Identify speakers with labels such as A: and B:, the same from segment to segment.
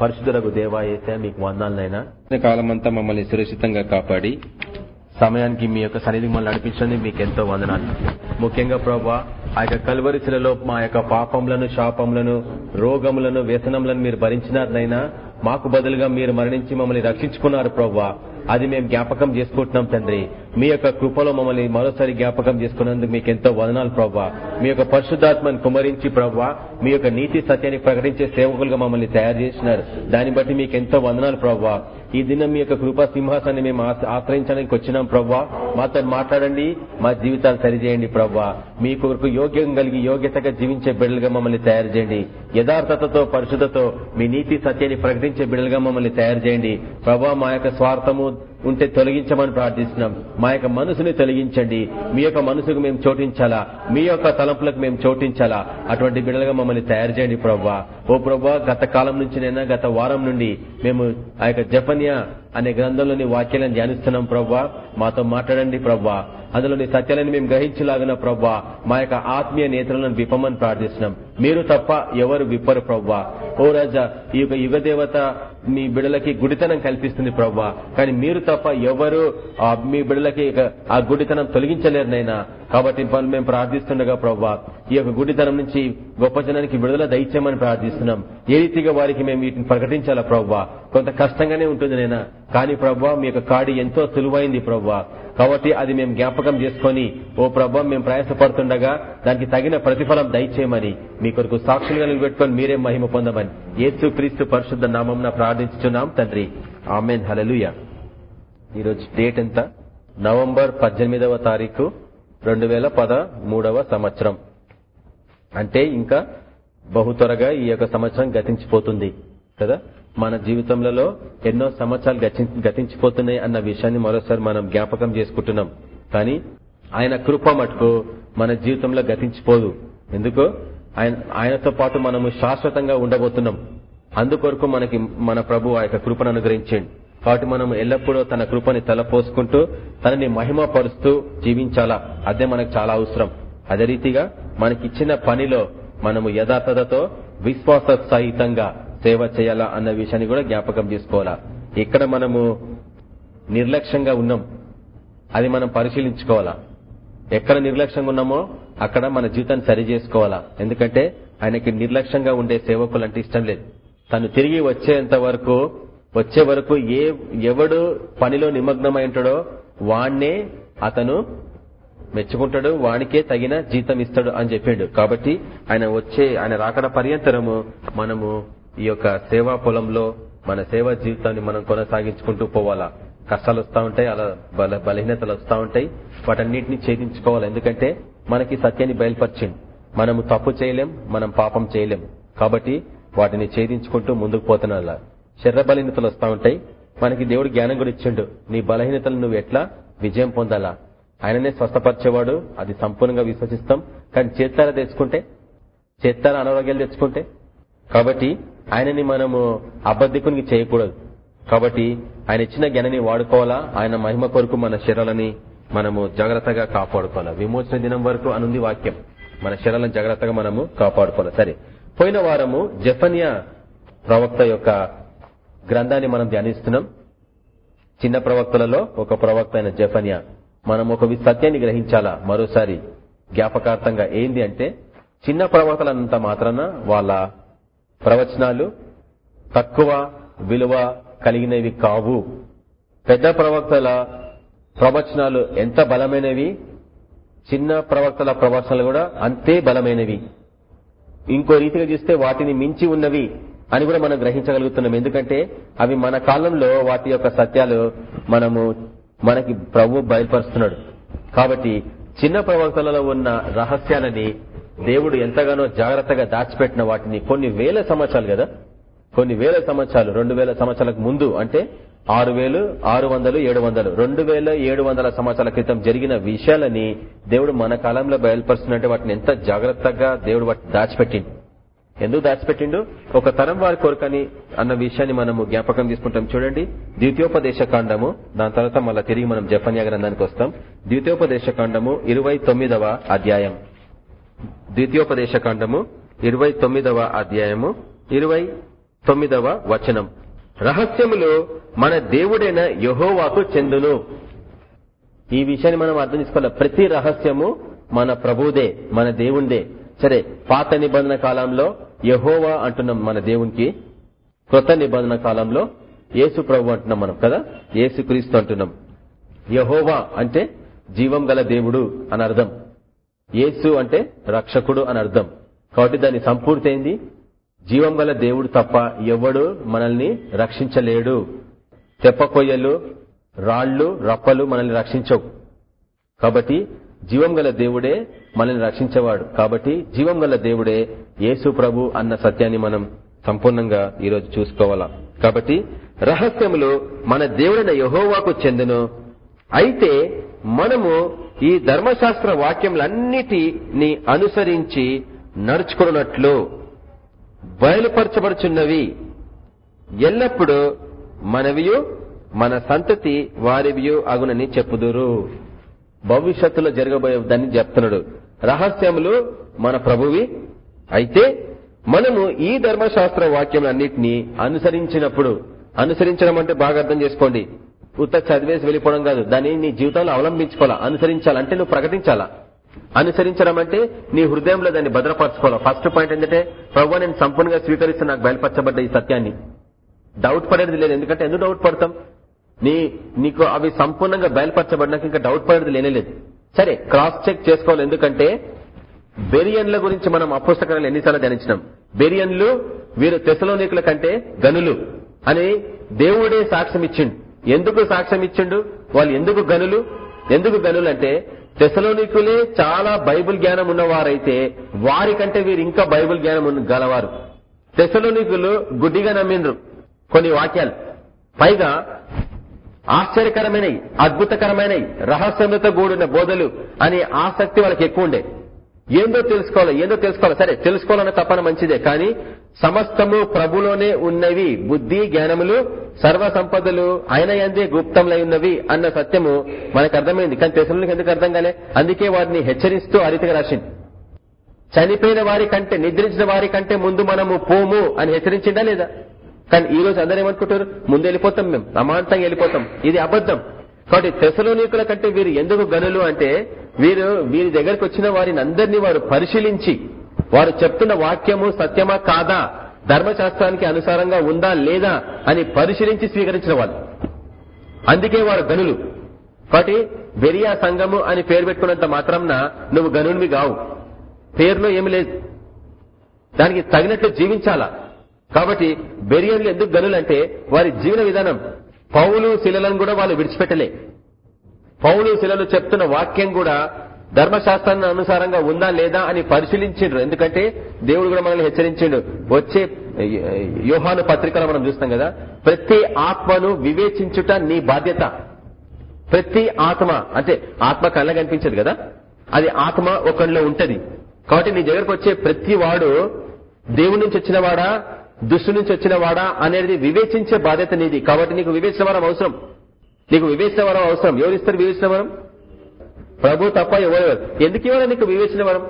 A: పరిశుద్ధులకు దేవా ఏసా మీకు వందాలనైనా
B: కాలమంతా మమ్మల్ని సురక్షితంగా కాపాడి.
A: సమయానికి మీ యొక్క సన్నిధికి మమ్మల్ని నడిపించండి మీకు ఎంతో వందనాలు. ముఖ్యంగా ప్రభా ఆ యొక్క కలువరిశిలలో మా యొక్క పాపములను శాపములను రోగములను వ్యసనములను మీరు భరించినారనైనా మాకు బదులుగా మీరు మరణించి మమ్మల్ని రక్షించుకున్నారు ప్రవ్వా. అది మేము జ్ఞాపకం చేసుకుంటున్నాం తండ్రి. మీ యొక్క కృపలో మమ్మల్ని మరోసారి జ్ఞాపకం చేసుకున్నందుకు మీకు ఎంతో వదనాలు ప్రవ్వా. మీ యొక్క పరిశుద్ధాత్మను కుమరించి ప్రవ్వా మీ యొక్క నీతి సత్యాన్ని ప్రకటించే సేవకులుగా మమ్మల్ని తయారు చేసినారు. దాన్ని బట్టి మీకు ఎంతో వందనాలు ప్రవ్వా. ఈ దినం మీ యొక్క కృపా సింహాసాన్ని మేము ఆశ్రయించడానికి వచ్చినాం ప్రవ్వా. మాతో మాట్లాడండి మా జీవితాలు సరిచేయండి ప్రవ్వా. మీ కొరకు యోగ్యం కలిగి యోగ్యతగా జీవించే బిడ్డలుగా మమ్మల్ని తయారు చేయండి యథార్థతతో పరిశుద్ధతో మీ నీతి సత్యాన్ని ప్రకటించే బిడ్డలుగా మమ్మల్ని తయారు చేయండి ప్రవ్వా మా యొక్క స్వార్థము ఉంటే తొలగించమని ప్రార్థిస్తున్నాం. మా యొక్క మనసుని తొలగించండి. మీ యొక్క మనసుకు మేము చోటించాలా? మీ యొక్క తలంపులకు మేము చోటించాలా? అటువంటి బిడ్డలుగా మమ్మల్ని తయారు చేయండి ప్రవ్వా. ఓ ప్రవ్వా గత కాలం నుంచినైనా గత వారం నుండి మేము ఆ యొక్క జపన్య అనే గ్రంథంలోని వాక్యాలను ధ్యానిస్తున్నాం ప్రవ్వా. మాతో మాట్లాడండి ప్రవ్వా. అందులోని సత్యాలను మేము గ్రహించలాగిన ప్రవ్వా. మా యొక్క ఆత్మీయ నేతలను విప్పమని ప్రార్థిస్తున్నాం. మీరు తప్ప ఎవరు విప్పరు ప్రవ్వా. ఓ రాజా ఈ యొక్క యుగ దేవత మీ బిడలకి గుడితనం కల్పిస్తుంది ప్రవ్వా. కానీ మీరు తప్ప ఎవరు మీ బిడలకి ఆ గుడితనం తొలగించలేరు నైనా. కాబట్టి మేము ప్రార్థిస్తుండగా ప్రవ్వా ఈ యొక్క గుడితనం నుంచి గొప్ప జనానికి విడుదల దయచేయమని ప్రార్థిస్తున్నాం. ఏ రీతిగా వారికి మేము వీటిని ప్రకటించాలా ప్రవ్వా? కొంత కష్టంగానే ఉంటుంది నైనా కానీ ప్రవ్వా మీ యొక్క కాడి ఎంతో సులువైంది ప్రవ్వా. కాబట్టి అది మేము జ్ఞాపకం చేసుకుని ఓ ప్రభావం మేము ప్రయాసపడుతుండగా దానికి తగిన ప్రతిఫలం దయచేయమని మీ కొరకు సాక్షులుగా నిలబెట్టుకుని మీరే మహిమ పొందమని యేసు క్రీస్తు పరిశుద్ధ నామం ప్రార్థించుతున్నాం తండ్రి. ఆమెన్. హలలుయ ఈరోజు డేట్ ఎంత? నవంబర్ పద్దెనిమిదవ తారీఖు. రెండు వేల పదమూడవ సంవత్సరం. అంటే ఇంకా బహు త్వరగా ఈ యొక్క సంవత్సరం గతించిపోతుంది కదా? మన జీవితంలో ఎన్నో సంవత్సరాలు గతించిపోతున్నాయి అన్న విషయాన్ని మరోసారి మనం జ్ఞాపకం చేసుకుంటున్నాం. కానీ ఆయన కృప మటుకు మన జీవితంలో గతించిపోదు. ఎందుకు? ఆయన ఆయనతో పాటు మనము శాశ్వతంగా ఉండబోతున్నాం. అందుకొరకు మనకి మన ప్రభు ఆ యొక్క కృపను అనుగ్రహించండి. కాబట్టి మనం ఎల్లప్పుడూ తన కృపని తలపోసుకుంటూ తనని మహిమపరుస్తూ జీవించాలా? అదే మనకు చాలా అవసరం. అదే రీతిగా మనకిచ్చిన పనిలో మనము యథార్థతతో విశ్వాస సహితంగా సేవ చేయాలా అన్న విషయాన్ని కూడా జ్ఞాపకం చేసుకోవాలా? ఇక్కడ మనము నిర్లక్ష్యంగా ఉన్నాం అది మనం పరిశీలించుకోవాలా? ఎక్కడ నిర్లక్ష్యంగా ఉన్నామో అక్కడ మన జీవితాన్ని సరి చేసుకోవాలా? ఎందుకంటే ఆయనకి నిర్లక్ష్యంగా ఉండే సేవకులు అంటే ఇష్టం లేదు. తను తిరిగి వచ్చేంత వరకు వచ్చే వరకు ఏ ఎవడు పనిలో నిమగ్నమై ఉంటాడో వాణ్ణే అతను మెచ్చుకుంటాడు వానికే తగిన జీతం ఇస్తాడు అని చెప్పాడు. కాబట్టి ఆయన వచ్చే ఆయన రాకడ పర్యంతరము మనము ఈ యొక్క సేవా పొలంలో మన సేవా జీవితాన్ని మనం కొనసాగించుకుంటూ పోవాలా. కష్టాలు వస్తూ ఉంటాయి అలా బల బలహీనతలు వస్తూ ఉంటాయి. వాటన్నిటిని ఛేదించుకోవాలి. ఎందుకంటే మనకి సత్యాన్ని బయలుపరిచింది మనము తప్పు చేయలేం మనం పాపం చేయలేం కాబట్టి వాటిని ఛేదించుకుంటూ ముందుకు పోతున్నా శరీర బలహీనతలు వస్తూ ఉంటాయి. మనకి దేవుడు జ్ఞానం కూడా ఇచ్చిండు. నీ బలహీనతలు నువ్వు ఎట్లా విజయం పొందాలా? ఆయననే స్వస్థపరిచేవాడు. అది సంపూర్ణంగా విశ్వసిస్తాం. కానీ చేత్తారా తెచ్చుకుంటే? చేత్తారా అనారోగ్యాలు తెచ్చుకుంటే? కాబట్టి ఆయనని మనము అబద్ధికునికి చేయకూడదు. కాబట్టి ఆయన ఇచ్చిన జ్ఞానాన్ని వాడుకోవాలా? ఆయన మహిమ కొరకు మన శరీరాలని మనము జాగ్రత్తగా కాపాడుకోవాలా? విమోచన దినం వరకు అనుంది వాక్యం. మన శరీరాలను జాగ్రత్తగా మనము కాపాడుకోవాలి? సరే. పోయిన వారము జఫనియా ప్రవక్త యొక్క గ్రంథాన్ని మనం ధ్యానిస్తున్నాం. చిన్న ప్రవక్తలలో ఒక ప్రవక్త అయిన జఫనియా మనం ఒక సత్యాన్ని గ్రహించాలా? మరోసారి జ్ఞాపకార్థంగా ఏంది అంటే చిన్న ప్రవక్తలంత మాత్రాన వాళ్ళ ప్రవచనాలు తక్కువ విలువ కలిగినవి కావు. పెద్ద ప్రవక్తల ప్రవచనాలు ఎంత బలమైనవి? చిన్న ప్రవక్తల ప్రవచనాలు కూడా అంతే బలమైనవి. ఇంకో రీతిగా చూస్తే వాటిని మించి ఉన్నవి. అని కూడా మనం గ్రహించగలుగుతున్నాం. ఎందుకంటే అవి మన కాలంలో వాటి యొక్క సత్యాలు మనము మనకి ప్రభు బయలుపరుస్తున్నాడు. కాబట్టి చిన్న ప్రవక్తలలో ఉన్న రహస్యాలని దేవుడు ఎంతగానో జాగ్రత్తగా దాచిపెట్టిన వాటిని కొన్ని వేల సంవత్సరాలు కదా? కొన్ని వేల సంవత్సరాలు రెండు వేల సంవత్సరాలకు ముందు అంటే ఆరు వేలు ఆరు వందలు ఏడు వందలు. రెండు వేల ఏడు వందల సంవత్సరాల క్రితం జరిగిన విషయాలని దేవుడు మన కాలంలో బయలుపరుస్తున్నట్టే వాటిని ఎంత జాగ్రత్తగా దేవుడు వాటిని దాచిపెట్టింది ఎందుకు దాచిపెట్టిండు? ఒక తరం వారి కొరకని అన్న విషయాన్ని మనము జ్ఞాపకం తీసుకుంటాం. చూడండి ద్వితీయోపదేశ కాండము దాని తర్వాత మళ్ళీ తిరిగి మనం జపన్యా గ్రంథానికి వస్తాం. ద్వితీయోపదేశ కాండము ఇరవై అధ్యాయం. ద్వితీయోపదేశ కాండము ఇరవై అధ్యాయము ఇరవై తొమ్మిదవ వచనం. రహస్యములు మన దేవుడైన యహోవాకు చెందును. ఈ విషయాన్ని మనం అర్థం చేసుకోవాలి. ప్రతి రహస్యము మన ప్రభుదే మన దేవుందే. సరే పాత నిబంధన కాలంలో యహోవా అంటున్నాం మన దేవునికి కృత నిబంధన కాలంలో యేసు ప్రభు అంటున్నాం మనం కదా? యేసు క్రీస్తు అంటున్నాం. యహోవా అంటే జీవం గల దేవుడు అని అర్థం. యేసు అంటే రక్షకుడు అని అర్థం. కాబట్టి దాని సంపూర్తి అయింది జీవం గల దేవుడు తప్ప ఎవడు మనల్ని రక్షించలేడు. తెప్పకొయ్యలు రాళ్ళు రప్పలు మనల్ని రక్షించవు. కాబట్టి జీవం గల దేవుడే మనల్ని రక్షించేవాడు. కాబట్టి జీవం గల దేవుడే యేసు ప్రభు అన్న సత్యాన్ని మనం సంపూర్ణంగా ఈరోజు చూసుకోవాలా. కాబట్టి రహస్యములు మన దేవుడైన యహోవాకు చెందును. అయితే మనము ఈ ధర్మశాస్త్ర వాక్యములన్నిటిని అనుసరించి నడుచుకున్నట్లు బయలుపరచబడుచున్నవి. ఎల్లప్పుడూ మనవియు మన సంతతి వారివియు అగునని చెప్పుదురు. భవిష్యత్తులో జరగబోయే దాన్ని చెప్తున్నాడు. రహస్యములు మన ప్రభువి. అయితే మనము ఈ ధర్మశాస్త్ర వాక్యములన్నింటినీ అనుసరించినప్పుడు అనుసరించడం అంటే బాగా అర్థం చేసుకోండి. ఉత్త చదివేసి వెళ్ళిపోవడం కాదు. దాన్ని నీ జీవితంలో అవలంబించుకోవాలా? అనుసరించాలంటే నువ్వు ప్రకటించాలా? అనుసరించడం అంటే నీ హృదయంలో దాన్ని భద్రపరచుకోవాలి? ఫస్ట్ పాయింట్ ఏంటంటే ప్రభు నేను సంపూర్ణంగా స్వీకరిస్తూ నాకు బయలుపరచబడ్డ ఈ సత్యాన్ని. డౌట్ పడేది లేదు. ఎందుకంటే ఎందుకు డౌట్ పడతాం? నీ నీకు అవి సంపూర్ణంగా బయలుపరచబడినాక ఇంకా డౌట్ పడేది లేనేలేదు సరే క్రాస్ చెక్ చేసుకోవాలి. ఎందుకంటే బెరియన్ల గురించి మనం అపుస్తకాలను ఎన్నిసార్లు ధ్యానించినాం. బెరియన్లు వీరు తెసలోనికుల కంటే గనులు అని దేవుడే సాక్ష్యం ఇచ్చిండు. ఎందుకు సాక్ష్యం ఇచ్చిండు? వాళ్ళు ఎందుకు గనులు? ఎందుకు గనులు అంటే తెసలోనికులే చాలా బైబుల్ జ్ఞానం ఉన్నవారైతే వారికంటే వీరు ఇంకా బైబుల్ జ్ఞానం గలవారు. తెసలోనికులు గుడ్డిగా నమ్మిండ్రు కొన్ని వాక్యాలు. పైగా ఆశ్చర్యకరమైనవి అద్భుతకరమైనవి రహస్యములతో కూడిన బోధలు అనే ఆసక్తి వాళ్ళకి ఎక్కువ ఉండే. ఏందో తెలుసుకోవాలి ఏందో తెలుసుకోవాలి. సరే తెలుసుకోవాలన్న తప్పన మంచిదే కానీ సమస్తము ప్రభులోనే ఉన్నవి బుద్ధి జ్ఞానములు సర్వ సంపదలు ఆయన ఎందే గుప్తంలై ఉన్నవి అన్న సత్యము మనకు అర్థమైంది. కానీ తెలుసులకు ఎందుకు అర్థం కాలే? అందుకే వారిని హెచ్చరిస్తూ ఆ రీతిగా రాసింది. చనిపోయిన వారి కంటే నిద్రించిన వారి కంటే ముందు మనము పోము అని హెచ్చరించిందా లేదా? కానీ ఈ రోజు అందరూ ఏమనుకుంటారు? ముందు వెళ్ళిపోతాం మేము. అమాంతంగా వెళ్ళిపోతాం. ఇది అబద్ధం. కాబట్టి తెసలోనికుల కంటే వీరు ఎందుకు గనులు అంటే వీరు వీరి దగ్గరకు వచ్చిన వారిని అందరినీ వారు పరిశీలించి వారు చెప్తున్న వాక్యము సత్యమా కాదా? ధర్మశాస్త్రానికి అనుసారంగా ఉందా లేదా అని పరిశీలించి స్వీకరించిన వాళ్ళు. అందుకే వారు గనులు. కాబట్టి బెరియా సంఘము అని పేరు పెట్టుకున్నంత మాత్రంన నువ్వు గనుడివి కావు. పేరులో ఏమి లేదు. దానికి తగినట్లు జీవించాలా? కాబట్టి బెరియన్లు ఎందుకు గనులంటే వారి జీవన విధానం. పౌలు శిలలను కూడా వాళ్ళు విడిచిపెట్టలే. పౌలు శిలలు చెప్తున్న వాక్యం కూడా ధర్మశాస్త్రాన్ని అనుసారంగా ఉందా లేదా అని పరిశీలించిండ్రు. ఎందుకంటే దేవుడు కూడా మనల్ని హెచ్చరించిండు. వచ్చే యోహాను పత్రికలో మనం చూస్తాం కదా ప్రతి ఆత్మను వివేచించుట నీ బాధ్యత. ప్రతి ఆత్మ అంటే ఆత్మ కళ్ళ కనిపించదు కదా? అది ఆత్మ ఒకరిలో ఉంటది. కాబట్టి నీ దగ్గరకు వచ్చే ప్రతి వాడు దేవుడి నుంచి వచ్చిన వాడా? దుష్టు నుంచి వచ్చిన వాడా అనేది వివేచించే బాధ్యత నీది. కాబట్టి నీకు వివేచన వరం అవసరం. నీకు వివేచన వరం అవసరం. ఎవరిస్తారు వివేచన వరం? ప్రభు తప్ప ఎవరు ఎందుకు ఇవ్వాలి నీకు వివేచన వరం?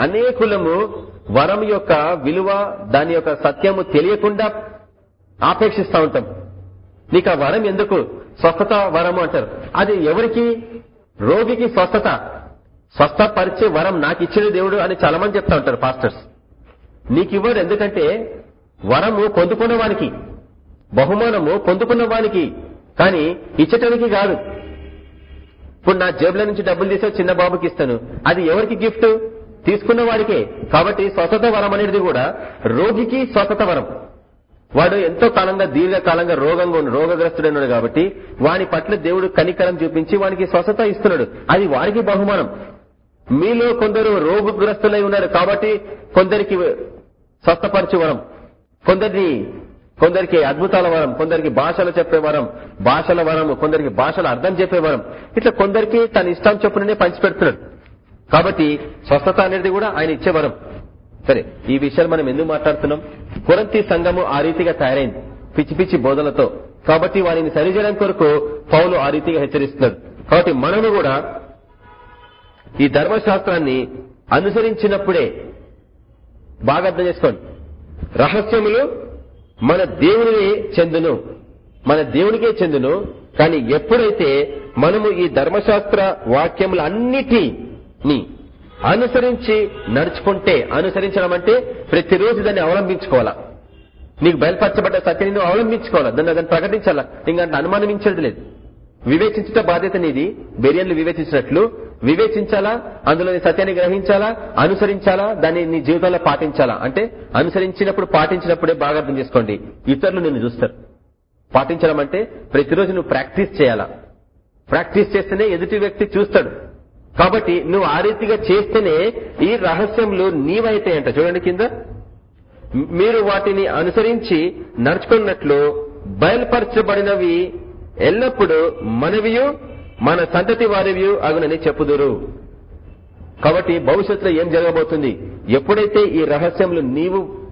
A: అనేకులము వరం యొక్క విలువ దాని యొక్క సత్యము తెలియకుండా ఆపేక్షిస్తా ఉంటాం. నీకు ఆ వరం ఎందుకు? స్వస్థత వరము అంటారు. అది ఎవరికి? రోగికి స్వస్థత. స్వస్థపరిచే వరం నాకు ఇచ్చిన దేవుడు అని చాలా మంది చెప్తా ఉంటారు పాస్టర్స్. నీకివ్వడు ఎందుకంటే వరము పొందుకున్న వానికి బహుమానము పొందుకున్న వానికి కానీ ఇచ్చటానికి కాదు. ఇప్పుడు నా జేబుల నుంచి డబ్బులు తీసే చిన్న బాబుకి ఇస్తాను. అది ఎవరికి గిఫ్ట్? తీసుకున్న వాడికే. కాబట్టి స్వస్థత వరం అనేది కూడా రోగికి స్వస్థత వరం. వాడు ఎంతో కాలంగా దీర్ఘకాలంగా రోగంగా రోగగ్రస్తుడైనాడు కాబట్టి వాని పట్ల దేవుడు కనికరం చూపించి వానికి స్వస్థత ఇస్తున్నాడు. అది వారికి బహుమానం. మీలో కొందరు రోగగ్రస్తులై ఉన్నారు కాబట్టి కొందరికి స్వస్థపరచు వరం. కొందరిని కొందరికి అద్భుతాల వరం కొందరికి భాషలు చెప్పే వరం భాషల వరం కొందరికి భాషల అర్థం చెప్పే వరం. ఇట్లా కొందరికి తన ఇష్టం చొప్పుననే పంచిపెడుతున్నాడు. కాబట్టి స్వస్థత అనేది కూడా ఆయన ఇచ్చే వరం. సరే ఈ విషయాలు మనం ఎందుకు మాట్లాడుతున్నాం? కొరంతి సంఘము ఆ రీతిగా తయారైంది. పిచ్చి పిచ్చి బోధలతో. కాబట్టి వారిని సరిచేయడం కొరకు పౌలు ఆ రీతిగా హెచ్చరిస్తున్నాడు. కాబట్టి మనము కూడా ఈ ధర్మశాస్త్రాన్ని అనుసరించినప్పుడే బాగా అర్థం చేసుకోండి. రహస్యములు మన దేవుని చెందును మన దేవునికే చెందును కానీ ఎప్పుడైతే మనము ఈ ధర్మశాస్త్ర వాక్యములన్నిటిని అనుసరించి నడుచుకుంటే అనుసరించడం అంటే ప్రతిరోజు దాన్ని అవలంబించుకోవాలా? నీకు బయలుపరచబడ్డ సత్యని నువ్వు అవలంబించుకోవాలా? దాన్ని దాన్ని ప్రకటించాలా? ఇంకా అనుమానించడం లేదు. వివేచించట బాధ్యత నీది బెరియన్లు వివేచించినట్లు వివేచించాలా? అందులోని సత్యాన్ని గ్రహించాలా? అనుసరించాలా? దాన్ని నీ జీవితంలో పాటించాలా? అంటే అనుసరించినప్పుడు పాటించినప్పుడే బాగా అర్థం చేసుకోండి. ఇతరులు నిన్ను చూస్తారు. పాటించడం అంటే ప్రతిరోజు నువ్వు ప్రాక్టీస్ చేయాలా? ప్రాక్టీస్ చేస్తేనే ఎదుటి వ్యక్తి చూస్తాడు. కాబట్టి నువ్వు ఆ రీతిగా చేస్తేనే ఈ రహస్యంలో నీవైతే అంట చూడండి కింద. మీరు వాటిని అనుసరించి నడుచుకున్నట్లు బయలుపరచబడినవి ఎల్లప్పుడూ మనవియు మన సంతతి వారివియు అగునని చెప్పుదురు. కాబట్టి భవిష్యత్తులో ఏం జరగబోతుంది? ఎప్పుడైతే ఈ రహస్యములు నీవు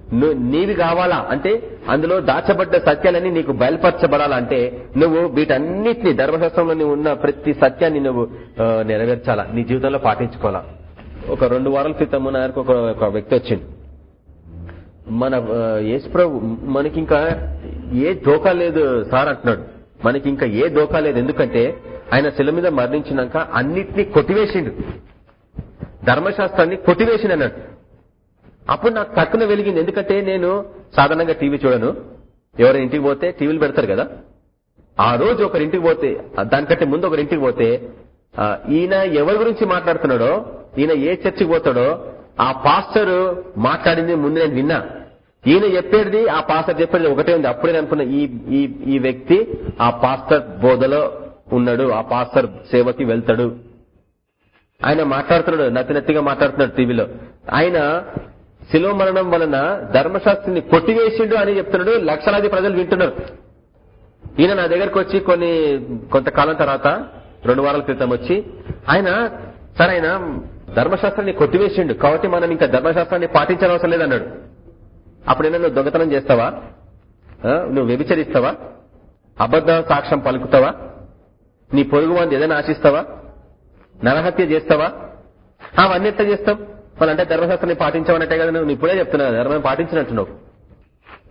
A: నీవి కావాలా అంటే అందులో దాచబడ్డ సత్యాలన్నీ నీకు బయలుపరచబడాలంటే నువ్వు వీటన్నిటిని ధర్మశాస్త్రంలో నువ్వు ఉన్న ప్రతి సత్యాన్ని నువ్వు నెరవేర్చాలా? నీ జీవితంలో పాటించుకోవాలా? ఒక రెండు వారాల క్రితం నా ఒక ఒక వ్యక్తి వచ్చింది మన యేసుప్రభు మనకి ఇంకా ఏ ధోకా లేదు సార్ అంటున్నాడు. మనకి ఇంకా ఏ ధోకా లేదు. ఎందుకంటే ఆయన శిల మీద మరణించినాక అన్నిటినీ కొట్టివేసిండు. ధర్మశాస్త్రాన్ని కొట్టివేసిండు అన్నాడు. అప్పుడు నాకు తక్కువ వెలిగింది. ఎందుకంటే నేను సాధారణంగా టీవీ చూడను. ఎవరి ఇంటికి పోతే టీవీలు పెడతారు కదా. ఆ రోజు ఒకరి ఇంటికి పోతే దానికంటే ముందు ఒకరింటికి పోతే ఈయన ఎవరి గురించి మాట్లాడుతున్నాడో ఈయన ఏ చర్చికి పోతాడో ఆ పాస్టర్ మాట్లాడింది ముందు నేను విన్నా. ఈయన చెప్పేది ఆ పాస్టర్ చెప్పేది ఒకటే ఉంది. అప్పుడే అనుకున్న అనుకున్నా ఈ ఈ వ్యక్తి ఆ పాస్టర్ బోధలో ఉన్నాడు ఆ పాస్టర్ సేవకి వెళ్తాడు. ఆయన మాట్లాడుతున్నాడు నత్తి నత్తిగా మాట్లాడుతున్నాడు టీవీలో. ఆయన శిలో మరణం వలన ధర్మశాస్త్రిని కొట్టివేసిండు అని చెప్తున్నాడు లక్షలాది ప్రజలు వింటున్నారు. ఈయన నా దగ్గరకు వచ్చి కొన్ని కొంతకాలం తర్వాత రెండు వారాల క్రితం వచ్చి ఆయన సరే ఆయన ధర్మశాస్త్రాన్ని కొట్టివేసిండు కాబట్టి మనం ఇంకా ధర్మశాస్త్రాన్ని పాటించాల్సిన లేదన్నాడు. అప్పుడైనా నువ్వు దొంగతనం చేస్తావా? నువ్వు వ్యభిచరిస్తావా? అబద్ధ సాక్ష్యం పలుకుతావా? నీ పొరుగు మంది ఏదైనా ఆశిస్తావా? నరహత్య చేస్తావా? అవన్నీ ఎట్లా చేస్తాం? అంటే ధర్మశాస్త్రాన్ని పాటించమన్నట్టే కదా నువ్వు ఇప్పుడే చెప్తున్నా ధర్మం పాటించినట్టున్నావు.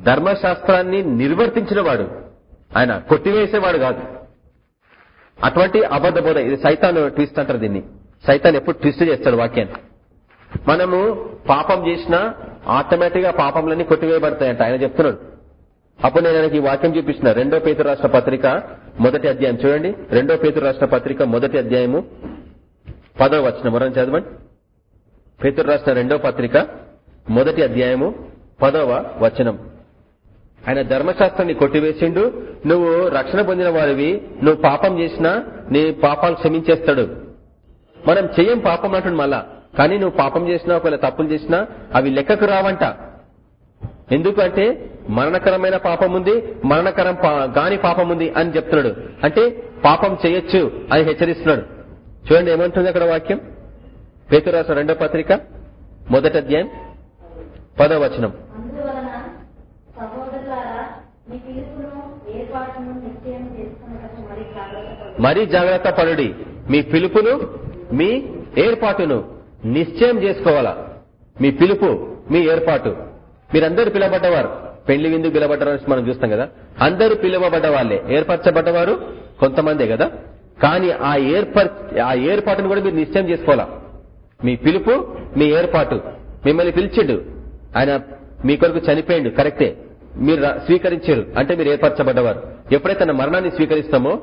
A: ధర్మశాస్త్రాన్ని నిర్వర్తించిన వాడు ఆయన కొట్టివేసేవాడు కాదు. అటువంటి అబద్ధ బోధ ఇది సైతాన్ ట్విస్ట్ అంటారు దీన్ని. సైతాన్ ఎప్పుడు ట్విస్ట్ చేస్తాడు వాక్యాన్ని. మనము పాపం చేసినా ఆటోమేటిక్గా పాపంలన్నీ కొట్టివేయబడతాయంట ఆయన చెప్తున్నాడు. అప్పుడు నేను ఆయనకి ఈ వాక్యం చూపించిన రెండో పేతురు రాష్ట్ర పత్రిక మొదటి అధ్యాయం. చూడండి. రెండో పేతురు రాష్ట్ర పత్రిక మొదటి అధ్యాయము పదవ వచ్చిన మరం చదవండి. పేతురు రాష్ట్ర రెండో పత్రిక మొదటి అధ్యాయము పదవ వచనం. ఆయన ధర్మశాస్త్రాన్ని కొట్టివేసిండు. నువ్వు రక్షణ పొందిన వారివి. నువ్వు పాపం చేసినా నీ పాపాలు క్షమించేస్తాడు. మనం చెయ్యం పాపం అంటుంది మళ్ళా. కానీ నువ్వు పాపం చేసినా ఒకవేళ తప్పులు చేసినా అవి లెక్కకు రావంట. ఎందుకంటే మరణకరమైన పాపం ఉంది మరణకరం గాని పాపం ఉంది అని చెప్తున్నాడు. అంటే పాపం చేయొచ్చు అని హెచ్చరిస్తున్నాడు. చూడండి ఏమంటుంది అక్కడ వాక్యం? పేతురాస రెండో పత్రిక మొదటి అధ్యాయం పదో వచనం.
C: మరి జాగ్రత్త
A: పడుడి. మీ పిలుపును మీ ఏర్పాటును నిశ్చయం చేసుకోవాలా? మీ పిలుపు మీ ఏర్పాటు. మీరందరూ పిలవబడ్డవారు. పెళ్ళి విందు పిలవబడ్డారని మనం చూస్తాం కదా? అందరూ పిలువబడ్డ వాళ్ళే ఏర్పరచబడ్డవారు కొంతమందే కదా? కానీ ఆ ఏర్పర్ ఆ ఏర్పాటును కూడా మీరు నిశ్చయం చేసుకోవాలా? మీ పిలుపు మీ ఏర్పాటు. మిమ్మల్ని పిలిచిండు. ఆయన మీ కొరకు చనిపోయిండు. కరెక్టే. మీరు స్వీకరించారు. అంటే మీరు ఏర్పరచబడ్డవారు. ఎప్పుడైతే ఆయన మరణాన్ని స్వీకరిస్తామో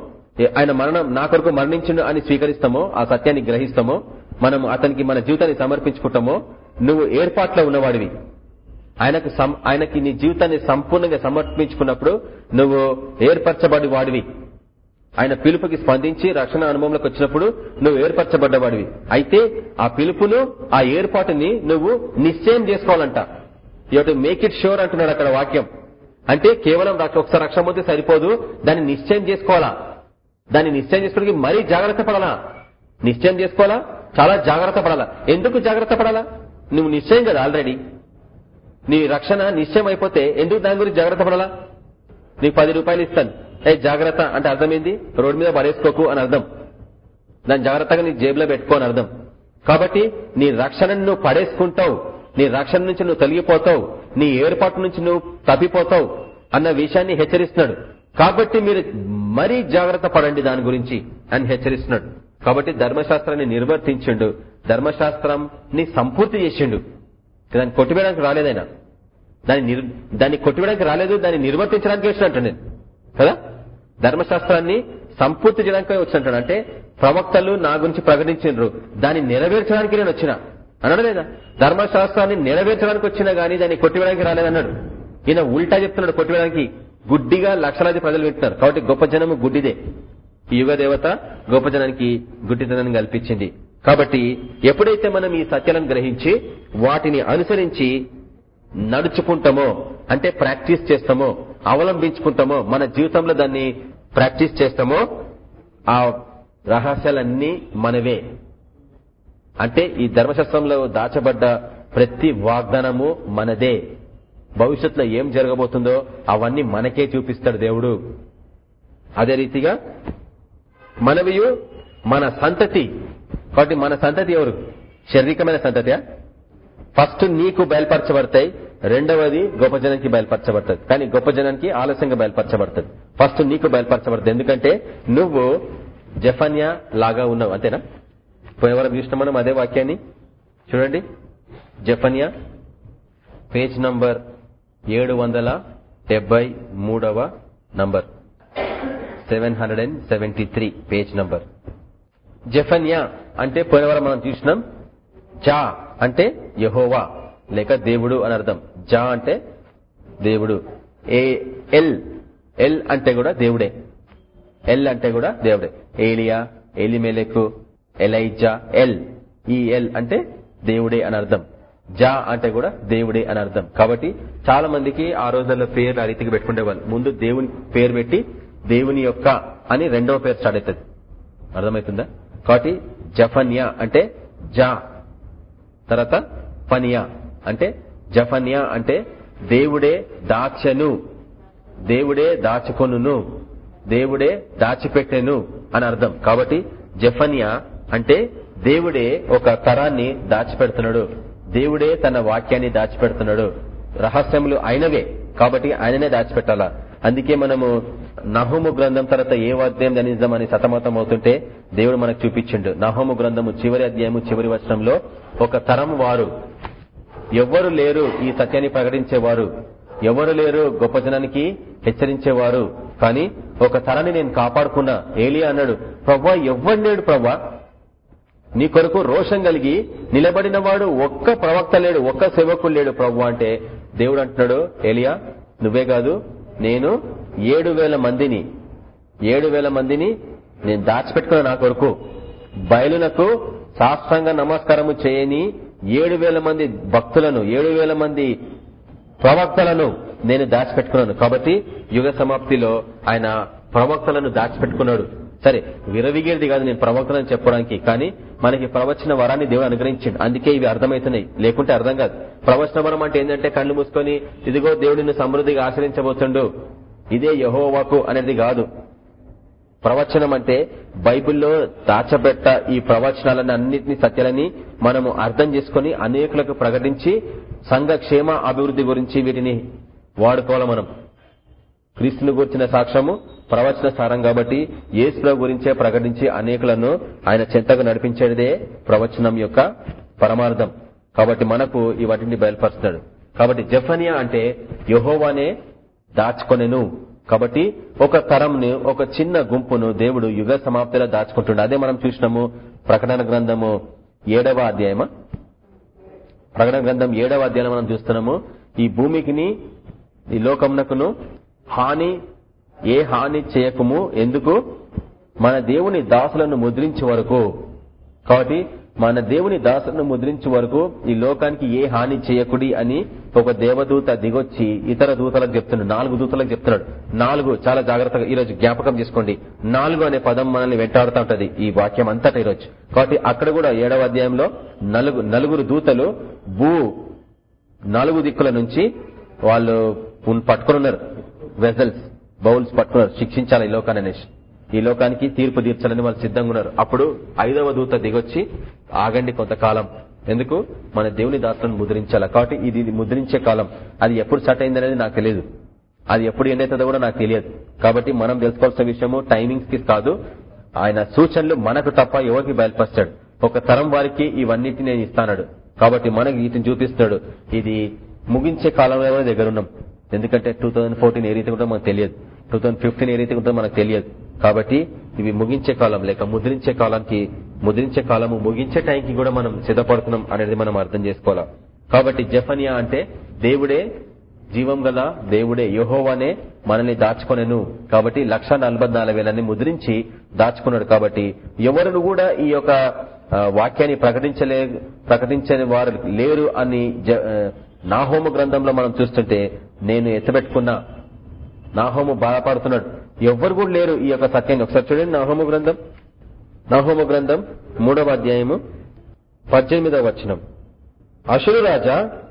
A: ఆయన మరణం నా కొరకు మరణించిండు అని స్వీకరిస్తామో ఆ సత్యాన్ని గ్రహిస్తామో మనం అతనికి మన జీవితాన్ని సమర్పించుకుంటామో నువ్వు ఏర్పాట్లో ఉన్నవాడివి. ఆయనకు సం- ఆయనకి నీ జీవితాన్ని సంపూర్ణంగా సమర్పించుకున్నప్పుడు నువ్వు ఏర్పరచబడి వాడివి ఆయన పిలుపుకి స్పందించి రక్షణ అనుభవంలోకి వచ్చినప్పుడు నువ్వు ఏర్పరచబడ్డవాడివి. అయితే ఆ పిలుపును ఆ ఏర్పాటుని నువ్వు నిశ్చయం చేసుకోవాలంట. You to make it sure అంటున్నాడు అక్కడ వాక్యం. అంటే కేవలం ఒకసారి రక్షణ పొందితే సరిపోదు. దాన్ని నిశ్చయం చేసుకోవాలా? దాన్ని నిశ్చయం చేసుకోవడానికి మరీ జాగ్రత్త పడాలా? నిశ్చయం చేసుకోవాలా? చాలా జాగ్రత్త పడాలా? ఎందుకు జాగ్రత్త పడాలా? నువ్వు నిశ్చయం కదా ఆల్రెడీ. నీ రక్షణ నిశ్చయం అయిపోతే ఎందుకు దాని గురించి జాగ్రత్త పడాలా? నీకు పది రూపాయలు ఇస్తాను. ఏ జాగ్రత్త అంటే అర్థమైంది? రోడ్డు మీద పడేసుకోకు అని అర్థం. దాన్ని జాగ్రత్తగా నీ జేబులో పెట్టుకో అని అర్థం. కాబట్టి నీ రక్షణను నువ్వు పడేసుకుంటావు. నీ రక్షణ నుంచి నువ్వు తొలగిపోతావు. నీ ఏర్పాటు నుంచి నువ్వు తప్పిపోతావు అన్న విషయాన్ని హెచ్చరిస్తున్నాడు. కాబట్టి మీరు మరీ జాగ్రత్త పడండి దాని గురించి అని హెచ్చరిస్తున్నాడు. కాబట్టి ధర్మశాస్త్రాన్ని నిర్వర్తించిండు. ధర్మశాస్త్రాన్ని సంపూర్తి చేసిండు. దాన్ని కొట్టివేయడానికి రాలేదైనా. దాన్ని నిర్- దాన్ని కొట్టివేయడానికి రాలేదు దాన్ని నిర్వర్తించడానికి వచ్చినట్టు నేను. కదా? ధర్మశాస్త్రాన్ని సంపూర్తి చేయడానికి వచ్చినట్టు. అంటే ప్రవక్తలు నా గురించి ప్రకటించారు దాన్ని నెరవేర్చడానికి నేను వచ్చిన. అన్నాడు లేదా ధర్మశాస్త్రాన్ని నెరవేర్చడానికి వచ్చినా గానీ దాన్ని కొట్టివేయడానికి రాలేదన్నాడు. ఈయన ఉల్టా చెప్తున్నాడు కొట్టివేయడానికి. గుడ్డిగా లక్షలాది ప్రజలు వింటున్నారు కాబట్టి గొప్ప జనము గుడ్డిదే. యుగ దేవత గొప్ప జనానికి గుడ్డితనాన్ని కల్పించింది. కాబట్టి ఎప్పుడైతే మనం ఈ సత్యాలను గ్రహించి వాటిని అనుసరించి నడుచుకుంటామో అంటే ప్రాక్టీస్ చేస్తామో అవలంబించుకుంటామో మన జీవితంలో దాన్ని ప్రాక్టీస్ చేస్తామో ఆ రహస్యాలన్నీ మనవే. అంటే ఈ ధర్మశాస్త్రంలో దాచబడ్డ ప్రతి వాగ్దానము మనదే. భవిష్యత్తులో ఏం జరగబోతుందో అవన్నీ మనకే చూపిస్తాడు దేవుడు. అదే రీతిగా మనవియు మన సంతతి కాబట్టి మన సంతతి ఎవరు? శారీరకమైన సంతతియా ఫస్ట్ నీకు బయలుపరచబడతాయి రెండవది గొప్ప జనానికి బయలుపరచబడుతుంది. కానీ గొప్ప జనానికి ఆలస్యంగా బయలుపరచబడుతుంది. ఫస్ట్ నీకు బయలుపరచబడుతుంది ఎందుకంటే నువ్వు జఫన్యా లాగా ఉన్నావు అంతేనా? పోయేవారం చూసిన మనం అదే వాక్యాన్ని. చూడండి. జఫన్యా పేజ్ నంబర్ ఏడు వందల డెబ్బై మూడవ number. Seven hundred and seventy three page number. జఫన్యా అంటే పోయినవారం మనం చూసినాం. జా అంటే యహోవా లేక దేవుడు అని అర్థం. జా అంటే దేవుడు. ఏ ఎల్ ఎల్ అంటే కూడా దేవుడే. ఎల్ అంటే కూడా దేవుడే. ఏలియా ఎలిమెలకు ఎలైజా ఎల్. ఈ ఎల్ అంటే దేవుడే అని అర్థం. జా అంటే కూడా దేవుడే అని అర్థం. కాబట్టి చాలా మందికి ఆ రోజుల్లో పేర్లు ఆ రీతికి పెట్టుకునేవాళ్ళు ముందు దేవుని పేరు పెట్టి దేవుని యొక్క అని రెండవ పేరు స్టార్ట్ అవుతుంది. అర్థమవుతుందా? కాబట్టి జఫన్యా అంటే జా. తర్వాత ఫనియా అంటే జఫన్యా అంటే దేవుడే దాచను. దేవుడే దాచుకొనును. దేవుడే దాచిపెట్టెను అని అర్థం. కాబట్టి జఫన్యా అంటే దేవుడే ఒక తరాన్ని దాచిపెడుతున్నాడు. దేవుడే తన వాక్యాన్ని దాచిపెడుతున్నాడు. రహస్యములు ఆయనవే. కాబట్టి ఆయననే దాచిపెట్టాలా? అందుకే మనము నహోము గ్రంథం తర్వాత ఏ అధ్యాయం ధనిద్దామని సతమతం అవుతుంటే దేవుడు మనకు చూపించిండు. నహోము గ్రంథము చివరి అధ్యాయము చివరి వచనంలో ఒక తరం వారు. ఎవ్వరు లేరు ఈ సత్యాన్ని ప్రకటించేవారు. ఎవరు లేరు గొప్ప జనానికి హెచ్చరించేవారు. కానీ ఒక తరాన్ని నేను కాపాడుకున్నా. ఏలి అన్నాడు ప్రవ్వా ఎవ్వరు లేడు ప్రవ్వా? నీ కొరకు రోషం కలిగి నిలబడిన వాడు ఒక్క ప్రవక్త లేడు ఒక్క సేవకుడు లేడు ప్రవ్వా అంటే దేవుడు అంటున్నాడు ఏలియా నువ్వే కాదు నేను ఏడు వేల మందిని ఏడు వేల మందిని నేను దాచిపెట్టుకున్నా నా కొరకు. బయలునకు శాస్త్రంగా నమస్కారము చేయని ఏడు వేల మంది భక్తులను ఏడు వేల మంది ప్రవక్తలను నేను దాచిపెట్టుకున్నాను. కాబట్టి యుగ సమాప్తిలో ఆయన ప్రవక్తలను దాచిపెట్టుకున్నాడు. సరే విరవిగేది కాదు నేను ప్రవక్తలను చెప్పడానికి కానీ మనకి ప్రవచన వరాన్ని దేవుడు అనుగ్రహించిండు. అందుకే ఇవి అర్థమవుతున్నాయి. లేకుంటే అర్థం కాదు. ప్రవచన వరం అంటే ఏంటంటే కళ్ళు మూసుకొని ఇదిగో దేవుడిని సమృద్ధిగా ఆశ్రయించబోతుండు. ఇదే యహోవాకు అనేది కాదు. ప్రవచనం అంటే బైబిల్లో దాచబెట్ట ఈ ప్రవచనాలను అన్నింటినీ సత్యాలని మనము అర్థం చేసుకుని అనేకులకు ప్రకటించి సంఘ క్షేమ అభివృద్ధి గురించి వీటిని వాడుకోవాలి మనం. క్రీస్తుని గురించిన సాక్ష్యము ప్రవచన సారం కాబట్టి యేసుల గురించే ప్రకటించి అనేకులను ఆయన చెంతకు నడిపించేదే ప్రవచనం యొక్క పరమార్థం. కాబట్టి మనకు ఈ వాటిని బయలుపరుస్తున్నాడు. కాబట్టి జఫనియా అంటే యహోవానే దాచుకొనెను. కాబట్టి ఒక తరంని ఒక చిన్న గుంపును దేవుడు యుగ సమాప్తిలో దాచుకుంటుండే. అదే మనం చూసినాము ప్రకటన గ్రంథము ఏడవ అధ్యాయమా? ప్రకటన గ్రంథం ఏడవ అధ్యాయంలో మనం చూస్తున్నాము ఈ భూమికిని ఈ లోకమునకును హాని ఏ హాని చేయకము. ఎందుకు? మన దేవుని దాసులను ముద్రించే వరకు. కాబట్టి మన దేవుని దాసులను ముద్రించే వరకు ఈ లోకానికి ఏ హాని చేయకుడి అని ఒక దేవదూత దిగొచ్చి ఇతర దూతలకు చెప్తున్నాడు. నాలుగు దూతలకు చెప్తున్నాడు. నాలుగు చాలా జాగ్రత్తగా ఈరోజు జ్ఞాపకం చేసుకోండి. నాలుగు అనే పదం మనల్ని వెంటాడుతూ ఉంటది ఈ వాక్యం అంతటా ఈరోజు. కాబట్టి అక్కడ కూడా ఏడవ అధ్యాయంలో నలుగు నలుగురు దూతలు భూ నాలుగు దిక్కుల నుంచి వాళ్ళు పట్టుకుని ఉన్నారు. వెజల్స్ బౌల్స్ పట్టుకున్నారు శిక్షించాలి ఈ లోకాన్ని అనేసి. ఈ లోకానికి తీర్పు తీర్చాలని వాళ్ళు సిద్ధంగా ఉన్నారు. అప్పుడు ఐదవ దూత దిగొచ్చి ఆగండి కొంతకాలం. ఎందుకు? మన దేవుని దాసులను ముద్రించాలి? కాబట్టి ఇది ఇది ముద్రించే కాలం. అది ఎప్పుడు స్టార్ట్ అయిందనేది నాకు తెలియదు. అది ఎప్పుడు ఎండ్ అవుతుందో కూడా నాకు తెలియదు. కాబట్టి మనం తెలుసుకోవాల్సిన విషయము టైమింగ్స్కి కాదు. ఆయన సూచనలు మనకు తప్ప ఎవరికి బయలుపరుస్తాడు? ఒక తరం వారికి ఇవన్నిటిని నేను ఇస్తాడు కాబట్టి మనకి వీటిని చూపిస్తాడు. ఇది ముగించే కాలంలో కూడా దగ్గర ఉన్నాం? ఎందుకంటే టూ థౌసండ్ ఫోర్టీన్ ఏ రీతి ఉంటుందో మనకు తెలియదు. టూ థౌసండ్ ఫిఫ్టీన్ ఏ రీతి ఉంటుందో మనకు తెలియదు. కాబట్టి ఇవి ముగించే కాలం లేక ముద్రించే కాలానికి ముద్రించే కాలము ముగించే టైంకి కూడా మనం సిద్ధపడుతున్నాం అనేది మనం అర్థం చేసుకోవాలా? కాబట్టి జఫనియా అంటే దేవుడే జీవం గల దేవుడే యహోవానే మనల్ని దాచుకొనెను. కాబట్టి లక్ష వేలని ముద్రించి దాచుకున్నాడు. కాబట్టి ఎవరు కూడా ఈ యొక్క వాక్యాన్ని ప్రకటించలే ప్రకటించని వారు లేరు అని జ- నాహోము గ్రంథంలో మనం చూస్తుంటే నేను ఎత్తబెట్టుకున్నా నాహోము బాధపడుతున్నాడు. ఎవ్వరు కూడా లేరు ఈ యొక్క సత్యాన్ని. ఒకసారి చూడండి నాహోమ గ్రంథం. నాహోమ గ్రంథం మూడవ అధ్యాయము పద్దెనిమిదవ వచనం. అశురు రాజా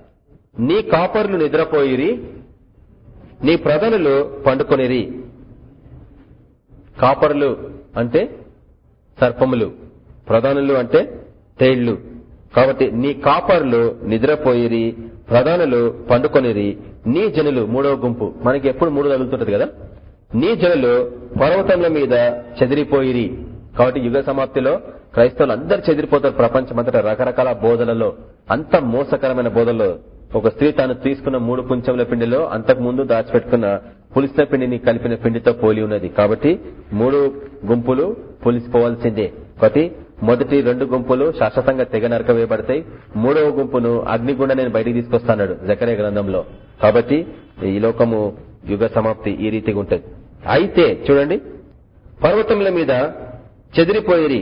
A: నీ కాపర్లు నిద్రపోయిరి నీ ప్రజలు పండుకొనిరి. కాపర్లు అంటే సర్పములు ప్రధానులు అంటే తేళ్ళు. కాబట్టి నీ కాపర్లు నిద్రపోయిరి ప్రధానులు పండుకొనిరి నీ జనులు మూడవ గుంపు. మనకి ఎప్పుడు మూడు తగులుతుంటది కదా? నీ జనులు పర్వతముల మీద చెదిరిపోయిరి. కాబట్టి యుగ సమాప్తిలో క్రైస్తవులు అందరు చెదిరిపోతారు ప్రపంచమంతటా రకరకాల బోధలలో అంత మోసకరమైన బోధల్లో. ఒక స్త్రీ తాను తీసుకున్న మూడు పుంచముల పిండిలో అంతకు ముందు దాచిపెట్టుకున్న పులిసిన పిండిని కలిపిన పిండితో పోలి ఉన్నది. కాబట్టి మూడు గుంపులు పులిసిపోవాల్సిందే. కాబట్టి మొదటి రెండు గుంపులు శాశ్వతంగా తెగ నరక వేయబడతాయి. మూడవ గుంపును అగ్నిగుండ నేను బయటికి తీసుకొస్తాడు జకరే గ్రంథంలో. కాబట్టి ఈ లోకము యుగ సమాప్తి ఈ రీతిగా ఉంటుంది. అయితే చూడండి పర్వతముల మీద చెదిరిపోయి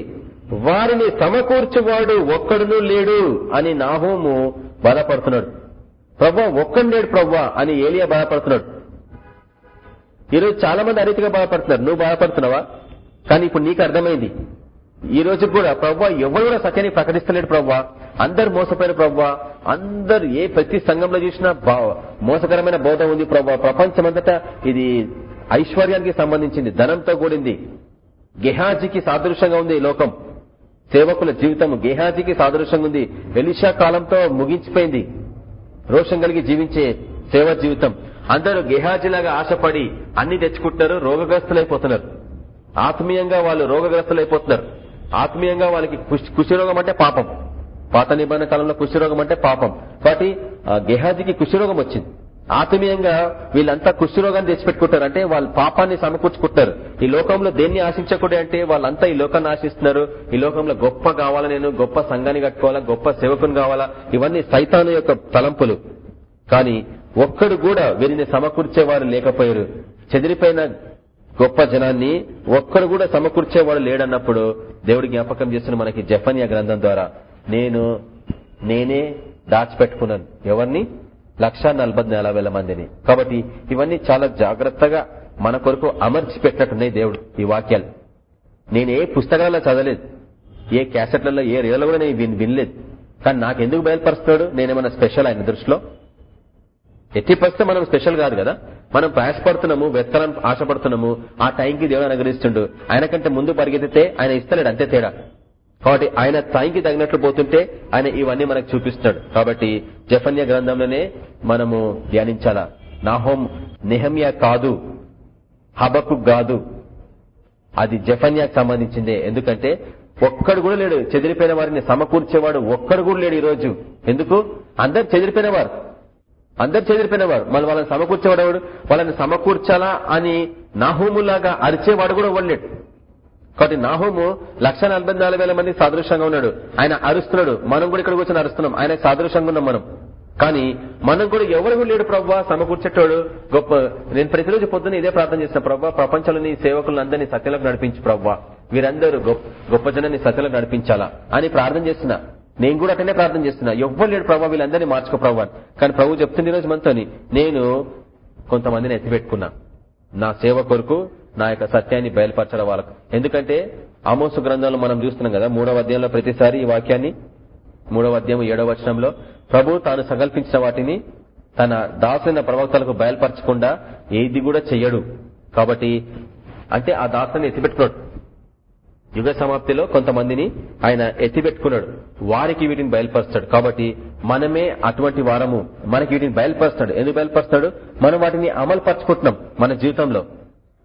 A: వారిని సమకూర్చువాడు ఒక్కడునూ లేడు అని నాహోము బాధపడుతున్నాడు ప్రవ్వా ఒక్కడు లేడు ప్రవ్వా అని ఏలియా బాధపడుతున్నాడు ఈరోజు చాలా మంది అరీతిగా బాధపడుతున్నారు నువ్వు బాధపడుతున్నావా కానీ ఇప్పుడు నీకు అర్థమైంది. ఈ రోజు కూడా ప్రవ్వా ఎవరు కూడా సత్యాన్ని ప్రకటిస్తలేడు ప్రవ్వా అందరు మోసపోయిన ప్రవ్వా అందరు ఏ ప్రతి సంఘంలో చూసినా మోసకరమైన బోధ ఉంది ప్రవ్వా ప్రపంచమంతటా ఇది ఐశ్వర్యానికి సంబంధించింది ధనంతో కూడింది. గెహాజీకి సాదృశ్యంగా ఉంది ఈ లోకం. సేవకుల జీవితం గెహాజీకి సాదృశ్యంగా ఉంది. ఎలిషా కాలంతో ముగించిపోయింది. రోషం కలిగి జీవించే సేవ జీవితం. అందరూ గెహాజీలాగా ఆశపడి అన్ని తెచ్చుకుంటున్నారు రోగగ్రస్తులైపోతున్నారు. ఆత్మీయంగా వాళ్ళు రోగగ్రస్తులైపోతున్నారు. ఆత్మీయంగా వాళ్ళకి కుష్- రోగం అంటే పాపం. పాత నిబంధన కాలంలో కుష్ఠరోగం అంటే పాపం. కాబట్టి ఆ కుషి రోగం వచ్చింది. ఆత్మీయంగా వీళ్ళంతా కుష్ఠరోగాన్ని తెచ్చిపెట్టుకుంటారు. అంటే వాళ్ళు పాపాన్ని సమకూర్చుకుంటారు ఈ లోకంలో దేన్ని ఆశించకూడదు అంటే వాళ్ళంతా ఈ లోకాన్ని ఆశిస్తున్నారు. ఈ లోకంలో గొప్ప కావాలా నేను? గొప్ప సంఘాన్ని కట్టుకోవాలా? గొప్ప సేవకుని కావాలా? ఇవన్నీ సైతాను యొక్క తలంపులు. కానీ ఒక్కడు కూడా వీరిని సమకూర్చేవారు లేకపోయారు. చెదిరిపోయిన గొప్ప జనాన్ని ఒక్కడు కూడా సమకూర్చేవాడు లేడన్నప్పుడు దేవుడు జ్ఞాపకం చేస్తున్న మనకి జఫన్యా గ్రంథం ద్వారా నేను నేనే దాచిపెట్టుకున్నాను. ఎవరిని? లక్ష వేల మందిని. కాబట్టి ఇవన్నీ చాలా జాగ్రత్తగా మన కొరకు అమర్చి పెట్టినట్టున్నాయి దేవుడు ఈ వాక్యాలు. నేను ఏ పుస్తకాలలో చదవలేదు. ఏ క్యాసెట్లలో ఏ రీలలో కూడా నేను వినలేదు. కానీ నాకు ఎందుకు బయలుపరుస్తున్నాడు? నేనేమన్నా స్పెషల్ ఆయన దృష్టిలో? ఎట్టి పరిస్థితి మనం స్పెషల్ కాదు కదా? మనం ప్రయాసపడుతున్నాము వెతకాలని ఆశపడుతున్నాము ఆ టైంకి దేవుడు అనుగ్రహిస్తుండు. ఆయన కంటే ముందు పరిగెత్తితే ఆయన ఇస్తలేడు అంతే తేడా. కాబట్టి ఆయన టైంకి తగినట్లు పోతుంటే ఆయన ఇవన్నీ మనకు చూపిస్తున్నాడు. కాబట్టి జఫన్య గ్రంథంలోనే మనము ధ్యానించాలా? నాహోం నెహమ్యా కాదు హబకు కాదు అది జఫన్యాకు సంబంధించిందే. ఎందుకంటే ఒక్కడు కూడా లేడు. చెదిరిపోయిన వారిని సమకూర్చేవాడు ఒక్కడు కూడా లేడు ఈరోజు. ఎందుకు? అందరు చెదిరిపోయినవారు. అందరు చెదిరిపోయినవారు. మళ్ళీ వాళ్ళని సమకూర్చేవాడు వాళ్ళని సమకూర్చాలా అని నాహోములాగా అరిచేవాడు కూడా ఇవ్వలేడు కాబట్టి నాహోము లక్ష వేల మంది సాదృశ్యంగా ఉన్నాడు. ఆయన అరుస్తున్నాడు. మనం కూడా ఇక్కడ కూర్చొని అరుస్తున్నాం. ఆయన సాదృశ్యంగా ఉన్నాం మనం. కానీ మనం కూడా ఎవరు లేడు ప్రవ్వా సమకూర్చేటోడు గొప్ప. నేను ప్రతిరోజు పొద్దున్న ఇదే ప్రార్థన చేసిన ప్రవ్వా ప్రపంచంలోని సేవకులను అందరినీ సత్యలకు నడిపించు ప్రవ్వా వీరందరూ గొప్ప జనాన్ని సత్యలకు నడిపించాలా అని ప్రార్థన చేస్తున్నా. నేను కూడా అక్కడనే ప్రార్థన చేస్తున్నా. ఎవ్వరు లేడు ప్రభావ వీళ్ళందరినీ మార్చుకో ప్రభావ కానీ ప్రభు చెప్తుంది ఈ రోజు మనతోని నేను కొంతమందిని ఎత్తిపెట్టుకున్నా. నా సేవ కొరకు నా యొక్క సత్యాన్ని బయలుపరచడం వాళ్ళకు. ఎందుకంటే ఆమోసు గ్రంథంలో మనం చూస్తున్నాం కదా మూడవ అధ్యాయంలో ప్రతిసారి ఈ వాక్యాన్ని మూడవ అధ్యాయం ఏడవ వచనంలో ప్రభు తాను సంకల్పించిన వాటిని తన దాసులైన ప్రవక్తలకు బయలుపరచకుండా ఏది కూడా చెయ్యడు. కాబట్టి అంటే ఆ దాసుని ఎత్తిపెట్టుకున్నాడు. యుగ సమాప్తిలో కొంతమందిని ఆయన ఎత్తిపెట్టుకున్నాడు. వారికి వీటిని బయలుపరుస్తాడు. కాబట్టి మనమే అటువంటి వారము. మనకి వీటిని బయలుపరుస్తాడు. ఎందుకు బయలుపరుస్తాడు? మనం వాటిని అమలుపరచుకుంటున్నాం మన జీవితంలో.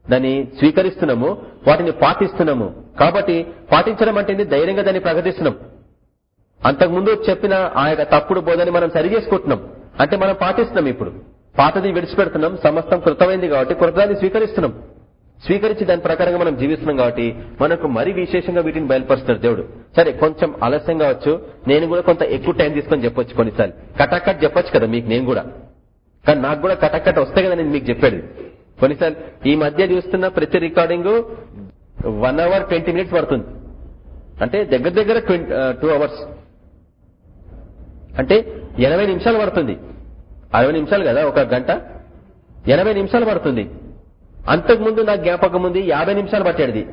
A: దాన్ని స్వీకరిస్తున్నాము వాటిని పాటిస్తున్నాము. కాబట్టి పాటించడం అంటే ధైర్యంగా దాన్ని ప్రకటిస్తున్నాం. అంతకుముందు చెప్పిన ఆ యొక్క తప్పుడు బోధని మనం సరి చేసుకుంటున్నాం అంటే మనం పాటిస్తున్నాం ఇప్పుడు. పాతది విడిచిపెడుతున్నాం సమస్తం కృతమైంది కాబట్టి కృతాన్ని స్వీకరిస్తున్నాం. స్వీకరించి దాని ప్రకారంగా మనం జీవిస్తున్నాం కాబట్టి మనకు మరీ విశేషంగా వీటిని బయలుపరుస్తున్నారు దేవుడు. సరే కొంచెం ఆలస్యం కావచ్చు. నేను కూడా కొంత ఎక్కువ టైం తీసుకొని చెప్పొచ్చు కొన్నిసార్లు. కటాకట్ చెప్పొచ్చు కదా మీకు నేను కూడా. కానీ నాకు కూడా కటాకట్ వస్తాయి కదా నేను మీకు చెప్పాడు కొన్నిసార్లు ఈ మధ్య చూస్తున్న ప్రతి recording one hour twenty minutes పడుతుంది. అంటే దగ్గర దగ్గర టూ అవర్స్. అంటే ఎనభై నిమిషాలు పడుతుంది. అరవై నిమిషాలు కదా ఒక గంట. ఎనభై నిమిషాలు పడుతుంది. అంతకుముందు నా జ్ఞాపకం ఉంది యాభై నిమిషాలు పట్టేది.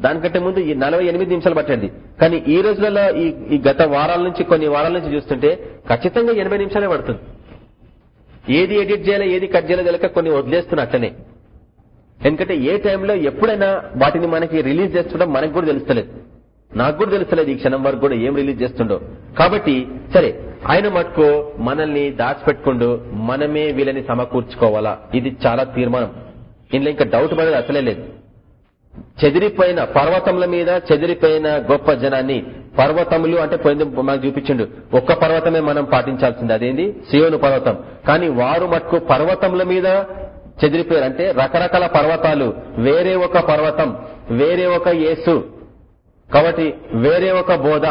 A: దానికంటే ముందు ఈ నలభై ఎనిమిది నిమిషాలు పట్టేది. కానీ ఈ రోజులలో ఈ ఈ గత వారాల నుంచి కొన్ని వారాల నుంచి చూస్తుంటే ఖచ్చితంగా ఎనభై నిమిషాలే పడుతుంది. ఏది ఎడిట్ చేయాలో ఏది కట్ చేయాలో తెలియక కొన్ని వదిలేస్తున్నా అట్లనే. ఎందుకంటే ఏ టైంలో ఎప్పుడైనా వాటిని మనకి రిలీజ్ చేస్తుండో మనకు కూడా తెలుస్తలేదు. నాకు కూడా తెలుస్తలేదు ఈ క్షణం వరకు కూడా ఏం రిలీజ్ చేస్తుండో. కాబట్టి సరే ఆయన మటుకు మనల్ని దాచిపెట్టుకుంటూ మనమే వీళ్ళని సమకూర్చుకోవాలా? ఇది చాలా తీర్మానం. ఇందులో ఇంకా డౌట్ పడేది అసలే లేదు. చెదిరిపోయిన పర్వతముల మీద చెదిరిపోయిన గొప్ప జనాన్ని పర్వతములు అంటే పోయింది మనకు చూపించిండు. ఒక్క పర్వతమే మనం పాటించాల్సింది. అదేంది? సియోను పర్వతం. కానీ వారు మటుకు పర్వతముల మీద చెదిరిపోయారు. అంటే రకరకాల పర్వతాలు. వేరే ఒక పర్వతం వేరే ఒక యేసు. కాబట్టి వేరే ఒక బోధ.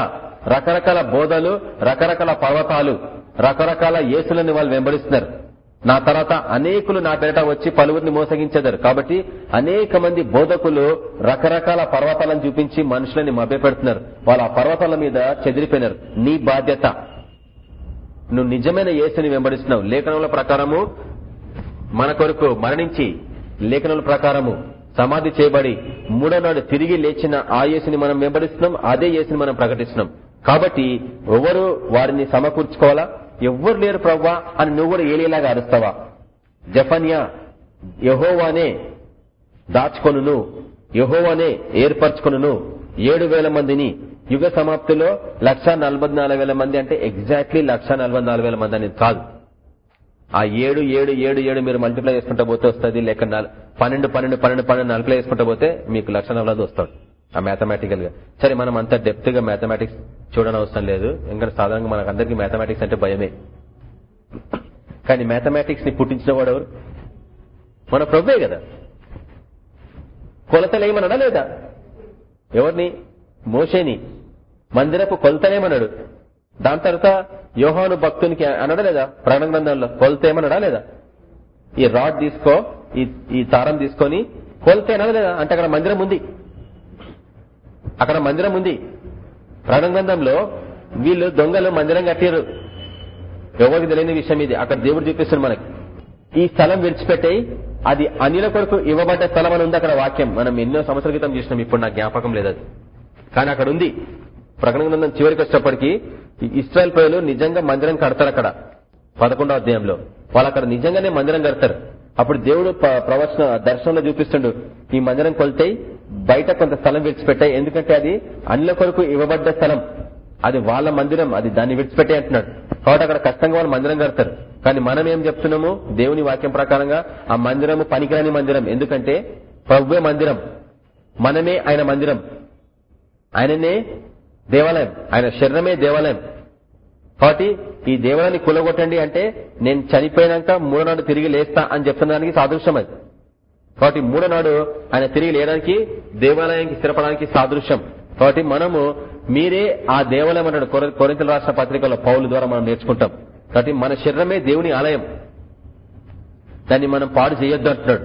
A: రకరకాల బోధలు రకరకాల పర్వతాలు రకరకాల యేసులని వాళ్ళు వెంబడిస్తున్నారు. నా తర్వాత అనేకులు నా పేరిట వచ్చి పలువురిని మోసగించేదారు. కాబట్టి అనేక మంది బోధకులు రకరకాల పర్వతాలను చూపించి మనుషులని మభ్యపెడుతున్నారు. వాళ్ళు ఆ పర్వతాల మీద చెదిరిపోయినారు. నీ బాధ్యత. నువ్వు నిజమైన యేసుని వెంబడిస్తున్నావు. లేఖనముల ప్రకారము మన కొరకు మరణించి లేఖనముల ప్రకారము సమాధి చేయబడి మూడో నాడు తిరిగి లేచిన ఆ యేసుని మనం వెంబడిస్తున్నాం. అదే యేసుని మనం ప్రకటిస్తున్నాం. కాబట్టి ఎవరు వారిని సమకూర్చుకోవాలా? ఎవ్వరు లేరు ప్రవ్వా అని నువ్వు కూడా ఏలేలాగా అరుస్తావా? జఫన్యా యహోవానే దాచుకొనును. యహోవానే ఏర్పరచుకొనును. ఏడు వేల మందిని యుగ సమాప్తిలో లక్ష నాలుగు వేల మంది అంటే ఎగ్జాక్ట్లీ లక్ష నలభై నాలుగు వేల మంది అనేది కాదు. ఆ ఏడు ఏడు ఏడు ఏడు మీరు మల్టిప్లై చేసుకుంటా పోతే వస్తుంది లేక పన్నెండు పన్నెండు పన్నెండు పన్నెండు మల్టిప్లై చేసుకుంటా పోతే మీకు లక్ష నలభై వస్తాడు ఆ మ్యాథమెటికల్గా. సరే మనం అంత డెప్త్గా మ్యాథమెటిక్స్ చూడనవసరం అవసరం లేదు. ఎందుకంటే సాధారణంగా మనకు అందరికీ మ్యాథమెటిక్స్ అంటే భయమే. కానీ మ్యాథమెటిక్స్ని పుట్టించిన వాడు ఎవరు? మన ప్రభువే కదా. కొలతలేమనడా లేదా? ఎవరిని? మోషేని. మందిరపు కొలతలేమన్నాడు దాని తర్వాత యోహాను భక్తునికి అనడా లేదా? ప్రాణ గ్రంథంలో కొలత లేదా? ఈ రాడ్ తీసుకో ఈ తారం తీసుకొని కొలత లేదా? అంటే అక్కడ మందిరం ఉంది. అక్కడ మందిరం ఉంది. ప్రకటన వీళ్ళు దొంగలు మందిరం కట్టారు ఎవరికి తెలియని విషయం ఇది. అక్కడ దేవుడు చూపిస్తాడు మనకి. ఈ స్థలం విడిచిపెట్టాయి అది అనిల కొరకు ఇవ్వబడ్డ స్థలం అని ఉంది అక్కడ వాక్యం. మనం ఎన్నో సంవత్సరాల క్రితం చూసినాం. ఇప్పుడు నాకు జ్ఞాపకం లేదు అది. కానీ అక్కడ ఉంది. ప్రకటన గ్రంథం చివరికి వచ్చేటప్పటికి ఇస్రాయల్ ప్రజలు నిజంగా మందిరం కడతారు అక్కడ. పదకొండో అధ్యాయంలో. వాళ్ళు అక్కడ నిజంగానే మందిరం కడతారు. అప్పుడు దేవుడు ప్రవచన దర్శనంలో చూపిస్తుండు ఈ మందిరం కొలితే బయట కొంత స్థలం విడిచిపెట్టాయి. ఎందుకంటే అది అన్నిల కొరకు ఇవ్వబడ్డ స్థలం. అది వాళ్ళ మందిరం అది దాన్ని విడిచిపెట్టే అంటున్నాడు. కాబట్టి అక్కడ కష్టంగా వాళ్ళు మందిరం కడతారు. కానీ మనం ఏం చెప్తున్నాము? దేవుని వాక్యం ప్రకారంగా ఆ మందిరము పనికిరాని మందిరం. ఎందుకంటే ప్రభువే మందిరం. మనమే ఆయన మందిరం. ఆయననే దేవాలయం. ఆయన శరీరమే దేవాలయం. కాబట్టి ఈ దేవాలయాన్ని కూలగొట్టండి అంటే నేను చనిపోయినాక మూడో నాడు తిరిగి లేస్తా అని చెప్తున్న దానికి సాదృశ్యం అది. కాబట్టి మూడో నాడు ఆయన తిరిగి లేయడానికి దేవాలయానికి స్థిరపడానికి సాదృశ్యం. కాబట్టి మనము మీరే ఆ దేవాలయం అన్నాడు కొర- రాష్ట్ర పత్రికలో పౌలు ద్వారా మనం నేర్చుకుంటాం. కాబట్టి మన శరీరమే దేవుని ఆలయం. దాన్ని మనం పాడు చేయొద్దు అంటున్నాడు.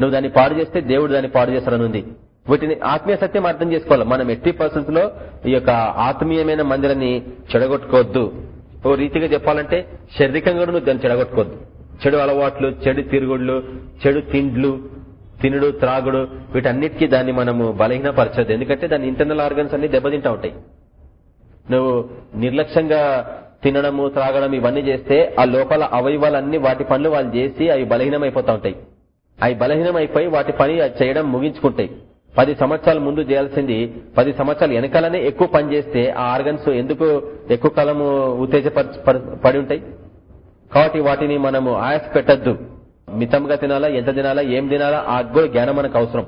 A: నువ్వు దాన్ని పాడు చేస్తే దేవుడు దాన్ని పాడు చేస్తాడనుంది వీటిని ఆత్మీయ సత్యం అర్థం చేసుకోవాలి. మనం ఎట్టి పరిస్థితుల్లో ఈ యొక్క ఆత్మీయమైన మందిరాన్ని చెడగొట్టుకోవద్దు. ఓ రీతిగా చెప్పాలంటే శారీరకంగా కూడా నువ్వు దాన్ని చెడగొట్టుకోవద్దు. చెడు అలవాట్లు చెడు తిరుగుళ్ళు చెడు తిండ్లు తినుడు త్రాగుడు వీటన్నిటికీ దాన్ని మనము బలహీనపరచదు ఎందుకంటే దాని ఇంటర్నల్ ఆర్గన్స్ అన్ని దెబ్బతింటా ఉంటాయి. నువ్వు నిర్లక్ష్యంగా తినడము త్రాగడం ఇవన్నీ చేస్తే ఆ లోపల అవయవాలన్నీ వాటి పనులు వాళ్ళు చేసి అవి బలహీనమైపోతా ఉంటాయి. అవి బలహీనమైపోయి వాటి పని చేయడం ముగించుకుంటాయి. పది సంవత్సరాల ముందు చేయాల్సింది పది సంవత్సరాలు వెనకాలనే ఎక్కువ పని చేస్తే ఆ ఆర్గన్స్ ఎందుకు ఎక్కువ కాలము ఉత్తేజపడి ఉంటాయి? కాబట్టి వాటిని మనము ఆయాస పెట్టద్దు. మితంగా తినాలా ఎంత తినాలా ఏం తినాలా ఆ కూడా జ్ఞానం మనకు అవసరం.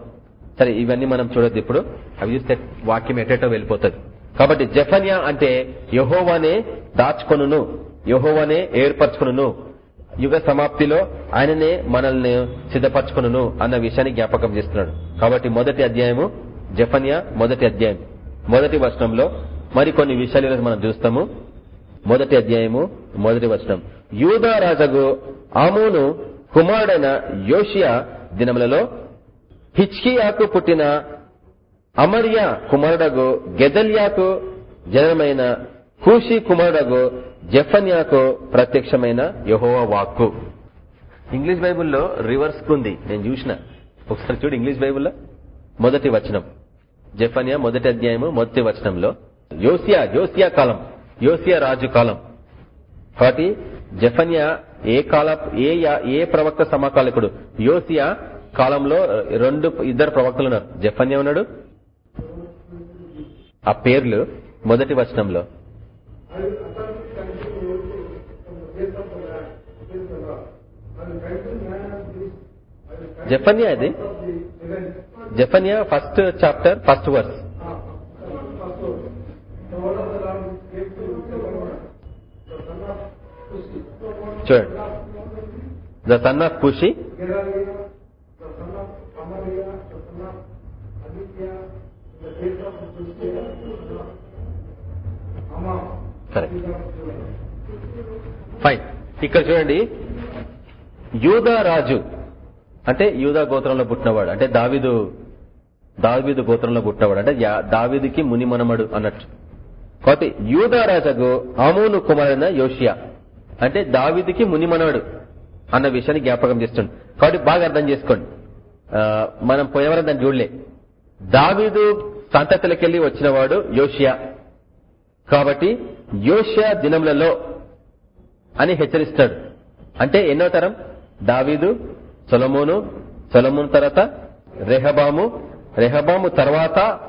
A: సరే ఇవన్నీ మనం చూడొద్దు ఇప్పుడు. అవి చూస్తే వాక్యం ఎటేటో వెళ్ళిపోతుంది. కాబట్టి జఫన్యా అంటే యహోవానే దాచుకొనును యహోవానే ఏర్పరచుకును యుగ సమాప్తిలో ఆయననే మనల్ని సిద్ధపరచుకును అన్న విషయాన్ని జ్ఞాపకం చేస్తున్నాడు. కాబట్టి మొదటి అధ్యాయము జఫన్యా మొదటి అధ్యాయం. మొదటి వచనంలో మరికొన్ని విషయాలు మనం చూస్తాము. మొదటి అధ్యాయము మొదటి వచనం. యూదా రాజగు ఆమోను కుమారుడైన యోషియా దినములలో హిచ్కియాకు పుట్టిన అమర్యా కుమారుడగు గెదల్యాకు జనమైన కూషి కుమారుడగు జఫన్యాకు ప్రత్యక్షమైన యహోవా వాక్కు. ఇంగ్లీష్ బైబుల్లో రివర్స్ ఉంది నేను చూసిన. ఒకసారి చూడు ఇంగ్లీష్ బైబుల్లో. మొదటి వచనం. జఫన్యా మొదటి అధ్యాయము మొదటి వచనంలో. యోసియా యోసియా కాలం. యోసియా రాజు కాలం. కాబట్టి జఫన్యా ఏ కాల ఏ ఏ ప్రవక్త సమకాలికుడు? యోసియా కాలంలో రెండు ఇద్దరు ప్రవక్తలు ఉన్నారు జఫన్యా ఉన్నాడు. ఆ పేర్లు మొదటి వచనంలో. జఫన్యా అది Zephaniah first chapter first verse చూడండి. ద సన్ ఆఫ్ కుషి సరే. ఫైన్ ఇక్కడ చూడండి. యూదా రాజు. అంటే యూదా గోత్రంలో పుట్టినవాడు. అంటే దావిదు దావిదు గోత్రంలో పుట్టినవాడు. అంటే దావిదికి ముని మనమడు అన్నట్టు. కాబట్టి యూదారాజకు ఆమోను కుమారైన యోషియా. అంటే దావిదికి ముని మనవడు అన్న విషయాన్ని జ్ఞాపకం చేస్తుండు. కాబట్టి బాగా అర్థం చేసుకోండి. మనం పోయేవారం దాన్ని చూడలే. దావిదు సంతతులకెళ్ళి వచ్చినవాడు యోషియా. కాబట్టి యోషియా దినములలో అని హెచ్చరిస్తాడు. అంటే ఎన్నో తరం? దావీదు సొలమోను సొలమోను తర్వాత రెహబాము రెహబాము తర్వాత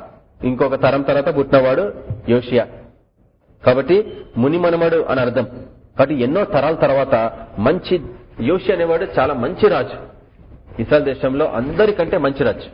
A: ఇంకొక తరం తర్వాత పుట్టినవాడు యోషియా. కాబట్టి ముని మనమడు అని అర్థం. కాబట్టి ఎన్నో తరాల తర్వాత మంచి యోషి అనేవాడు చాలా మంచి రాజు. ఇస్రాయల్ దేశంలో అందరికంటే మంచి రాజు.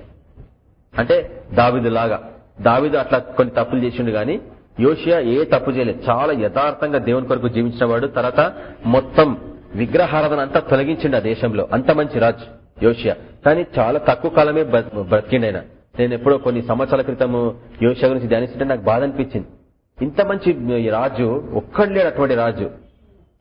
A: అంటే దావిదు లాగా. దావిదు అట్లా కొన్ని తప్పులు చేసిండు గాని యోషియా ఏ తప్పు చేయలేదు. చాలా యథార్థంగా దేవుని కొరకు జీవించిన వాడు. తర్వాత మొత్తం విగ్రహారాధన అంతా తొలగించిండు ఆ దేశంలో. అంత మంచి రాజు యోషియా. కానీ చాలా తక్కువ కాలమే బ్రతికిండైన నేను ఎప్పుడో కొన్ని సంవత్సరాల క్రితము యోషియా గురించి ధ్యానిస్తుంటే నాకు బాధ అనిపించింది. ఇంత మంచి రాజు ఒక్కడు లేడు అటువంటి రాజు.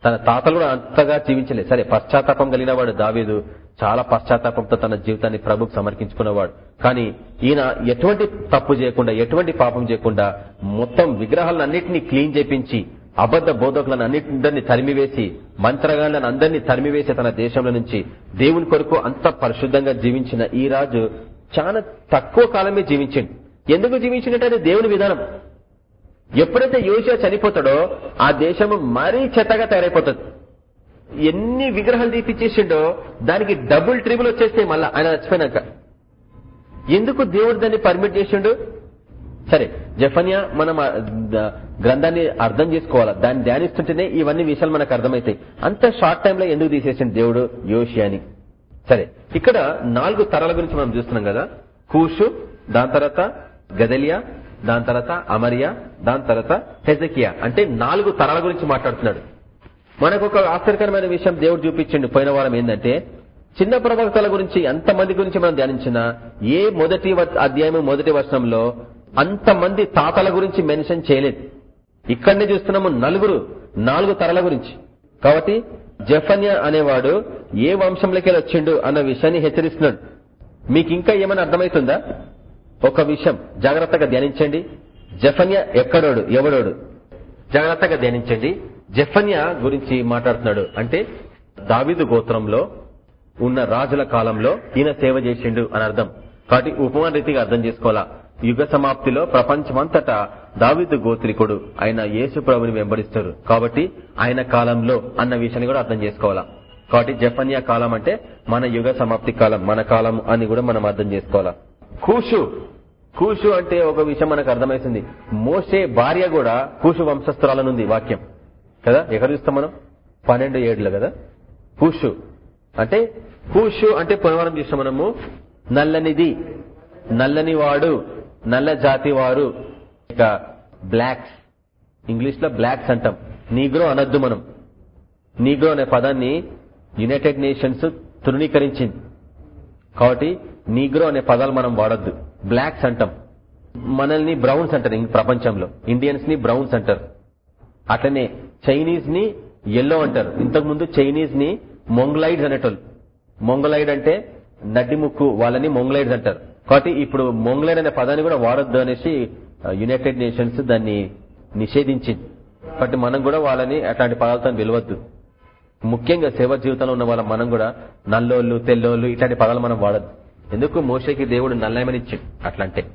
A: తన తాతలు కూడా అంతగా జీవించలేదు. సరే పశ్చాత్తాపం కలిగిన వాడు దావీదు. చాలా పశ్చాత్తాపంతో తన జీవితాన్ని ప్రభుకు సమర్పించుకున్నవాడు. కానీ ఈయన ఎటువంటి తప్పు చేయకుండా ఎటువంటి పాపం చేయకుండా మొత్తం విగ్రహాలన్నింటినీ క్లీన్ చేపించి అబద్ధ బోధకులను అన్నింటినీ తరిమివేసి మంత్రగాళ్ళను అందరినీ తరిమివేసి తన దేశంలో నుంచి దేవుని కొరకు అంత పరిశుద్ధంగా జీవించిన ఈ రాజు చాలా తక్కువ కాలమే జీవించండి. ఎందుకు జీవించినట్టు దేవుని విధానం. ఎప్పుడైతే యోషియా చనిపోతాడో ఆ దేశము మరీ చెత్తగా తయారైపోతుంది. ఎన్ని విగ్రహాలు తీపిచ్చేసిండో దానికి డబుల్ ట్రిబుల్ వచ్చేస్తాయి మళ్ళా. ఆయన చచ్చిపోయినాక. ఎందుకు దేవుడు దాన్ని పర్మిట్ చేసిండు? సరే జఫన్యా మనం గ్రంథాన్ని అర్థం చేసుకోవాలా? దాన్ని ధ్యానిస్తుంటేనే ఇవన్నీ విషయాలు మనకు అర్థమవుతాయి అంత షార్ట్ టైంలో ఎందుకు తీసేసిండు దేవుడు యోషియాని సరే ఇక్కడ నాలుగు తరాల గురించి మనం చూస్తున్నాం కదా. కూషు దాని తర్వాత గదలియా దాని తర్వాత అమరియా దాని తర్వాత హెజకియా. అంటే నాలుగు తరాల గురించి మాట్లాడుతున్నాడు. మనకు ఒక ఆశ్చర్యకరమైన విషయం దేవుడు చూపించండి పోయిన వారం ఏంటంటే చిన్న ప్రవక్తల గురించి ఎంతమంది గురించి మనం ధ్యానించినా ఏ మొదటి అధ్యాయం మొదటి వర్షంలో అంతమంది తాతల గురించి మెన్షన్ చేయలేదు. ఇక్కడనే చూస్తున్నాము నలుగురు నాలుగు తరాల గురించి. కాబట్టి జఫన్య అనేవాడు ఏ వంశంలోకి వచ్చిండు అన్న విషయాన్ని హెచ్చరిస్తున్నాడు. మీకు ఇంకా ఏమైనా అర్థమవుతుందా? ఒక విషయం జాగ్రత్తగా ధ్యానించండి. జఫన్య ఎక్కడోడు? ఎవడోడు? జాగ్రత్తగా ధ్యానించండి. జఫన్య గురించి మాట్లాడుతున్నాడు. అంటే దావిదు గోత్రంలో ఉన్న రాజుల కాలంలో ఈయన సేవ చేసిండు అని అర్థం. కాబట్టి ఉపమాన రీతిగా అర్థం చేసుకోవాలా? యుగ సమాప్తిలో ప్రపంచమంతటా దావిదు గోత్రికుడు ఆయన యేసు ప్రభుని వెంబడిస్తారు కాబట్టి ఆయన కాలంలో అన్న విషయాన్ని కూడా అర్థం చేసుకోవాలా? కాబట్టి జఫన్యా కాలం అంటే మన యుగ సమాప్తి కాలం మన కాలం అని కూడా మనం అర్థం చేసుకోవాలా? కూషు కూషు అంటే ఒక విషయం మనకు అర్థమవుతుంది మోసే భార్య కూడా కూషు వంశస్థురాలనుంది వాక్యం. కదా? ఎక్కడ చూస్తాం మనం? పన్నెండు ఏడులో కదా? కూషు. అంటే కూషు అంటే పునవరం చూస్తాం మనము. నల్లనిది. నల్లని వాడు నల్ల జాతి వారు ఇక బ్లాక్స్. ఇంగ్లీష్లో బ్లాక్స్ అంటాం. నీగ్రో అనద్దు మనం. నీగ్రో అనే పదాన్ని యునైటెడ్ నేషన్స్ తృణీకరించింది. కాబట్టి నీగ్రో అనే పదాలు మనం వాడొద్దు. బ్లాక్స్ అంటాం మనల్ని బ్రౌన్స్ అంటారు ప్రపంచంలో. ఇండియన్స్ని బ్రౌన్స్ అంటారు అట్లనే చైనీస్ని ఎల్లో అంటారు. ఇంతకు ముందు చైనీస్ని మొంగ్లైడ్స్ అనేటోళ్ళు. మొంగలైడ్ అంటే నడ్డి ముక్కు వాళ్ళని మొంగ్లైడ్స్ అంటారు. కాబట్టి ఇప్పుడు మొంగ్లైడ్ అనే పదాన్ని కూడా వాడొద్దు అనేసి యునైటెడ్ నేషన్స్ దాన్ని నిషేధించింది. కాబట్టి మనం కూడా వాళ్ళని అట్లాంటి పదాలతో పిలవద్దు. ముఖ్యంగా సేవ జీవితంలో ఉన్న వాళ్ళ మనం కూడా నల్లోళ్ళు తెల్లోళ్ళు ఇట్లాంటి పదాలు మనం వాడద్దు. ఎందుకు మోషకి దేవుడు నల్లమని ఇచ్చింది అట్లంటే.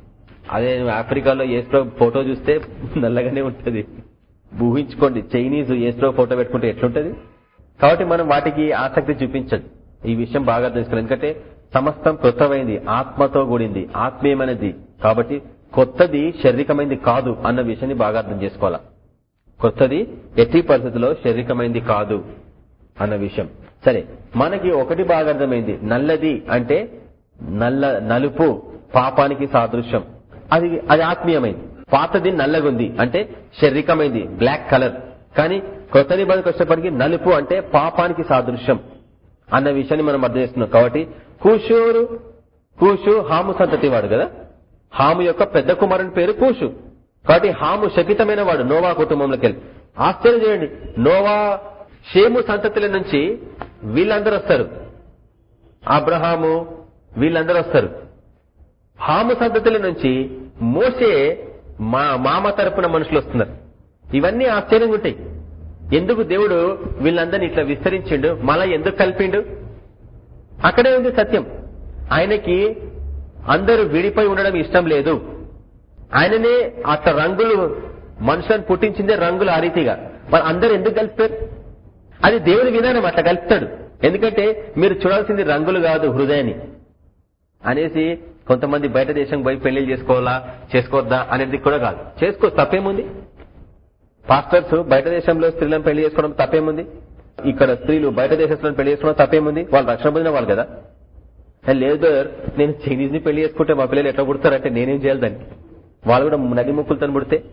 A: అదే ఆఫ్రికాలో ఏస్ప్రో ఫోటో చూస్తే నల్లగానే ఉంటుంది. ఊహించుకోండి చైనీస్ ఏస్ప్రో ఫోటో పెట్టుకుంటే ఎట్లుంటది? కాబట్టి మనం వాటికి ఆసక్తి చూపించదు. ఈ విషయం బాగా తెలుసుకోవాలి. ఎందుకంటే సమస్తం కృతమైంది ఆత్మతో కూడింది ఆత్మీయమైనది. కాబట్టి కొత్తది శారీరకమైంది కాదు అన్న విషయాన్ని బాగా అర్థం చేసుకోవాలా? కొత్తది ఎట్టి పరిస్థితుల్లో శారీరకమైంది కాదు అన్న విషయం. సరే మనకి ఒకటి బాగా అర్థమైంది నల్లది అంటే నల్ల నలుపు పాపానికి సాదృశ్యం. అది అది ఆత్మీయమైంది. పాతది నల్లగుంది అంటే శారీరకమైంది బ్లాక్ కలర్. కానీ కొత్త నిబంధనకు వచ్చేప్పటికీ నలుపు అంటే పాపానికి సాదృశ్యం అన్న విషయాన్ని మనం అర్థం చేస్తున్నాం కాబట్టి కూషూరు కూషు హాము సంతతి వాడు కదా? హాము యొక్క పెద్ద కుమారుని పేరు కూషు. కాబట్టి హాము శపితమైన వాడు నోవా కుటుంబంలోకి వెళ్ళి ఆశ్చర్యం చేయండి. నోవా షేము సంతతుల నుంచి వీళ్ళందరూ వస్తారు. అబ్రహాము వీళ్ళందరూ వస్తారు. హాము సంతతుల నుంచి మోసే మా మామ తరపున మనుషులు వస్తున్నారు. ఇవన్నీ ఆశ్చర్యంగా ఉంటాయి. ఎందుకు దేవుడు వీళ్ళందరినీ ఇట్లా విస్తరించిండు? మళ్ళా ఎందుకు కలిపిండు? అక్కడే ఉంది సత్యం. ఆయనకి అందరూ విడిపోయి ఉండడం ఇష్టం లేదు. ఆయననే అట్లా రంగులు మనుషులను పుట్టించిందే రంగులు ఆ రీతిగా. మరి అందరు ఎందుకు కలిపారు? అది దేవుని విధానం అట్లా కలుపుతాడు. ఎందుకంటే మీరు చూడాల్సింది రంగులు కాదు హృదయాన్ని. అనేసి కొంతమంది బయట దేశం పోయి పెళ్ళిళ్ళు చేసుకోవాలా చేసుకోవద్దా అనేది కూడా కాదు. చేసుకో తప్పేముంది? పాస్టర్స్ బయట దేశంలో స్త్రీలను పెళ్ళి చేసుకోవడం తప్పేముంది? ఇక్కడ స్త్రీలు బయట దేశంలో పెళ్ళి చేసుకోవడం తప్పేముంది? వాళ్ళు రక్షణ పొందిన వాళ్ళు కదా? ఏ, లేదు నేను చైనీస్ని పెళ్ళి చేసుకుంటే మా పిల్లలు ఎట్లా పుడతారంటే నేనేం చేయాలి దాన్ని వాళ్ళు కూడా నది ముక్కులతో పుడితే?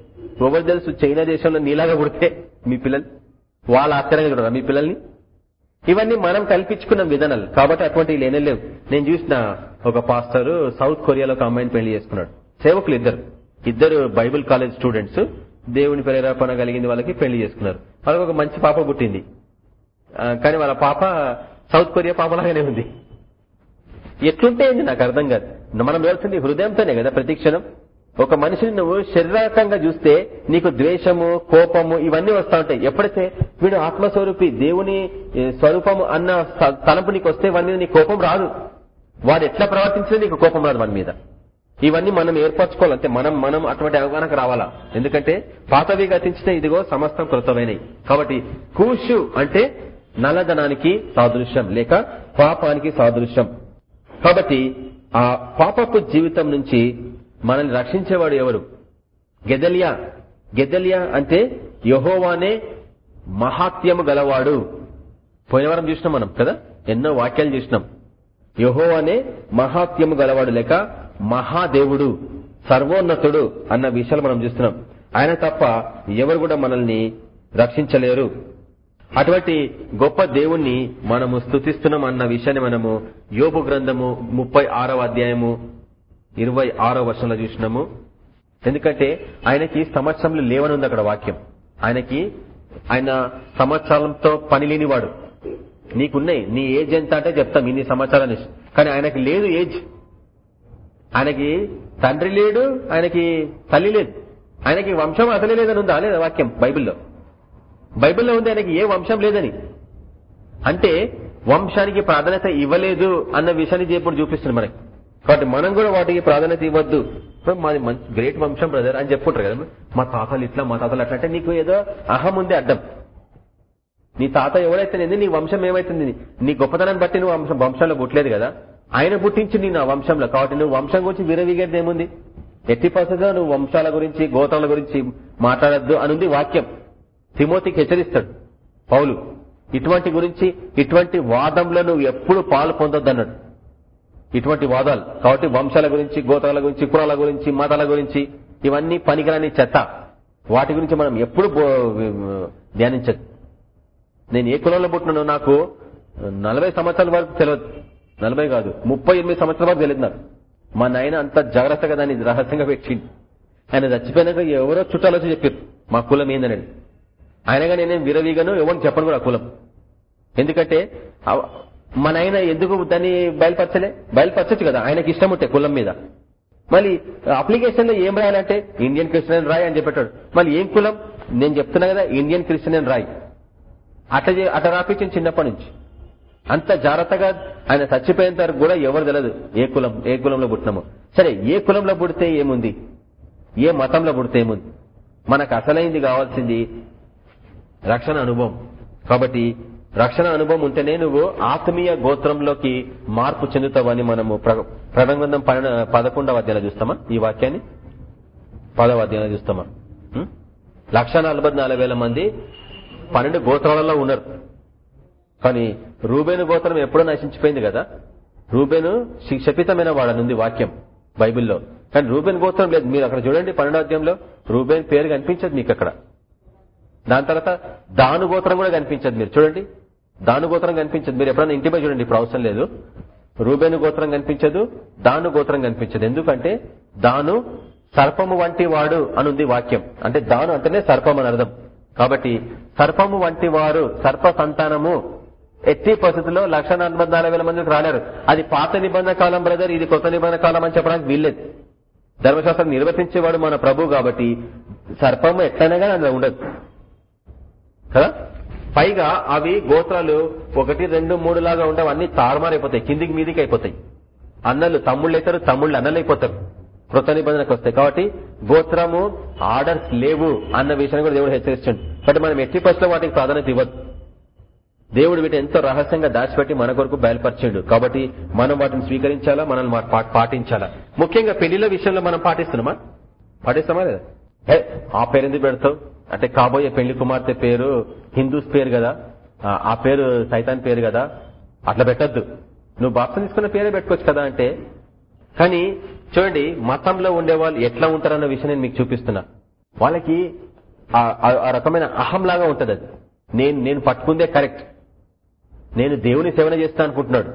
A: ఎవరు తెలుసు చైనా దేశంలో నీలాగా పుడితే మీ పిల్లలు? వాళ్ళ ఆశ్చర్యంగా చూడరా మీ పిల్లల్ని. ఇవన్నీ మనం కల్పించుకున్న విధానాలు. కాబట్టి అటువంటివి లేనే లేవు. నేను చూసిన ఒక పాస్టర్ సౌత్ కొరియాలో ఒక అమ్మాయిని పెళ్ళి చేసుకున్నాడు. సేవకులు ఇద్దరు. ఇద్దరు బైబిల్ కాలేజ్ స్టూడెంట్స్. దేవుని ప్రేరేపణ కలిగింది వాళ్ళకి పెళ్ళి చేసుకున్నారు. వాళ్ళకి ఒక మంచి పాప పుట్టింది. కానీ వాళ్ళ పాప సౌత్ కొరియా పాపలాగానే ఉంది. ఎట్లుంటే నాకు అర్థం కాదు. మనం వెళ్తుంది హృదయంతోనే కదా ప్రతి క్షణం. ఒక మనిషిని నువ్వు శరీరకంగా చూస్తే నీకు ద్వేషము కోపము ఇవన్నీ వస్తా ఉంటాయి. ఎప్పుడైతే వీడు ఆత్మస్వరూపి దేవుని స్వరూపము అన్న తలంపు నీకు వస్తే వాడి మీద నీ కోపం రాదు. వాడు ఎట్లా ప్రవర్తించినా నీకు కోపం రాదు వాడి మీద. ఇవన్నీ మనం ఏర్పరచుకోవాలంటే మనం మనం అటువంటి అవగాహనకు రావాలా? ఎందుకంటే పాతవి గతించిన ఇదిగో సమస్తం కృతమైనవి కాబట్టి కూషు అంటే నల్లధనానికి సాదృశ్యం లేక పాపానికి సాదృశ్యం. కాబట్టి ఆ పాపపు జీవితం నుంచి మనల్ని రక్షించేవాడు ఎవరు? గెదలియా. గెదలియా అంటే యహోవానే మహాత్యము గలవాడు. పోయినవరం చూసినాం మనం కదా? ఎన్నో వాక్యాలు చూసినాం. యహోవానే మహాత్యము గలవాడు లేక మహాదేవుడు సర్వోన్నతుడు అన్న విషయాలు మనం చూస్తున్నాం. ఆయన తప్ప ఎవరు కూడా మనల్ని రక్షించలేరు. అటువంటి గొప్ప దేవుణ్ణి మనము స్థుతిస్తున్నాం అన్న విషయాన్ని మనము యోపు గ్రంథము ముప్పై అధ్యాయము ఇరవై ఆరో వర్షంలో చూసినాము. ఎందుకంటే ఆయనకి సంవత్సరంలో లేవనుంది అక్కడ వాక్యం. ఆయనకి ఆయన సంవత్సరంతో పని లేనివాడు. నీకున్నాయి నీ ఏజ్ ఎంత అంటే చెప్తాం ఇన్ని సంవత్సరాలు కానీ ఆయనకి లేదు ఏజ్. ఆయనకి తండ్రి లేడు ఆయనకి తల్లి లేదు. ఆయనకి వంశం అసలే లేదని ఉందా? లేదా వాక్యం బైబిల్లో? బైబిల్లో ఉంది ఆయనకి ఏ వంశం లేదని. అంటే వంశానికి ప్రాధాన్యత ఇవ్వలేదు అన్న విషయాన్ని ఇప్పుడు చూపిస్తుంది మనకి. కాబట్టి మనం కూడా వాటికి ప్రాధాన్యత ఇవ్వద్దు. మాది మంచి గ్రేట్ వంశం బ్రదర్ అని చెప్పుకుంటారు కదా మా. తాతలు ఇట్లా మా తాతలు అట్లా అంటే నీకు ఏదో అహం ఉంది అడ్డం నీ తాత ఎవడైతేనేది నీ వంశం ఏమైతుంది నీ గొప్పతనాన్ని బట్టి నువ్వు వంశం వంశంలో పుట్టలేదు కదా. ఆయన పుట్టించి నీ నా వంశంలో. కాబట్టి నువ్వు వంశం గురించి విరవీగేది ఏముంది? ఎట్టి పరిస్థితిలో నువ్వు వంశాల గురించి గోత్రాల గురించి మాట్లాడద్దు అనుంది వాక్యం. తిమోతికి హెచ్చరిస్తాడు పౌలు. ఇటువంటి గురించి ఇటువంటి వాదంలో నువ్వు ఎప్పుడు పాలు పొందొద్దన్నాడు. ఇటువంటి వాదాలు. కాబట్టి వంశాల గురించి గోత్రాల గురించి కులాల గురించి మతాల గురించి ఇవన్నీ పనికిరాని చెత్త. వాటి గురించి మనం ఎప్పుడు ధ్యానించదు. నేను ఏ కులంలో పుట్టినానో నాకు నలభై సంవత్సరాల వరకు తెలియదు నలభై కాదు ముప్పై ఎనిమిది సంవత్సరాల వరకు తెలియదు నాకు. మా నాయన అంత జాగ్రత్తగా దాన్ని రహస్యంగా పెట్టింది ఆయన చచ్చిపోయినాక ఎవరో చుట్టాలు వచ్చి చెప్పారు మా కులం ఏందనండి ఆయనగా నేనేం విరవీగను ఎవరిని చెప్పను కూడా ఆ కులం. ఎందుకంటే మన ఆయన ఎందుకు దాన్ని బయలుపరచలే? బయలుపరచచ్చు కదా ఆయనకి ఇష్టం ఉంటే కులం మీద. మళ్ళీ అప్లికేషన్లో ఏం రాయాలంటే ఇండియన్ క్రిస్టియన్ రాయ్ అని చెప్పేటాడు. మళ్ళీ ఏం కులం? నేను చెప్తున్నా కదా ఇండియన్ క్రిస్టియన్ రాయ్. అట్లా చే- అట్లా రాపించింది చిన్నప్పటి నుంచి. అంత జాగ్రత్తగా ఆయన చచ్చిపోయేంత వరకు కూడా ఎవరు తెలియదు ఏ కులం ఏ కులంలో పుట్టినాము. సరే ఏ కులంలో పుడితే ఏముంది? ఏ మతంలో పుడితే ఏముంది? మనకు అసలైంది కావాల్సింది రక్షణ అనుభవం. కాబట్టి రక్షణ అనుభవం ఉంటేనే నువ్వు ఆత్మీయ గోత్రంలోకి మార్పు చెందుతావని మనము ప్ర- ప్రకటన పదకొండవ అధ్యాయంలో చూస్తామా? ఈ వాక్యాన్ని? పదవ అధ్యాయంలో చూస్తామా? లక్ష నలభై నాలుగు వేల మంది పన్నెండు గోత్రాలలో ఉన్నారు. కానీ రూబేను గోత్రం ఎప్పుడో నశించిపోయింది కదా? రూబేను శిక్షపితమైన వాడనుంది వాక్యం బైబిల్లో. కానీ రూబేన్ గోత్రం లేదు. మీరు అక్కడ చూడండి పన్నెండో అధ్యాయంలో రూబేన్ పేరు కనిపించదు మీకు అక్కడ. దాని తర్వాత దాను గోత్రం కూడా కనిపించదు మీరు. చూడండి. దాను గోత్రం కనిపించదు. మీరు ఎప్పుడైనా ఇంటిపై చూడండి ఇప్పుడు అవసరం లేదు. రూబేను గోత్రం కనిపించదు దాను గోత్రం కనిపించదు. ఎందుకంటే దాను సర్పము వంటి వాడు అనుంది వాక్యం. అంటే దాను అంటేనే సర్పం అని అర్థం. కాబట్టి సర్పము వంటి వారు సర్ప సంతానము ఎట్టి పరిస్థితుల్లో లక్ష నలభై నాలుగు వేల మందికి రాలేరు. అది పాత నిబంధన కాలం బ్రదర్ ఇది కొత్త నిబంధన కాలం అని చెప్పడానికి వీల్లేదు. ధర్మశాస్త్రం నిర్వర్తించేవాడు మన ప్రభు కాబట్టి సర్పము ఎట్లయినా కానీ అందులో ఉండదు. కదా? పైగా అవి గోత్రాలు ఒకటి రెండు మూడు లాగా ఉండవు. అన్ని తారుమారైపోతాయి. కిందికి మీదికి అయిపోతాయి. అన్నలు తమ్ముళ్ళు అవుతారు తమ్ముళ్ళు అన్నలు అయిపోతారు కృత నిబంధనకు వస్తాయి. కాబట్టి గోత్రము ఆర్డర్స్ లేవు అన్న విషయాన్ని కూడా దేవుడు హెచ్చరిస్తుంది కాబట్టి మనం ఎట్టి పరిస్థితుల్లో వాటికి ప్రాధాన్యత ఇవ్వదు. దేవుడు వీటి ఎంతో రహస్యంగా దాచిపెట్టి మన కొరకు బయలుపరిచిండు. కాబట్టి మనం వాటిని స్వీకరించాలా? మనల్ని పా- పాటించాలా? ముఖ్యంగా పెళ్ళిల విషయంలో మనం పాటిస్తున్నామా? పాటిస్తామా లేదా? ఆ పేరు ఎందుకు పెడతావు? అంటే కాబోయే పెళ్ళి కుమార్తె పేరు హిందూస్ పేరు కదా. ఆ, పేరు సైతాన్ పేరు కదా. అట్లా పెట్టద్దు. నువ్వు బాప్సం తీసుకున్న పేరే పెట్టుకోవచ్చు కదా అంటే. కానీ చూడండి మతంలో ఉండే వాళ్ళు ఎట్లా ఉంటారన్న విషయం నేను మీకు చూపిస్తున్నా. వాళ్ళకి ఆ- రకమైన అహంలాగా ఉంటది అది. నేను నేను పట్టుకుందే కరెక్ట్. నేను దేవుని సేవన చేస్తా అనుకుంటున్నాడు.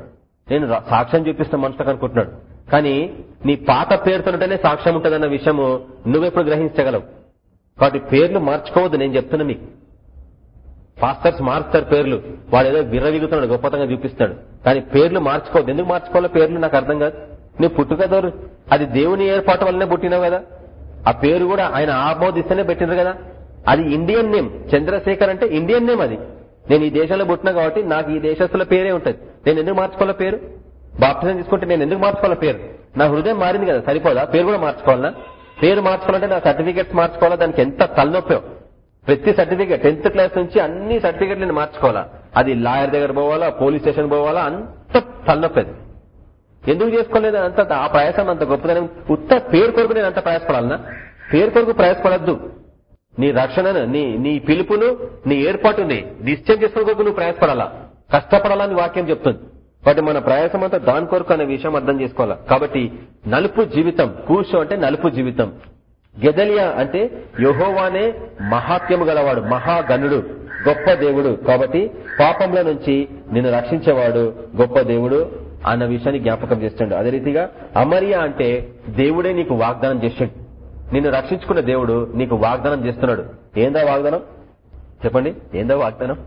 A: నేను సాక్ష్యం చూపిస్తున్న మనుషులకు అనుకుంటున్నాడు. కానీ నీ పాత పేరుతోనే సాక్ష్యం ఉంటుందన్న విషయము నువ్వెప్పుడు గ్రహించగలవు. కాబట్టి పేర్లు మార్చుకోవద్దు నేను చెప్తున్నా మీకు. పాస్టర్స్ మారుస్తారు పేర్లు. వాడు ఏదో విర్రవిగుతున్నాడు గొప్పతంగా చూపిస్తాడు. కానీ పేర్లు మార్చుకోవద్దు. ఎందుకు మార్చుకోవాలో పేర్లు నాకు అర్థం కాదు. నువ్వు పుట్టుకదోరు అది దేవుని ఏర్పాటు వల్లనే పుట్టినావు కదా. ఆ పేరు కూడా ఆయన ఆమోదిస్తేనే పెట్టినారు కదా. అది ఇండియన్ నేమ్ చంద్రశేఖర్ అంటే ఇండియన్ నేమ్ అది. నేను ఈ దేశంలో పుట్టినా కాబట్టి నాకు ఈ దేశస్తుల పేరే ఉంటది. నేను ఎందుకు మార్చుకోవాల పేరు? బాప్తిజం తీసుకుంటే నేను ఎందుకు మార్చుకోవాల పేరు? నా హృదయం మారింది కదా సరిపోదా? పేరు కూడా మార్చుకోవాలనా? పేరు మార్చుకోవాలంటే నా సర్టిఫికెట్స్ మార్చుకోవాలా? దానికి ఎంత తలనొప్పో? ప్రతి సర్టిఫికేట్ టెన్త్ క్లాస్ నుంచి అన్ని సర్టిఫికెట్లు నేను మార్చుకోవాలా? అది లాయర్ దగ్గర పోవాలా? పోలీస్ స్టేషన్ పోవాలా? అంత తలనొప్పేది ఎందుకు చేసుకోలేదు? అంత ఆ ప్రయాసం అంత గొప్పదనం. ఉత్త పేరు కొరకు నేను అంత ప్రయాసపడాలనా? పేరు కొరకు ప్రయాసపడద్దు. నీ రక్షణను నీ నీ పిలుపును నీ ఏర్పాటుని నిశ్చయం చేసుకోవడం నువ్వు ప్రయాసపడాలా? కష్టపడాలని వాక్యం చెప్తుంది. కాబట్టి మన ప్రయాసం అంతా దాని కొరకు అనే విషయం అర్థం చేసుకోవాలి? కాబట్టి నలుపు జీవితం కూర్చో అంటే నలుపు జీవితం. గెదలియా అంటే యహోవానే మహాత్యము గలవాడు మహాగణుడు గొప్ప దేవుడు. కాబట్టి పాపంలో నుంచి నిన్ను రక్షించేవాడు గొప్ప దేవుడు అన్న విషయాన్ని జ్ఞాపకం చేస్తుండు. అదే రీతిగా అమరియా అంటే దేవుడే నీకు వాగ్దానం చేసాడు. నిన్ను రక్షించుకున్న దేవుడు నీకు వాగ్దానం చేస్తున్నాడు. ఏందా వాగ్దానం? చెప్పండి. ఏందా వాగ్దానం?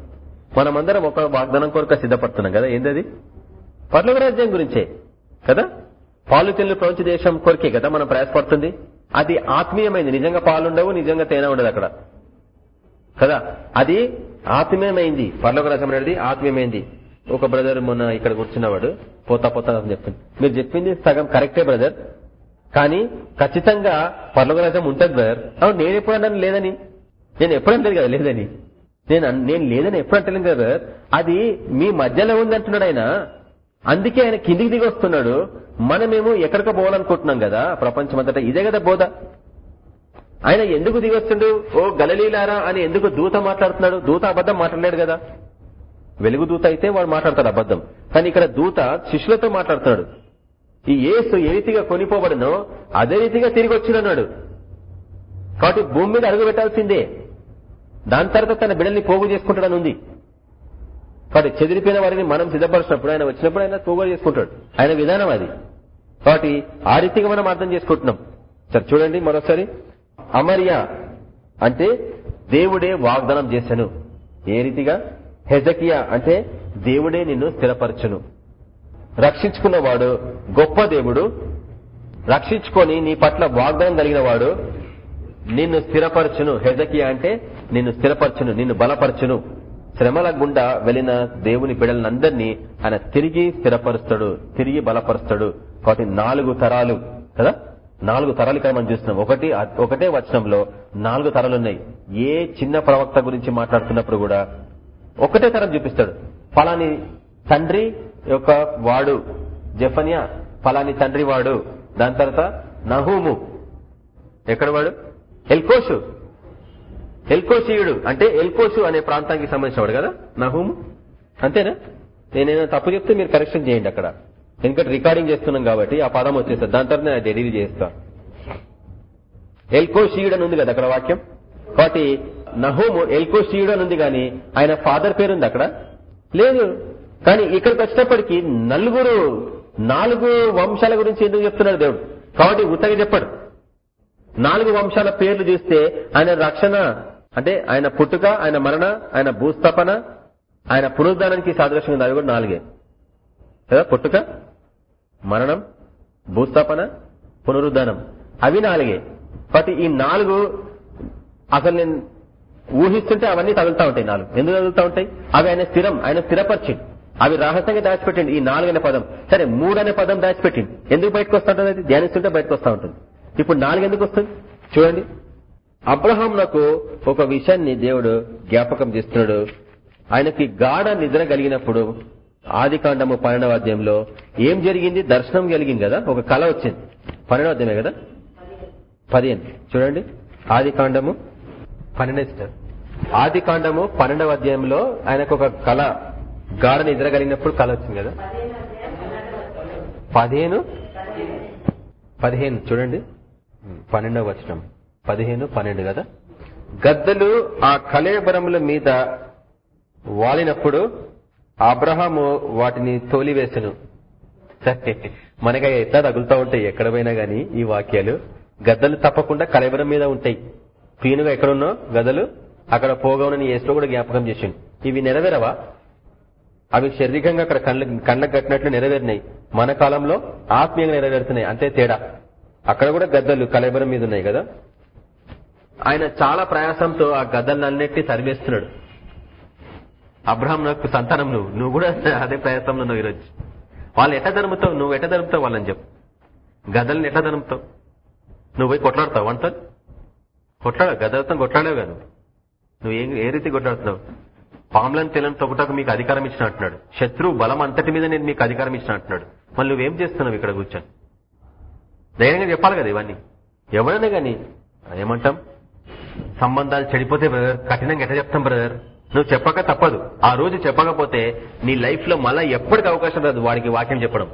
A: మనమందరం ఒక వాగ్దానం కొరకు సిద్ధపడుతున్నాం కదా. ఏందది? పర్లోక రాజ్యం గురించే కదా? పాలు తెల్లు ప్రపంచ దేశం కొరికే కదా మనం ప్రయాసపడుతుంది? అది ఆత్మీయమైంది. నిజంగా పాలుండవు నిజంగా తేనె ఉండదు అక్కడ. కదా? అది ఆత్మీయమైంది. పర్లోక రాజ్యం అనేది ఆత్మీయమైంది. ఒక బ్రదర్ మొన్న ఇక్కడ కూర్చున్నవాడు పోతా పోతా అని చెప్పింది. మీరు చెప్పింది సగం కరెక్టే బ్రదర్. కానీ ఖచ్చితంగా పర్లోక రాజ్యం ఉంటుంది బ్రదర్. అవును నేను ఎప్పుడు అన్నాను లేదని? నేను ఎప్పుడంటలేదు కదా లేదని? నేను నేను లేదని ఎప్పుడు అంటలేదు కదా బ్రదర్? అది మీ మధ్యలో ఉంది అంటున్నాడు ఆయన. అందుకే ఆయన కిందికి దిగి వస్తున్నాడు. మనమేమో ఎక్కడికో పోవాలనుకుంటున్నాం కదా ప్రపంచమంతటా ఇదే కదా బోధ. ఆయన ఎందుకు దిగొస్తుండు ఓ గలలీలారా అని ఎందుకు దూత మాట్లాడుతున్నాడు? దూత అబద్ధం మాట్లాడలేడు కదా. వెలుగు దూత అయితే వాడు మాట్లాడతాడు అబద్ధం. కానీ ఇక్కడ దూత శిష్యులతో మాట్లాడుతున్నాడు. ఈ ఏసు ఏ రీతిగా కొనిపోబడినో అదే రీతిగా తిరిగి వచ్చినన్నాడు. కాబట్టి భూమి మీద అడుగు పెట్టాల్సిందే. దాని తర్వాత తన బిడ్డల్ని పోగు చేసుకుంటాడని ఉంది. కాబట్టి చెదిరిపోయిన వారిని మనం సిద్ధపరిచినప్పుడు ఆయన వచ్చినప్పుడు ఆయన పోగు చేసుకుంటాడు. ఆయన విధానం అది. కాబట్టి ఆ రీతిగా మనం అర్థం చేసుకుంటున్నాం. సరే చూడండి మరోసారి. అమర్య అంటే దేవుడే వాగ్దానం చేశాను. ఏ రీతిగా? హెజకియా అంటే దేవుడే నిన్ను స్థిరపరచును. రక్షించుకున్నవాడు గొప్ప దేవుడు. రక్షించుకొని నీ పట్ల వాగ్దానం కలిగిన వాడు నిన్ను స్థిరపరచును. హెజకియా అంటే నిన్ను స్థిరపరచును నిన్ను బలపరచును. శ్రమల గుండా వెళ్ళిన దేవుని బిడలందరినీ ఆయన తిరిగి స్థిరపరుస్తాడు తిరిగి బలపరుస్తాడు. కాబట్టి నాలుగు తరాలు కదా? నాలుగు తరాలు ఇక్కడ మనం చూస్తున్నాం. ఒకటి ఒకటే వచనంలో నాలుగు తరాలు ఉన్నాయి. ఏ చిన్న ప్రవక్త గురించి మాట్లాడుతున్నప్పుడు కూడా ఒకటే తరం చూపిస్తాడు. ఫలాని తండ్రి యొక్క వాడు జఫన్యా ఫలాని తండ్రి వాడు. దాని తర్వాత నహూము. ఎక్కడ వాడు? ఎల్కోషు. ఎల్కోసీయుడు అంటే ఎల్కోసు అనే ప్రాంతానికి సంబంధించిన వాడు కదా? నహూము? అంతేనా? నేనేమైనా తప్పు చెప్తే మీరు కరెక్షన్ చేయండి అక్కడ. ఎందుకంటే రికార్డింగ్ చేస్తున్నాం కాబట్టి ఆ పదం వచ్చేస్తుంది. దాని తర్వాత నేను డెలివరీ చేస్తా. ఎల్కోషీయుడు అని ఉంది కదా అక్కడ వాక్యం? కాబట్టి నహోము ఎల్కోషీయుడు అని ఉంది కానీ ఆయన ఫాదర్ పేరుంది అక్కడ? లేదు. కానీ ఇక్కడికి వచ్చినప్పటికీ నలుగురు నాలుగు వంశాల గురించి ఎందుకు చెప్తున్నాడు దేవుడు? కాబట్టి ఉత్తగా చెప్పాడు. నాలుగు వంశాల పేర్లు చూస్తే ఆయన రక్షణ అంటే ఆయన పుట్టుక ఆయన మరణ ఆయన భూస్థాపన ఆయన పునరుద్ధానానికి సాదృశ్యం ఉంది అవి కూడా నాలుగే. కదా? పుట్టుక మరణం భూస్థాపన పునరుద్ధానం. అవి నాలుగే. కాబట్టి ఈ నాలుగు అసలు నేను ఊహిస్తుంటే అవన్నీ తగులుతా ఉంటాయి నాలుగు. ఎందుకు తగులుతా ఉంటాయి? అవి ఆయన స్థిరం ఆయన స్థిరపరిచింది అవి రహస్యంగా దాచిపెట్టింది ఈ నాలుగు అనే పదం. సరే మూడు అనే పదం దాచిపెట్టింది ఎందుకు బయటకు వస్తా ఉంటుంది? అది ధ్యానిస్తుంటే బయటకు వస్తా ఉంటుంది. ఇప్పుడు నాలుగు ఎందుకు వస్తుంది? చూడండి. అబ్రహాం నాకు ఒక విషయాన్ని దేవుడు జ్ఞాపకం చేస్తున్నాడు. ఆయనకి గాఢ నిద్ర కలిగినప్పుడు ఆది కాండము పన్నెండవ అధ్యాయంలో ఏం జరిగింది? దర్శనం కలిగింది కదా? ఒక కళ వచ్చింది. పన్నెండవ అధ్యాయమే కదా? పదిహేను. చూడండి. ఆది కాండము పన్నెండు ఆది కాండము పన్నెండవ అధ్యాయంలో ఆయనకు ఒక కళ గాఢ నిద్ర కలిగినప్పుడు కళ వచ్చింది కదా? పదిహేను? పదిహేను. చూడండి. పన్నెండవ వచ్చినాము పదిహేను పన్నెండు కదా? గద్దలు ఆ కళేబరముల మీద వాలినప్పుడు అబ్రహాము వాటిని తోలివేసను. మనకి ఎట్లా తగులుతూ ఉంటాయి? ఎక్కడ పోయినా గానీ ఈ వాక్యాలు. గద్దలు తప్పకుండా కలవరం మీద ఉంటాయి. పీనుగా ఎక్కడున్నో గదలు అక్కడ పోగవునని ఏసులో కూడా జ్ఞాపకం చేసిండు. ఇవి నెరవేరవా? అవి శారీరకంగా అక్కడ కళ్ళ కళ్ళకు కట్టినట్లు నెరవేరినాయి. మన కాలంలో ఆత్మీయంగా నెరవేరుతున్నాయి. అంతే తేడా. అక్కడ కూడా గద్దలు కలవరం మీద ఉన్నాయి కదా? ఆయన చాలా ప్రయాసంతో ఆ గద్దలన్నిటినీ తరిమేస్తున్నాడు. అబ్రహం నాకు సంతానం నువ్వు. నువ్వు కూడా అదే ప్రయాసంలో నువ్వు ఈరోజు. వాళ్ళు ఎట్ట ధరుముతావు నువ్వు ఎట్ట ధరుముతావు వాళ్ళని చెప్పు. గదల్ని ఎట్లా ధరుముతావు నువ్వు పోయి కొట్లాడతావు అంత కొట్లాడ గదలతో కొట్లాడేవు కాదు నువ్వు. ఏ ఏ రీతి కొట్లాడుతున్నావు? పాములను తెలను తొక్కటకు మీకు అధికారం ఇచ్చిన అంటున్నాడు. శత్రువు బలం అంతటి మీద నేను మీకు అధికారం ఇచ్చిన అంటున్నాడు. మళ్ళీ నువ్వేం చేస్తున్నావు ఇక్కడ కూర్చొని? ధైర్యంగా చెప్పాలి కదా ఇవన్నీ. ఎవరైనా గాని ఏమంటాం? సంబంధాలు చెడిపోతే బ్రదర్ కఠినంగా ఎట్లా చెప్తాం బ్రదర్ నువ్వు చెప్పక తప్పదు. ఆ రోజు చెప్పకపోతే నీ లైఫ్లో మళ్ళా ఎప్పటికీ అవకాశం రాదు వాడికి వాక్యం చెప్పడం.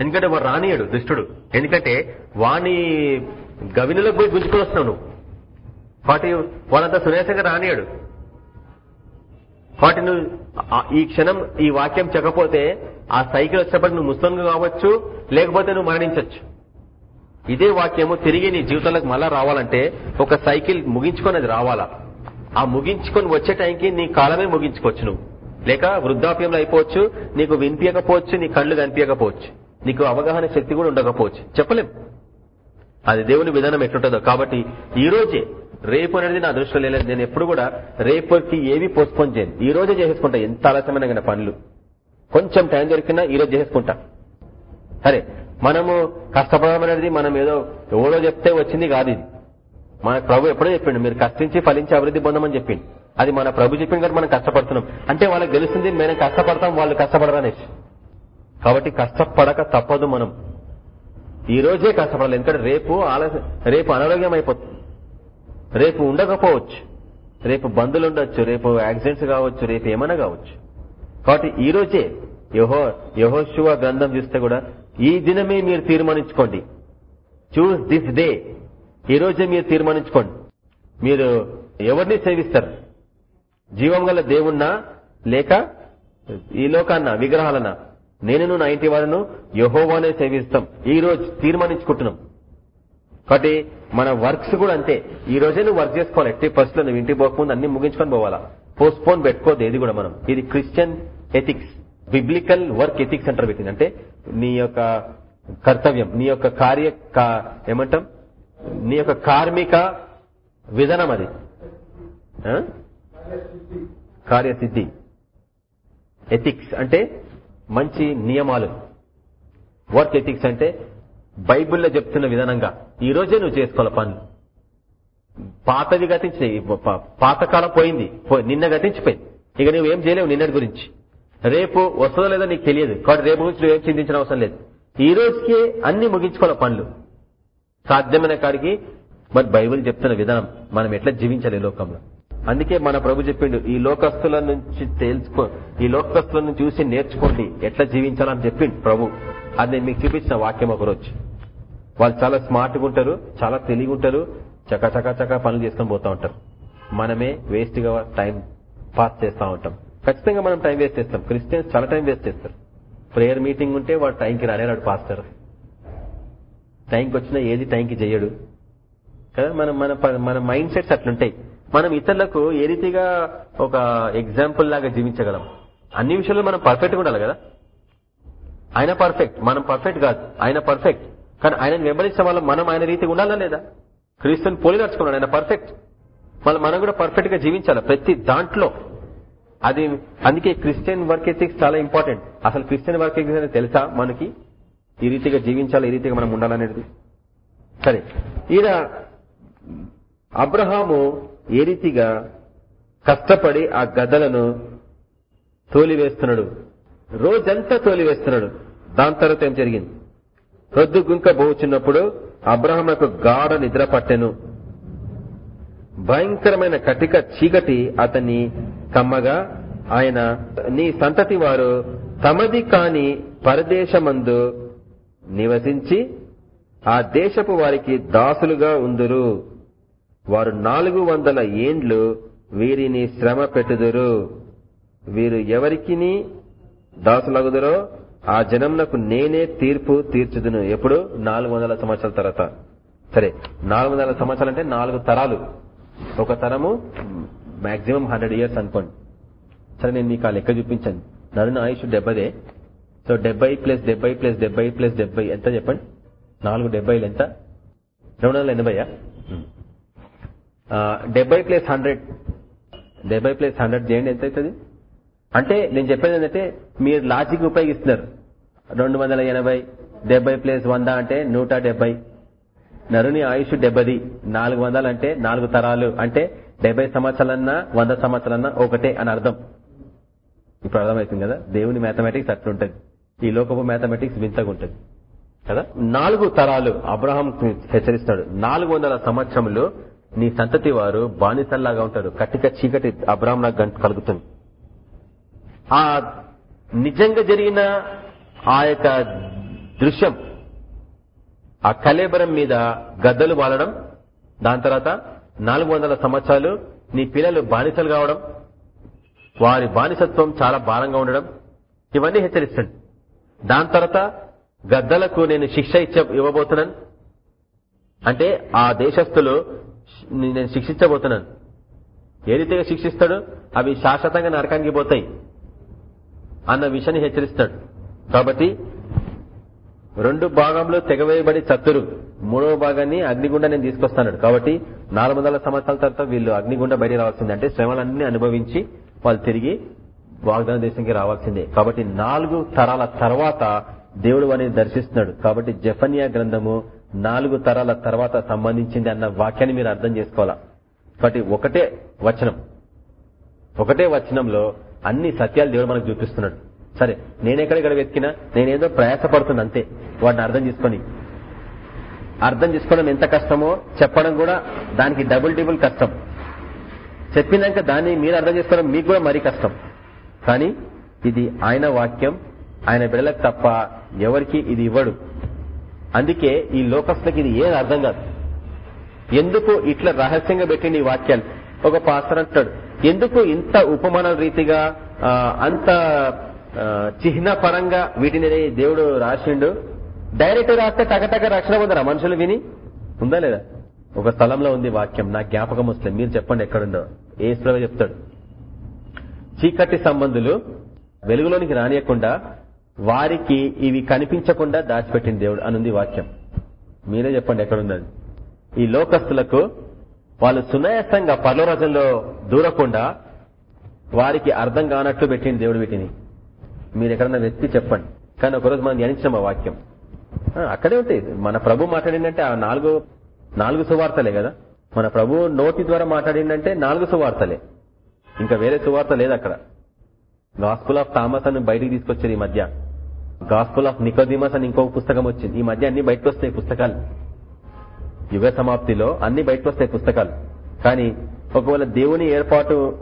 A: ఎందుకంటే వాడు రానియడు దుష్టుడు. ఎందుకంటే వాణి గవినిలోకి పోయి గుంజుకొని వస్తున్నావు నువ్వు. వాటి వాళ్ళంతా సురేషంగా రానియడు. వాటి నువ్వు ఈ క్షణం ఈ వాక్యం చెప్పకపోతే ఆ సైకిల్ వచ్చినప్పటికి నువ్వు ముస్లింగా కావచ్చు లేకపోతే నువ్వు మరణించవచ్చు ఇదే వాక్యము తిరిగి నీ జీవితంలోకి మళ్ళా రావాలంటే ఒక సైకిల్ ముగించుకొని అది రావాలా? ఆ ముగించుకొని వచ్చే టైంకి నీ కాలమే ముగించుకోవచ్చు నువ్వు. లేక వృద్ధాప్యంలో అయిపోవచ్చు నీకు వినిపించకపోవచ్చు నీ కళ్ళు కనిపించకపోవచ్చు నీకు అవగాహన శక్తి కూడా ఉండకపోవచ్చు. చెప్పలేం. అది దేవుని విధానం ఎట్లుంటుందో. కాబట్టి ఈ రోజే రేపు అనేది నా దృష్టిలో లేదు నేను ఎప్పుడు కూడా రేపుకి ఏవి పోస్ట్పోన్ చేయను. ఈ రోజే చేసేసుకుంటా. ఎంత ఆలస్యమైన పనులు. కొంచెం టైం దొరికినా ఈ రోజు చేసేసుకుంటా. సరే. మనము కష్టపడమనేది మనం ఏదో ఎవడో చెప్తే వచ్చింది కాదు ఇది. మన ప్రభు ఎప్పుడో చెప్పిండు మీరు కష్టించి ఫలించి అభివృద్ధి పొందమని చెప్పిండు. అది మన ప్రభు చెప్పింది కాబట్టి మనం కష్టపడుతున్నాం. అంటే వాళ్ళకి తెలుస్తుంది మేము కష్టపడతాం వాళ్ళు కష్టపడరనేసి కాబట్టి కష్టపడక తప్పదు మనం. ఈ రోజే కష్టపడాలి. ఎందుకంటే రేపు ఆలస్యం రేపు అనారోగ్యం అయిపోతుంది. రేపు ఉండకపోవచ్చు. రేపు బంధులు ఉండొచ్చు రేపు యాక్సిడెంట్స్ కావచ్చు రేపు ఏమైనా కావచ్చు. కాబట్టి ఈ రోజే యహో యహోశివ గ్రంథం చూస్తే కూడా ఈ దినమే మీరు తీర్మానించుకోండి. చూస్ దిస్ డే ఈ రోజే మీరు తీర్మానించుకోండి. మీరు ఎవరిని సేవిస్తారు? జీవం గల దేవుణ్ణా? లేక ఈ లోకాన్న విగ్రహాలన్నా? నేను నా ఇంటి వారిను యహోవానే సేవిస్తాం. ఈ రోజు తీర్మానించుకుంటున్నాం. కాబట్టి మన వర్క్స్ కూడా అంతే. ఈ రోజే నువ్వు వర్క్ చేసుకోవాలి. ఎట్టి ఫస్ట్లో నువ్వు ఇంటికి పోకముందు అన్ని ముగించుకొని పోవాలా? పోస్ట్ పోన్ పెట్టుకోదు ఏది కూడా మనం. ఇది Christian ethics. Biblical work ethics అంటారు పెట్టింది. అంటే నీ యొక్క కర్తవ్యం నీ యొక్క కార్య ఏమంటాం? నీ యొక్క కార్మిక విధానం అది. కార్యసిద్ధి. ఎథిక్స్ అంటే మంచి నియమాలు. వర్క్ ఎథిక్స్ అంటే బైబిల్లో చెప్తున్న విధానంగా ఈ రోజే నువ్వు చేసుకోవాలి పనులు. పాతవి గతించినాయి. పాతకాలం పోయింది. నిన్న గతించిపోయింది. ఇక నువ్వు చేయలేవు నిన్నటి గురించి. రేపు వస్తుందో లేదో నీకు తెలియదు. కాబట్టి రేపు గురించి నువ్వేం చింతించిన అవసరం లేదు. ఈ రోజుకి అన్ని ముగించుకోవాలి పనులు. సాధ్యమైన కాడికి మరి బైబిల్ చెప్తున్న విధానం మనం ఎట్లా జీవించాలి ఈ లోకంలో? అందుకే మన ప్రభు చెప్పిండు ఈ లోకస్తుల నుంచి తెలుసుకో ఈ లోకస్తులను చూసి నేర్చుకోండి ఎట్లా జీవించాలని చెప్పిండు ప్రభు. అది నేను మీకు చూపించిన వాక్యం ఒకరోజు. వాళ్ళు చాలా స్మార్ట్గా ఉంటారు చాలా తెలివి ఉంటారు చక చక చక పనులు చేసుకొని పోతా ఉంటారు. మనమే వేస్ట్గా టైం పాస్ చేస్తూ ఉంటాం. ఖచ్చితంగా మనం టైం వేస్ట్ చేస్తాం. క్రిస్టియన్స్ చాలా టైం వేస్ట్ చేస్తారు. ప్రేయర్ మీటింగ్ ఉంటే వాడు టైంకి రానేరాడు పాస్టర్ టైంకి వచ్చినా ఏది టైంకి చేయడు. కదా? మన మన ప- మన మైండ్ సెట్స్ అట్లుంటాయి. మనం ఇతరులకు ఏ రీతిగా ఒక ఎగ్జాంపుల్ లాగా జీవించగలం? అన్ని విషయాల్లో మనం పర్ఫెక్ట్గా ఉండాలి కదా? ఆయన పర్ఫెక్ట్ మనం పర్ఫెక్ట్ కాదు. ఆయన పర్ఫెక్ట్ కానీ ఆయనను వెంబడించిన వాళ్ళు మనం ఆయన రీతిగా ఉండాలా లేదా? క్రీస్తుని పోలి నడుచుకున్నాడు ఆయన పర్ఫెక్ట్ మళ్ళీ మనం కూడా పర్ఫెక్ట్గా జీవించాలి? ప్రతి దాంట్లో అది అందుకే క్రిస్టియన్ వర్క్ ఎథిక్స్ చాలా ఇంపార్టెంట్ అసలు క్రిస్టియన్ వర్క్ ఎథిక్స్ అనేది తెలుసా మనకి? ఈ రీతిగా జీవించాలి ఈ రీతిగా మనం ఉండాలనేది. సరే. ఈయన అబ్రహాము ఏ రీతిగా కష్టపడి ఆ గద్దలను తోలివేస్తున్నాడు. రోజంతా తోలివేస్తున్నాడు. దాని తర్వాత ఏం జరిగింది? రొద్దు గుంక బోచున్నప్పుడు అబ్రహం యొక్క గాఢ నిద్ర పట్టెను. భయంకరమైన కటిక చీకటి అతన్ని కమ్మగా ఆయన నీ సంతతి వారు తమది కాని పరదేశమందు నివసించి ఆ దేశపు వారికి దాసులుగా ఉందురు. వారు నాలుగు వందల ఏండ్లు వీరిని శ్రమ పెట్టుదురు. వీరు ఎవరికిని దాసులగుదురో ఆ జనంనకు నేనే తీర్పు తీర్చుదును. ఎప్పుడు? నాలుగు వందల సంవత్సరాల తర్వాత. సరే నాలుగు వందల సంవత్సరాలు అంటే నాలుగు తరాలు. ఒక తరము మాక్సిమం హండ్రెడ్ ఇయర్స్ అనుకోండి. సరే నేను మీకు ఆ లెక్క చూపించాను. నడున ఆయుష్ డెబ్బదే. సో డెబ్బై ప్లస్ డెబ్బై ప్లస్ డెబ్బై ప్లస్ డెబ్బై ఎంత చెప్పండి? నాలుగు డెబ్బైలు ఎంత? రెండు వందల ఎనభైయా? డెబ్బై ప్లస్ హండ్రెడ్. డెబ్బై ప్లస్ హండ్రెడ్ చేయండి ఎంత అవుతుంది? అంటే నేను చెప్పేది ఏంటంటే మీరు లాజిక్ ఉపయోగిస్తున్నారు. రెండు వందల ఎనభై డెబ్బై ప్లస్ వంద అంటే నూట డెబ్బై. నరుని ఆయుష్ డెబ్బది. నాలుగు వందలు అంటే నాలుగు తరాలు. అంటే డెబ్బై సంవత్సరాలన్నా వంద సంవత్సరాలన్నా ఒకటే అని అర్థం. ఇప్పుడు అర్థమవుతుంది కదా? దేవుని మ్యాథమెటిక్స్ అట్లుంటది. ఈ లోకపు మ్యాథమెటిక్స్ వింతగా ఉంటుంది. కదా? నాలుగు తరాలు అబ్రహాం హెచ్చరిస్తాడు. నాలుగు వందల సంవత్సరంలో నీ సంతతి వారు బానిసల్లాగా ఉంటారు. కట్టిక చీకటి అబ్రహాం నాకు గంట కలుగుతుంది. ఆ నిజంగా జరిగిన ఆ యొక్క దృశ్యం ఆ కలేబరం మీద గద్దలు వాలడం దాని తర్వాత నాలుగు వందల సంవత్సరాలు నీ పిల్లలు బానిసలు కావడం వారి బానిసత్వం చాలా భారంగా ఉండడం ఇవన్నీ హెచ్చరిస్తాడు దాని తర్వాత గద్దలకు నేను శిక్ష ఇచ్చ ఇవ్వబోతున్నాను. అంటే ఆ దేశస్థులు నేను శిక్షించబోతున్నాను. ఏ రీతిగా శిక్షిస్తాడు? అవి శాశ్వతంగా నరకానికి పోతాయి అన్న విషయాన్ని హెచ్చరిస్తాడు. కాబట్టి రెండు భాగంలో తెగవేయబడి చత్తురు మూడవ భాగాన్ని అగ్నిగుండ నేను తీసుకొస్తాను కాబట్టి నాలుగు వందల సంవత్సరాల తర్వాత వీళ్ళు అగ్నిగుండ బయట రావాల్సిందే. అంటే శ్రమలన్నీ అనుభవించి వాళ్ళు తిరిగి వాగ్దాన దేశంకి రావాల్సిందే. కాబట్టి నాలుగు తరాల తర్వాత దేవుడు వారిని దర్శిస్తున్నాడు. కాబట్టి జఫనియా గ్రంథము నాలుగు తరాల తర్వాత సంబంధించింది అన్న వాక్యాన్ని మీరు అర్థం చేసుకోవాలా? కాబట్టి ఒకటే వచనం. ఒకటే వచనంలో అన్ని సత్యాలు దేవుడు మనకు చూపిస్తున్నాడు. సరే నేనెక్కడెక్కడ వెతికినా నేనేదో ప్రయాసపడుతున్నా అంతే. వాడిని అర్థం చేసుకొని. అర్థం చేసుకోవడం ఎంత కష్టమో చెప్పడం కూడా దానికి డబుల్ డబుల్ కష్టం. చెప్పినాక దాన్ని మీరు అర్థం చేసుకోవడం మీకు కూడా మరీ కష్టం. కానీ ఇది ఆయన వాక్యం ఆయన బిడలకు తప్ప ఎవరికి ఇది ఇవ్వడు. అందుకే ఈ లోకస్తులకి ఇది ఏం అర్థం కాదు. ఎందుకు ఇట్లా రహస్యంగా పెట్టింది ఈ వాక్యాలు? ఒక పాస్టర్ అంటాడు ఎందుకు ఇంత ఉపమానాల రీతిగా ఆ, అంత చిహ్న పరంగా వీటిని దేవుడు రాసిండు. డైరెక్ట్ రాస్తే టకటక రక్షణ పొందరా? మనుషులు విని? ఉందా లేదా? ఒక స్థలంలో ఉంది వాక్యం. నా జ్ఞాపకం వస్తుంది. మీరు చెప్పండి ఎక్కడుందో. ఏ శ్రవ చెప్తాడు. చీకటి సంబంధులు వెలుగులోనికి రానియకుండా వారికి ఇవి కనిపించకుండా దాచిపెట్టింది దేవుడు అనుంది వాక్యం. మీరే చెప్పండి ఎక్కడున్నది. ఈ లోకస్తులకు వాళ్ళు సునాయాసంగా పర్లోరాజంలో దూరకుండా వారికి అర్థం కానట్లు పెట్టింది దేవుడు వీటిని. మీరు ఎక్కడన్నా వెతికి చెప్పండి. కానీ ఒకరోజు మనం ధ్యానించాం ఆ వాక్యం. అక్కడే ఉంటాయి మన ప్రభు మాట్లాడిందంటే ఆ నాలుగు నాలుగు సువార్తలే కదా? మన ప్రభు నోటి ద్వారా మాట్లాడిందంటే నాలుగు సువార్తలే. ఇంకా వేరే సువార్త లేదు అక్కడ. గాస్పుల్ ఆఫ్ థామస్ అని బయటికి తీసుకొచ్చారు ఈ మధ్య. గాస్పుల్ ఆఫ్ నికోదిమస్ అని ఇంకొక పుస్తకం వచ్చింది. ఈ మధ్య అన్ని బయటకు వస్తాయి పుస్తకాలు. యుగ సమాప్తిలో అన్ని బయటకు వస్తాయి పుస్తకాలు. కానీ ఒకవేళ దేవుని ఏర్పాటు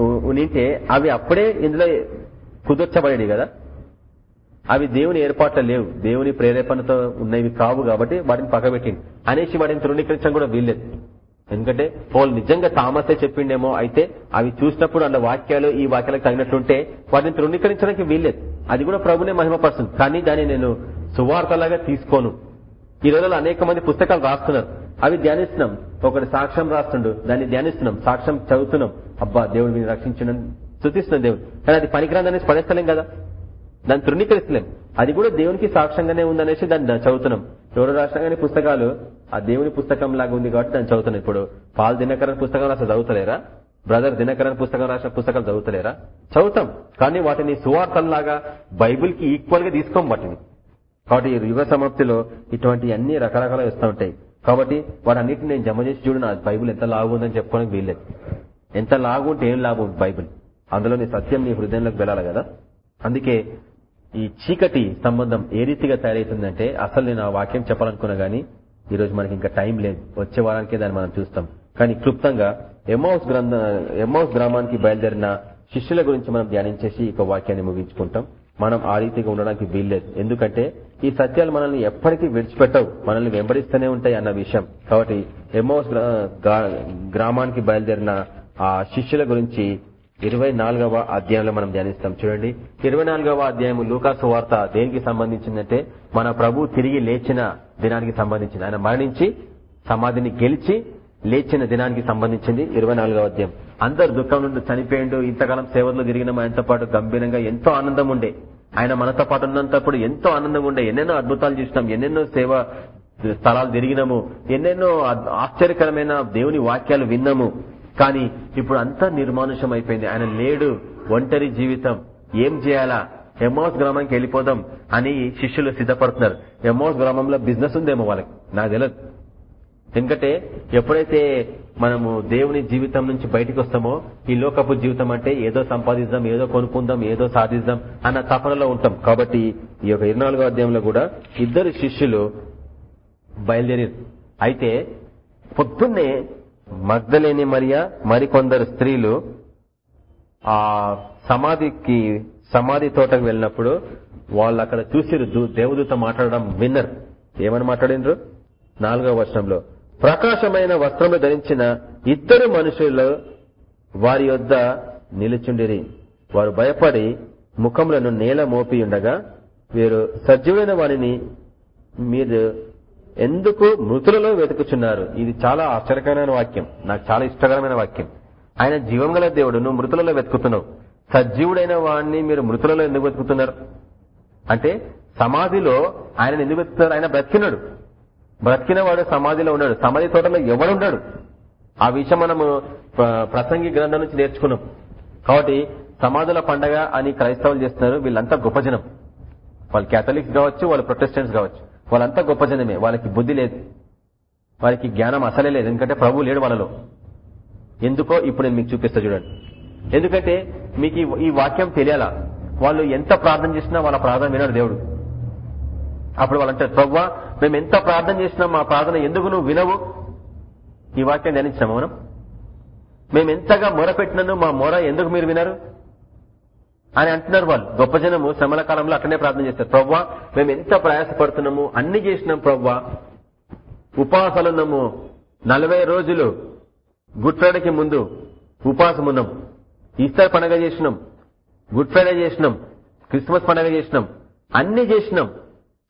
A: ఉనింటే అవి అప్పుడే ఇందులో కుదుర్చబడేవి కదా? అవి దేవుని ఏర్పాట్లు లేవు. దేవుని ప్రేరేపణతో ఉన్నవి కావు కాబట్టి వాటిని పక్కబెట్టింది అనేసి వాటిని తృణీకరించడం కూడా వీల్లేదు. ఎందుకంటే పోల్ నిజంగా తామసే చెప్పిండేమో అయితే అవి చూసినప్పుడు అన్న వాక్యాలు ఈ వాక్యాలకు తగినట్టుంటే వాటిని తృణీకరించడానికి వీల్లేదు. అది కూడా ప్రభునే మహిమపరుస్తుంది. కానీ దాన్ని నేను సువార్తలాగా తీసుకోను. ఈ రోజుల్లో అనేక మంది పుస్తకాలు రాస్తున్నారు. అవి ధ్యానిస్తున్నాం. ఒకటి సాక్ష్యం రాస్తుండు. దాన్ని ధ్యానిస్తున్నాం. సాక్ష్యం చదువుతున్నాం. అబ్బా దేవుడు మీరు రక్షించడం. స్థుతిస్తున్నాం దేవుడు. కానీ అది పనికిరాందనేసి పడేస్తలేం కదా? దాన్ని తృణీకరిస్తలేం. అది కూడా దేవునికి సాక్ష్యంగానే ఉందనేసి దాన్ని చదువుతున్నాం. ఎవరు రాష్ట్రంగానే పుస్తకాలు ఆ దేవుని పుస్తకం లాగా ఉంది కాబట్టి దాన్ని చదువుతున్నాం. ఇప్పుడు పాల్ దినకరణ పుస్తకం రాసిన చదువుతలేరా? బ్రదర్ దినకరణ పుస్తకం రాసిన పుస్తకాలు చదువుతలేరా? చదువుతాం. కానీ వాటిని సువార్తల్లాగా బైబిల్కి ఈక్వల్గా తీసుకోం వాటిని. కాబట్టి యుగ సమాప్తిలో ఇటువంటి అన్ని రకరకాల వస్తూ ఉంటాయి. కాబట్టి వాటన్నిటిని నేను జమ చేసి చూడు నా బైబిల్ ఎంత లాగు ఉందని చెప్పుకోవడానికి వీల్లేదు. ఎంత లాగు ఉంటే ఏం లాభం బైబిల్? అందులోని సత్యం నీ హృదయంలోకి వెళ్ళాలి కదా? అందుకే ఈ చీకటి సంబంధం ఏ రీతిగా తయారవుతుందంటే అసలు నేను ఆ వాక్యం చెప్పాలనుకున్నా గానీ ఈ రోజు మనకి ఇంకా టైం లేదు. వచ్చే వారానికే దాన్ని మనం చూస్తాం. కానీ క్లుప్తంగా ఎమ్మౌస్ గ్రంథ ఎమ్మౌస్ గ్రామానికి బయలుదేరిన శిష్యుల గురించి మనం ధ్యానించేసి ఇక వాక్యాన్ని ముగించుకుంటాం. మనం ఆ రీతిగా ఉండడానికి వీల్లేదు. ఎందుకంటే ఈ సత్యాలు మనల్ని ఎప్పటికీ విడిచిపెట్టవు. మనల్ని వెంబడిస్తూనే ఉంటాయి అన్న విషయం. కాబట్టి ఎమ్మౌస్ గ్రామానికి బయలుదేరిన ఆ శిష్యుల గురించి ఇరవై నాలుగవ అధ్యాయంలో మనం ధ్యానిస్తాం. చూడండి. ఇరవై నాలుగవ అధ్యాయం లూకాసు వార్త దేనికి సంబంధించిందంటే మన ప్రభు తిరిగి లేచిన దినానికి సంబంధించింది. ఆయన మరణించి సమాధిని గెలిచి లేచిన దినానికి సంబంధించింది ఇరవై నాలుగవ అధ్యాయం. అందరు దుఃఖం నుండి చనిపోయిండు. ఇంతకాలం సేవల్లో తిరిగిన ఆయనతో పాటు గంభీరంగా ఎంతో ఆనందం ఉండే. ఆయన మనతో పాటు ఉన్నంతప్పుడు ఎంతో ఆనందంగా ఉండే. ఎన్నెన్నో అద్భుతాలు చూసినాం. ఎన్నెన్నో సేవ స్థలాలు తిరిగినాము. ఎన్నెన్నో ఆశ్చర్యకరమైన దేవుని వాక్యాలు విన్నాము. కానీ ఇప్పుడు అంతా నిర్మానుషం అయిపోయింది ఆయన లేడు ఒంటరి జీవితం. ఏం చేయాలా? ఎమోస్ గ్రామానికి వెళ్ళిపోదాం అని శిష్యులు సిద్ధపడుతున్నారు. ఎమోస్ గ్రామంలో బిజినెస్ ఉందేమో వాళ్ళకి? నాకు తెలియదు ఎందుకంటే ఎప్పుడైతే మనము దేవుని జీవితం నుంచి బయటకు వస్తామో ఈ లోకపు జీవితం అంటే ఏదో సంపాదిద్దాం ఏదో కొనుక్కుందాం ఏదో సాధిద్దాం అన్న తపనలో ఉంటాం. కాబట్టి ఈ యొక్క ఇరవై అధ్యాయంలో కూడా ఇద్దరు శిష్యులు బయలుదేరి అయితే పొద్దున్నే మగ్ధలేని మరియా మరికొందరు స్త్రీలు ఆ సమాధికి సమాధి తోటకు వెళ్ళినప్పుడు వాళ్ళు అక్కడ చూసిరు దేవదూత మాట్లాడడం విన్నర్. ఏమని మాట్లాడినరు నాలుగవ వర్షంలో ప్రకాశమైన వస్త్రములు ధరించిన ఇద్దరు మనుషులు వారి యొద్ద నిలుచుండిరి. వారు భయపడి ముఖములను నేల మోపి ఉండగా వీరు సజీవైన వారిని మీరు ఎందుకు మృతులలో వెతుకుచున్నారు? ఇది చాలా ఆశ్చర్యకరమైన వాక్యం. నాకు చాలా ఇష్టకరమైన వాక్యం. ఆయన జీవం గల దేవుడు నువ్వు మృతులలో వెతుకుతున్నావు. సజీవుడైన వాడిని మీరు మృతులలో ఎందుకు వెతుకుతున్నారు? అంటే సమాధిలో ఆయన ఎందుకు వెతుకుతున్నారు? ఆయన బ్రతికినాడు. బ్రతికిన వాడు సమాధిలో ఉన్నాడు. సమాధి తోటలో ఎవడున్నాడు ఆ విషయం మనము ప్రసంగి గ్రంథం నుంచి నేర్చుకున్నాం. కాబట్టి సమాధుల పండగ అని క్రైస్తవులు చేస్తున్నారు. వీళ్ళంతా గొప్ప జనం. వాళ్ళు కేథలిక్స్ కావచ్చు వాళ్ళు ప్రొటెస్టెంట్స్ కావచ్చు. వాళ్ళంతా గొప్ప జనమే. వాళ్ళకి బుద్ధి లేదు. వారికి జ్ఞానం అసలే లేదు. ఎందుకంటే ప్రభు లేడు వాళ్ళలో. ఎందుకో ఇప్పుడు నేను మీకు చూపిస్తా చూడండి. ఎందుకంటే మీకు ఈ- వాక్యం తెలియాలా? వాళ్ళు ఎంత ప్రార్థన చేసినా వాళ్ళ ప్రార్థన వినడు దేవుడు. అప్పుడు వాళ్ళు అంటారు ప్రవ్వా మేము ఎంత ప్రార్థన చేసినా మా ప్రార్థన ఎందుకు నువ్వు వినవు? ఈ వాక్యం ధ్యానించినాము మనం? మేము ఎంతగా మొర పెట్టినను మా మొర ఎందుకు మీరు వినరు? అని అంటున్నారు వాళ్ళు. గొప్ప జనము శ్రమల కాలంలో అట్లనే ప్రార్థన చేస్తారు. ప్రవ్వా మేము ఎంత ప్రయాసపడుతున్నాము అన్ని చేసినాం ప్రవ్వా. ఉపాసాలున్నాము నలభై రోజులు గుడ్ ఫ్రైడేకి ముందు ఉపాసం ఉన్నాం ఈస్టర్ పండగ చేసినాం గుడ్ ఫ్రైడే చేసినాం క్రిస్మస్ పండగ చేసినాం అన్ని చేసినాం.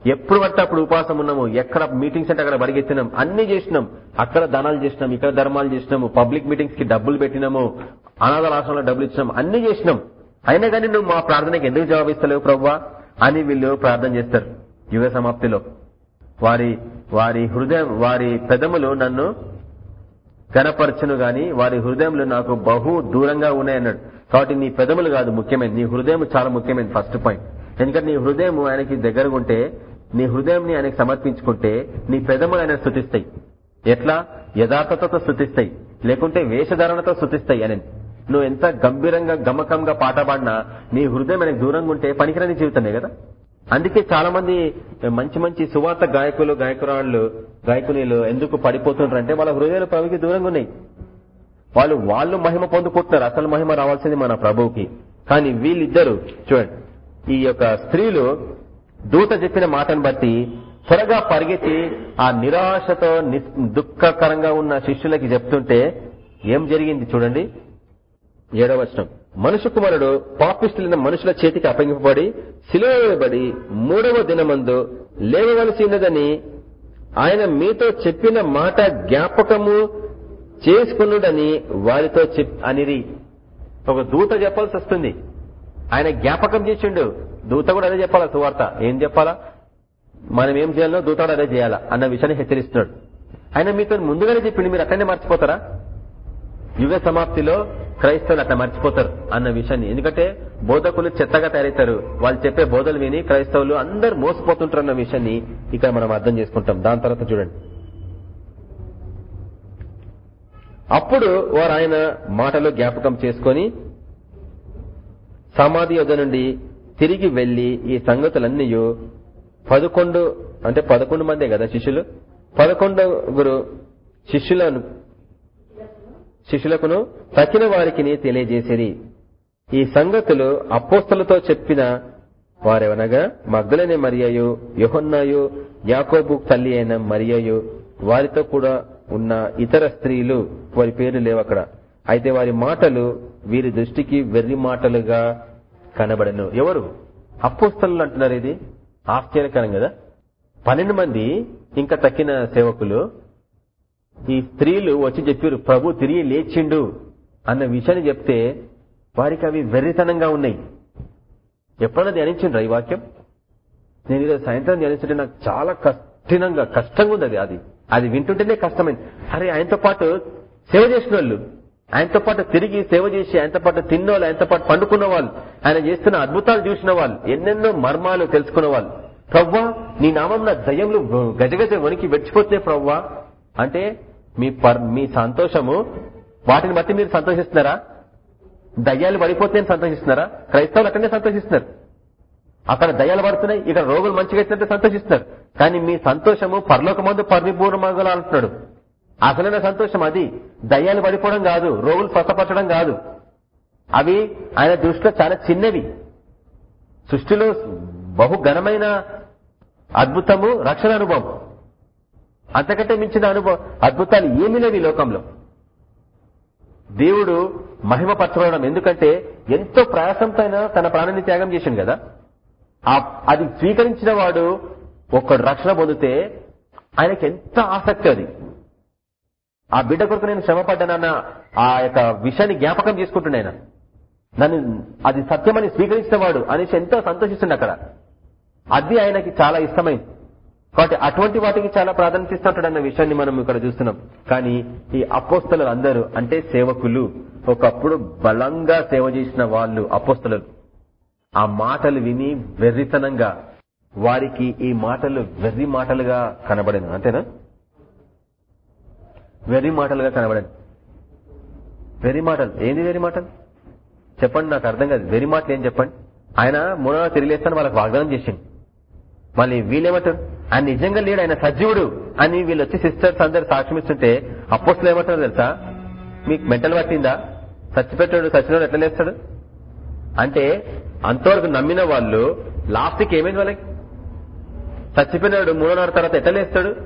A: ఎప్పుడు పడితే అప్పుడు ఉపాసం ఉన్నాము ఎక్కడ మీటింగ్స్ అంటే అక్కడ పరిగెత్తినాం అన్ని చేసినాం. అక్కడ దానాలు చేసినాం ఇక్కడ ధర్మాలు చేసినాము పబ్లిక్ మీటింగ్స్కి డబ్బులు పెట్టినాము అనాథ రాష్ట్రంలో డబ్బులు ఇచ్చినాం అన్ని చేసినాం. అయినా కానీ నువ్వు మా ప్రార్థనకి ఎందుకు జవాబిస్తలేవు ప్రవ్వా? అని వీళ్ళు ప్రార్థన చేస్తారు. యుగ సమాప్తిలో. వారి వారి హృదయం వారి పెదములు నన్ను కనపరచును గాని వారి హృదయములు నాకు బహు దూరంగా ఉన్నాయన్నాడు. కాబట్టి నీ పెదములు కాదు ముఖ్యమైనది నీ హృదయం చాలా ముఖ్యమైనది ఫస్ట్ పాయింట్ ఎందుకంటే నీ హృదయం ఆయనకి దగ్గరగా ఉంటే నీ హృదయంని ఆయనకు సమర్పించుకుంటే నీ పెదములు ఆయన స్థుతిస్తాయి. ఎట్లా? యథార్థతతో స్థుతిస్తాయి. లేకుంటే వేషధారణతో స్థుతిస్తాయి అని. నువ్వు ఎంత గంభీరంగా గమకంగా పాట పాడినా నీ హృదయం ఆయనకు దూరంగా ఉంటే పనికిరాని జీవితమే కదా? అందుకే చాలా మంది మంచి మంచి సువార్త గాయకులు గాయకురాళ్ళు గాయకునిలు ఎందుకు పడిపోతుంటారంటే వాళ్ళ హృదయాలు ప్రభుకి దూరంగా ఉన్నాయి. వాళ్ళు వాళ్ళు మహిమ పొందుకుంటున్నారు. అసలు మహిమ రావాల్సింది మన ప్రభువుకి. కానీ వీళ్ళిద్దరు చూడండి ఈ యొక్క స్త్రీలు దూత చెప్పిన మాటను బట్టి త్వరగా పరిగెత్తి ఆ నిరాశతో ని- దుఃఖకరంగా ఉన్న శిష్యులకి చెప్తుంటే ఏం జరిగింది చూడండి. ఏడవ వచనం. మనుషు కుమారుడు పాపిస్తులైన మనుషుల చేతికి అప్పగింపబడి సిలువబడి మూడవ దినమందు లేవవలసినదని ఆయన మీతో చెప్పిన మాట జ్ఞాపకము చేసుకునుడని వారితో చెప్ అనిరి. ఒక దూత చెప్పాల్సి వస్తుంది. ఆయన జ్ఞాపకం చేసిండు. దూత కూడా అదే చెప్పాలా సువార్త? ఏం చెప్పాలా? మనం ఏం చేయాలో దూత కూడా అదే చేయాలా అన్న విషయాన్ని హెచ్చరిస్తున్నాడు. ఆయన మీతో ముందుగానే చెప్పిండు. మీరు అట్లనే మర్చిపోతారా? యుగ సమాప్తిలో క్రైస్తవులు అట్లా మర్చిపోతారు అన్న విషయాన్ని. ఎందుకంటే బోధకులు చెత్తగా తయారవుతారు. వాళ్ళు చెప్పే బోధలు విని క్రైస్తవులు అందరు మోసపోతుంటారు అన్న విషయాన్ని ఇక్కడ మనం అర్థం చేసుకుంటాం. దాని తర్వాత చూడండి. అప్పుడు వారు ఆయన మాటలు జ్ఞాపకం చేసుకొని సమాధి యొద్ నుండి తిరిగి వెళ్ళి ఈ సంగతులన్నీ పదకొండు అంటే పదకొండు మందే కదా శిష్యులు? పదకొండుగురు శిష్యులను శిష్యులకును తక్కిన వారికి తెలియజేసేది ఈ సంగతులు అపోస్తలతో చెప్పిన వారెవనగా? మగ్ధులనే మరియయు యోహన్నాయు యాకోబు తల్లి అయిన మరియయు వారితో కూడా ఉన్న ఇతర స్త్రీలు వారి పేర్లు లేవు అక్కడ. అయితే వారి మాటలు వీరి దృష్టికి వెర్రి మాటలుగా కనబడను. ఎవరు? అపోస్తలు అంటున్నారు ఇది. ఆశ్చర్యకరం కదా. పన్నెండు మంది ఇంకా తక్కిన సేవకులు ఈ స్త్రీలు వచ్చి చెప్పారు ప్రభు తిరిగి లేచిండు అన్న విషయాన్ని చెప్తే వారికి అవి వెర్రితనంగా ఉన్నాయి. ఎప్పుడన్నా ధ్యానించండి ఈ వాక్యం? నేను ఈరోజు సాయంత్రం ధ్యానిస్తుంటే నాకు చాలా కఠినంగా కష్టంగా ఉంది అది. అది అది వింటుంటేనే కష్టమైంది. అరే ఆయనతో పాటు సేవ చేసిన వాళ్ళు ఆయనతో పాటు తిరిగి సేవ చేసి ఆయనతో పాటు తిన్నోళ్ళు ఆయనతో పాటు పండుకున్న వాళ్ళు ఆయన చేస్తున్న అద్భుతాలు చూసిన వాళ్ళు ఎన్నెన్నో మర్మాలు తెలుసుకున్న వాళ్ళు. ప్రవ్వా నీ నామం నా దయ్యంలో గజగజ వణికి వెచ్చిపోతున్నాయి ప్రవ్వా అంటే మీ పర్ మీ సంతోషము వాటిని బట్టి మీరు సంతోషిస్తున్నారా? దయ్యాలు పడిపోతే సంతోషిస్తున్నారా? క్రైస్తవులు అక్కడనే సంతోషిస్తున్నారు. అక్కడ దయ్యాలు పడుతున్నాయి ఇక్కడ రోగులు మంచిగా ఇచ్చినట్టు సంతోషిస్తున్నారు. కానీ మీ సంతోషము పరలోకమందు పరిపూర్ణమగల అంటున్నాడు అసలైన సంతోషం అది. దయ్యాలు పడిపోవడం కాదు రోగులు స్వస్థపరచడం కాదు. అవి ఆయన దృష్టిలో చాలా చిన్నవి. సృష్టిలో బహు ఘనమైన అద్భుతము రక్షణ అనుభవం. అంతకంటే మించిన అనుభవం అద్భుతాలు ఏమీ లేవు ఈ లోకంలో. దేవుడు మహిమపరచబడడం ఎందుకంటే ఎంతో ప్రయాసంతో తన ప్రాణాన్ని త్యాగం చేసిండు కదా. అది స్వీకరించిన వాడు ఒక్కడు రక్షణ పొందితే ఆయనకి ఎంత ఆసక్తి అది. ఆ బిడ్డ కొరకు నేను శ్రమ పడ్డానన్న ఆ యొక్క విషయాన్ని జ్ఞాపకం చేసుకుంటుండే ఆయన. నన్ను అది సత్యమని స్వీకరించిన వాడు అనేసి ఎంతో సంతోషిస్తుండే అక్కడ. అది ఆయనకి చాలా ఇష్టమైంది. కాబట్టి అటువంటి వాటికి చాలా ప్రాధాన్యత ఇస్తుంటాడు అన్న విషయాన్ని మనం ఇక్కడ చూస్తున్నాం. కానీ ఈ అపోస్తలు అందరూ అంటే సేవకులు ఒకప్పుడు బలంగా సేవ చేసిన వాళ్ళు అపోస్తలు. ఆ మాటలు విని వెర్రితనంగా వారికి ఈ మాటలు వెర్రి మాటలుగా కనబడను అంతేనా? వెర్రి మాటలుగా కనబడను వెర్రి మాటలు. ఏంది వెర్రి మాటలు? చెప్పండి నాకు అర్థం కాదు. వెర్రి మాటలు ఏం చెప్పండి? ఆయన మూడవ తిరిగి లేస్తాను వాళ్ళకి వాగ్దానం చేసింది మళ్ళీ వీళ్ళేమంటారు? ఆయన నిజంగా లేడు ఆయన సజీవుడు అని వీళ్ళు వచ్చి సిస్టర్స్ అందరు సాక్ష్యం ఇస్తుంటే ఏమంటారు తెలుసా? మీకు మెంటల్ పట్టిందా? చచ్చిపెట్టాడు చచ్చినోడు ఎట్లా లేస్తాడు? అంటే అంతవరకు నమ్మిన వాళ్ళు లాస్ట్కి ఏమైంది వాళ్ళకి? చచ్చిపోయినాడు మూడున్నర తర్వాత ఎట్లా లేస్తాడు?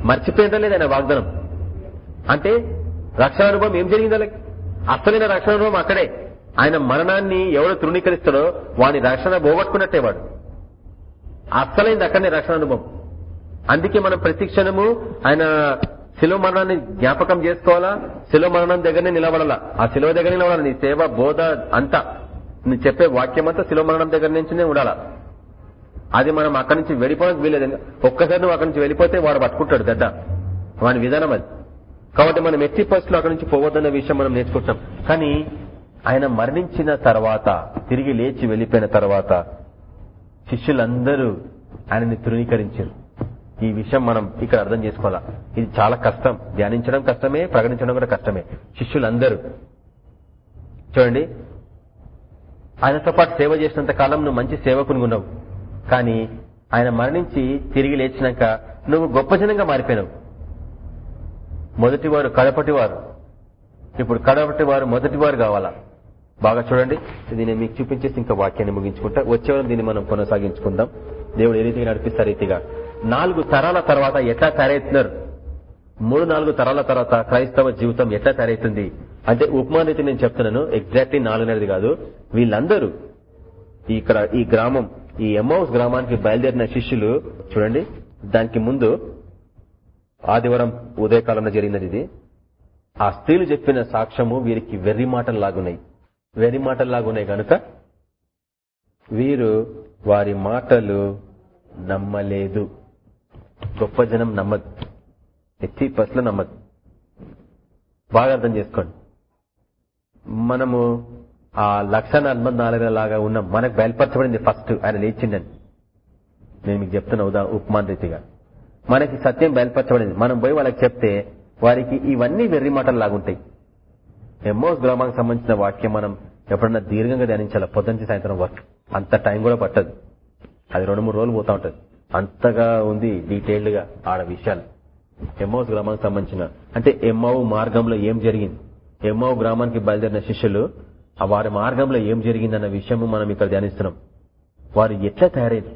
A: మర్చిపోయిందా లేదు ఆయన వాగ్దానం. అంటే రక్షణ అనుభవం ఏం జరిగింది వాళ్ళకి? అసలైన రక్షణ అనుభవం అక్కడే. ఆయన మరణాన్ని ఎవడు తృణీకరిస్తాడో వాని రక్షణ పోగొట్టుకున్నట్టే వాడు. అస్సలైంది అక్కడనే రక్షణ అనుభవం అందుకే మనం ప్రతిక్షణము ఆయన శిలో మరణాన్ని జ్ఞాపకం చేసుకోవాలా? శిలో మరణం దగ్గరనే నిలబడాలా? ఆ శిలువ దగ్గర నిలబడాలి? నీ సేవ బోధ అంతా నువ్వు చెప్పే వాక్యం అంతా శిలో మరణం దగ్గర నుంచినే ఉండాలా? అది మనం అక్కడి నుంచి వెళ్ళిపోవడానికి వీలేదు ఒక్కసారి నువ్వు అక్కడి నుంచి వెళ్ళిపోతే వాడు పట్టుకుంటాడు గద్ద వాని విధానం అది. కాబట్టి మనం ఎట్టి పరిస్థితులు అక్కడి నుంచి పోవద్దన్న విషయం మనం నేర్చుకుంటాం. కానీ ఆయన మరణించిన తర్వాత తిరిగి లేచి వెళ్ళిపోయిన తర్వాత శిష్యులందరూ ఆయనని తృణీకరించారు. ఈ విషయం మనం ఇక్కడ అర్థం చేసుకోవాలా? ఇది చాలా కష్టం. ధ్యానించడం కష్టమే ప్రకటించడం కూడా కష్టమే. శిష్యులందరూ. చూడండి. ఆయనతో పాటు సేవ చేసినంత కాలం నువ్వు మంచి సేవకుని ఉన్నావు. కానీ ఆయన మరణించి తిరిగి లేచినాక నువ్వు గొప్ప జనంగా మారిపోయినావు. మొదటివారు కడపటివారు. ఇప్పుడు కడపటివారు మొదటివారు కావాలా? బాగా చూడండి. ఇది నేను మీకు చూపించేసి ఇంకా వాక్యాన్ని ముగించుకుంటా. వచ్చేవారం దీన్ని మనం కొనసాగించుకుందాం. దేవుడు ఏ రీతిగా నడిపిస్తారు రీతిగా. నాలుగు తరాల తర్వాత ఎట్లా తయారవుతున్నారు? మూడు నాలుగు తరాల తర్వాత క్రైస్తవ జీవితం ఎట్లా తయారవుతుంది? అంటే ఉపమానైతే నేను చెప్తున్నాను. ఎగ్జాక్ట్లీ నాలుగున్నది కాదు. వీళ్ళందరూ ఇక్కడ ఈ గ్రామం ఈ ఎమౌస్ గ్రామానికి బయలుదేరిన శిష్యులు చూడండి దానికి ముందు ఆదివారం ఉదయకాలంలో జరిగినది ఇది. ఆ స్త్రీలు చెప్పిన సాక్ష్యము వీరికి వెర్రి మాటల్లాగున్నాయి. వెర్రి మాటల్లాగున్నాయి గనుక వీరు వారి మాటలు నమ్మలేదు. గొప్ప జనం నమ్మదు ఎత్తి పస్లో నమ్మదు బాగా అర్థం చేసుకోండి. మనము ఆ లక్ష నలభై నాలుగు లాగా ఉన్నాం మనకు బయలుపరచబడింది ఫస్ట్ ఆయన లేచిండని నేను మీకు చెప్తున్నా ఉదా ఉపమాన్ రీతిగా. మనకి సత్యం బయలుపరచబడింది. మనం పోయి వాళ్ళకి చెప్తే వారికి ఇవన్నీ వెర్రి మాటలు లాగుంటాయి. ఎమ్మోస్ గ్రామానికి సంబంధించిన వాక్యం మనం ఎప్పుడన్నా దీర్ఘంగా ధ్యానించాలి? పొద్దుంచి సాయంత్రం వర్క్. అంత టైం కూడా పట్టదు. అది రెండు మూడు రోజులు పోతా ఉంటుంది. అంతగా ఉంది డీటెయిల్డ్గా ఆడ విషయాలు. ఎమ్మోస్ గ్రామానికి సంబంధించిన అంటే ఎమ్మో మార్గంలో ఏం జరిగింది? ఎమ్మో గ్రామానికి బయలుదేరిన శిష్యులు ఆ వారి మార్గంలో ఏం జరిగిందన్న విషయము మనం ఇక్కడ ధ్యానిస్తున్నాం. వారు ఎట్లా తయారైంది?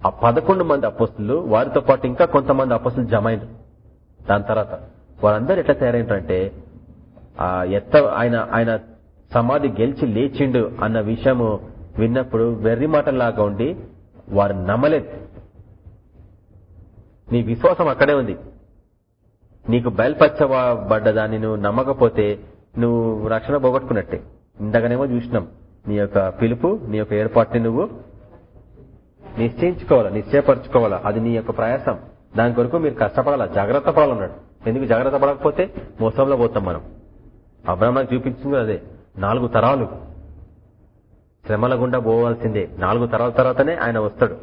A: ఆ పదకొండు మంది అపస్తులు వారితో పాటు ఇంకా కొంతమంది అపస్తులు జమైంది దాని తర్వాత వారందరూ ఎట్లా తయారైంటారంటే ఆ ఎత్త ఆయన ఆయన సమాధి గెలిచి లేచిండు అన్న విషయము విన్నప్పుడు వెర్రి మాటల్లాగా ఉండి వారు నమ్మలేదు. నీ విశ్వాసం అక్కడే ఉంది. నీకు బయలుపరచబడ్డ దాన్ని నువ్వు నమ్మకపోతే నువ్వు రక్షణ పోగొట్టుకున్నట్టే. ఇందాకనేమో చూసినాం. నీ యొక్క పిలుపు నీ యొక్క ఏర్పాటుని నువ్వు నిశ్చయించుకోవాలా నిశ్చయపరచుకోవాలా? అది నీ యొక్క ప్రయాసం. దాని కొరకు మీరు కష్టపడాలా? జాగ్రత్త పడాలన్నాడు. ఎందుకు జాగ్రత్త పడకపోతే మోసంలో పోతాం మనం? అబ్రహ్మకు చూపించింది అదే. నాలుగు తరాలు. శ్రమల గుండా పోవాల్సిందే. నాలుగు తరాల తర్వాతనే ఆయన వస్తాడు.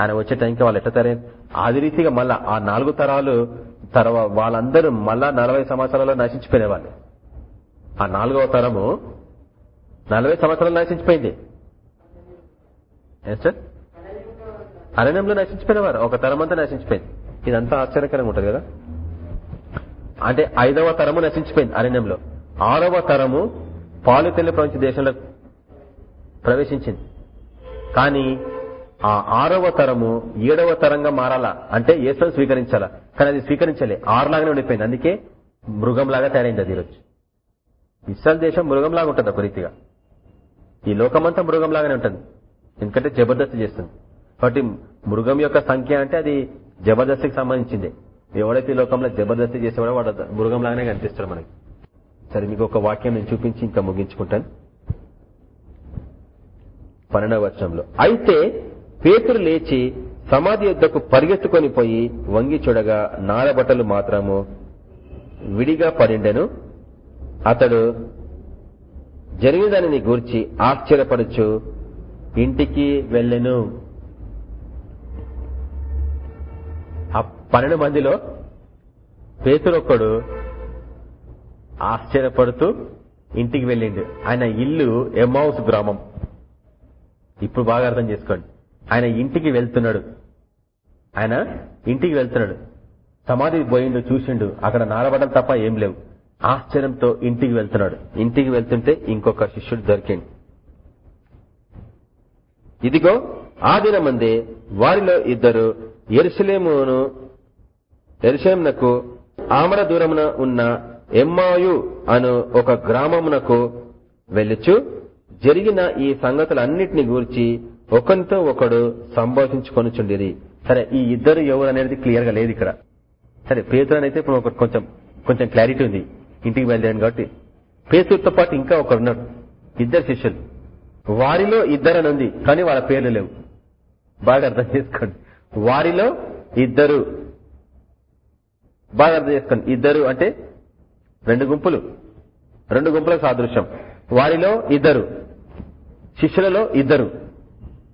A: ఆయన వచ్చే టైంకి వాళ్ళు ఎట్లా తరే ఆది రీతిగా మళ్ళా ఆ నాలుగు తరాలు తర్వాత వాళ్ళందరూ మళ్ళా నలభై సంవత్సరాల్లో నశించిపోయినవాళ్ళు. ఆ నాలుగవ తరము నలభై సంవత్సరాలు నశించిపోయింది. సార్ అరణ్యంలో నశించిపోయినవారు. ఒక తరం అంతా నశించిపోయింది. ఇదంతా ఆశ్చర్యకరంగా ఉంటుంది కదా? అంటే ఐదవ తరము నశించిపోయింది అరణ్యంలో. ఆరవ తరము పాలు తెల్ల ప్రపంచ దేశంలో ప్రవేశించింది. కానీ ఆ ఆరవ తరము ఏడవ తరంగా మారాలా? అంటే ఏసును స్వీకరించాలా? కానీ అది స్వీకరించలే. ఆరులాగానే ఉండిపోయింది. అందుకే మృగంలాగా తయారైంది అది ఈరోజు. ఇస్రాయల్ దేశం మృగంలాగా ఉంటుంది ఒక రీతిగా. ఈ లోకమంతా మృగంలాగానే ఉంటుంది. ఎందుకంటే జబర్దస్త్ చేస్తుంది. కాబట్టి మృగం యొక్క సంఖ్య అంటే అది జబర్దస్తికి సంబంధించింది. ఎవడైతే ఈ లోకంలో జబర్దస్తి చేసేవాడో వాడు మృగంలాగానే కనిపిస్తాడు మనకి. సరే మీకు ఒక వాక్యం నేను చూపించి ఇంకా ముగించుకుంటాను. పన్నెండవ వచనంలో. అయితే పేతురు లేచి సమాధి యుద్ధకు పరిగెత్తుకొని పోయి వంగి చూడగా నారబట్టలు మాత్రము విడిగా పడిండెను. అతడు జరిగిన దానిని గూర్చి ఆశ్చర్యపరచు ఇంటికి వెళ్ళెను. ఆ పన్నెండు మందిలో పేతురొక్కడు ఆశ్చర్యపడుతూ ఇంటికి వెళ్ళిండు. ఆయన ఇల్లు ఎమౌస్ గ్రామం. ఇప్పుడు బాగా అర్థం చేసుకోండి. ఆయన ఇంటికి వెళ్తున్నాడు. ఆయన ఇంటికి వెళ్తున్నాడు. సమాధి పోయిండు చూసిండు. అక్కడ నారబడలు తప్ప ఏం లేవు. ఆశ్చర్యంతో ఇంటికి వెళ్తున్నాడు. ఇంటికి వెళ్తుంటే ఇంకొక శిష్యుడు దొరికిండు. ఇదిగో ఆ దినమందే వారిలో ఇద్దరు ఎరుసలేమును ఎరుసలేమునకు ఆమర దూరమున ఉన్న ఎమ్మాయు అను ఒక గ్రామమునకు వెళ్ళుచు జరిగిన ఈ సంగతులన్నిటిని గూర్చి ఒకరితో ఒకడు సంభాషించుకొనుచుండిరి. సరే ఈ ఇద్దరు ఎవరు అనేది క్లియర్గా లేదు ఇక్కడ. సరే పేతురనైతే ఇప్పుడు ఒక కొంచెం కొంచెం క్లారిటీ ఉంది. ఇంటికి బయలుదేరాను కాబట్టి. పేతురుతో పాటు ఇంకా ఒకరు ఉన్నారు ఇద్దరు శిష్యులు. వారిలో ఇద్దరని ఉంది కానీ వాళ్ళ పేర్లు లేవు. బాగా అర్థం చేసుకోండి. వారిలో ఇద్దరు. బాగా అర్థం చేసుకోండి. ఇద్దరు అంటే రెండు గుంపులు. రెండు గుంపులకు సాదృశ్యం. వారిలో ఇద్దరు. శిష్యులలో ఇద్దరు.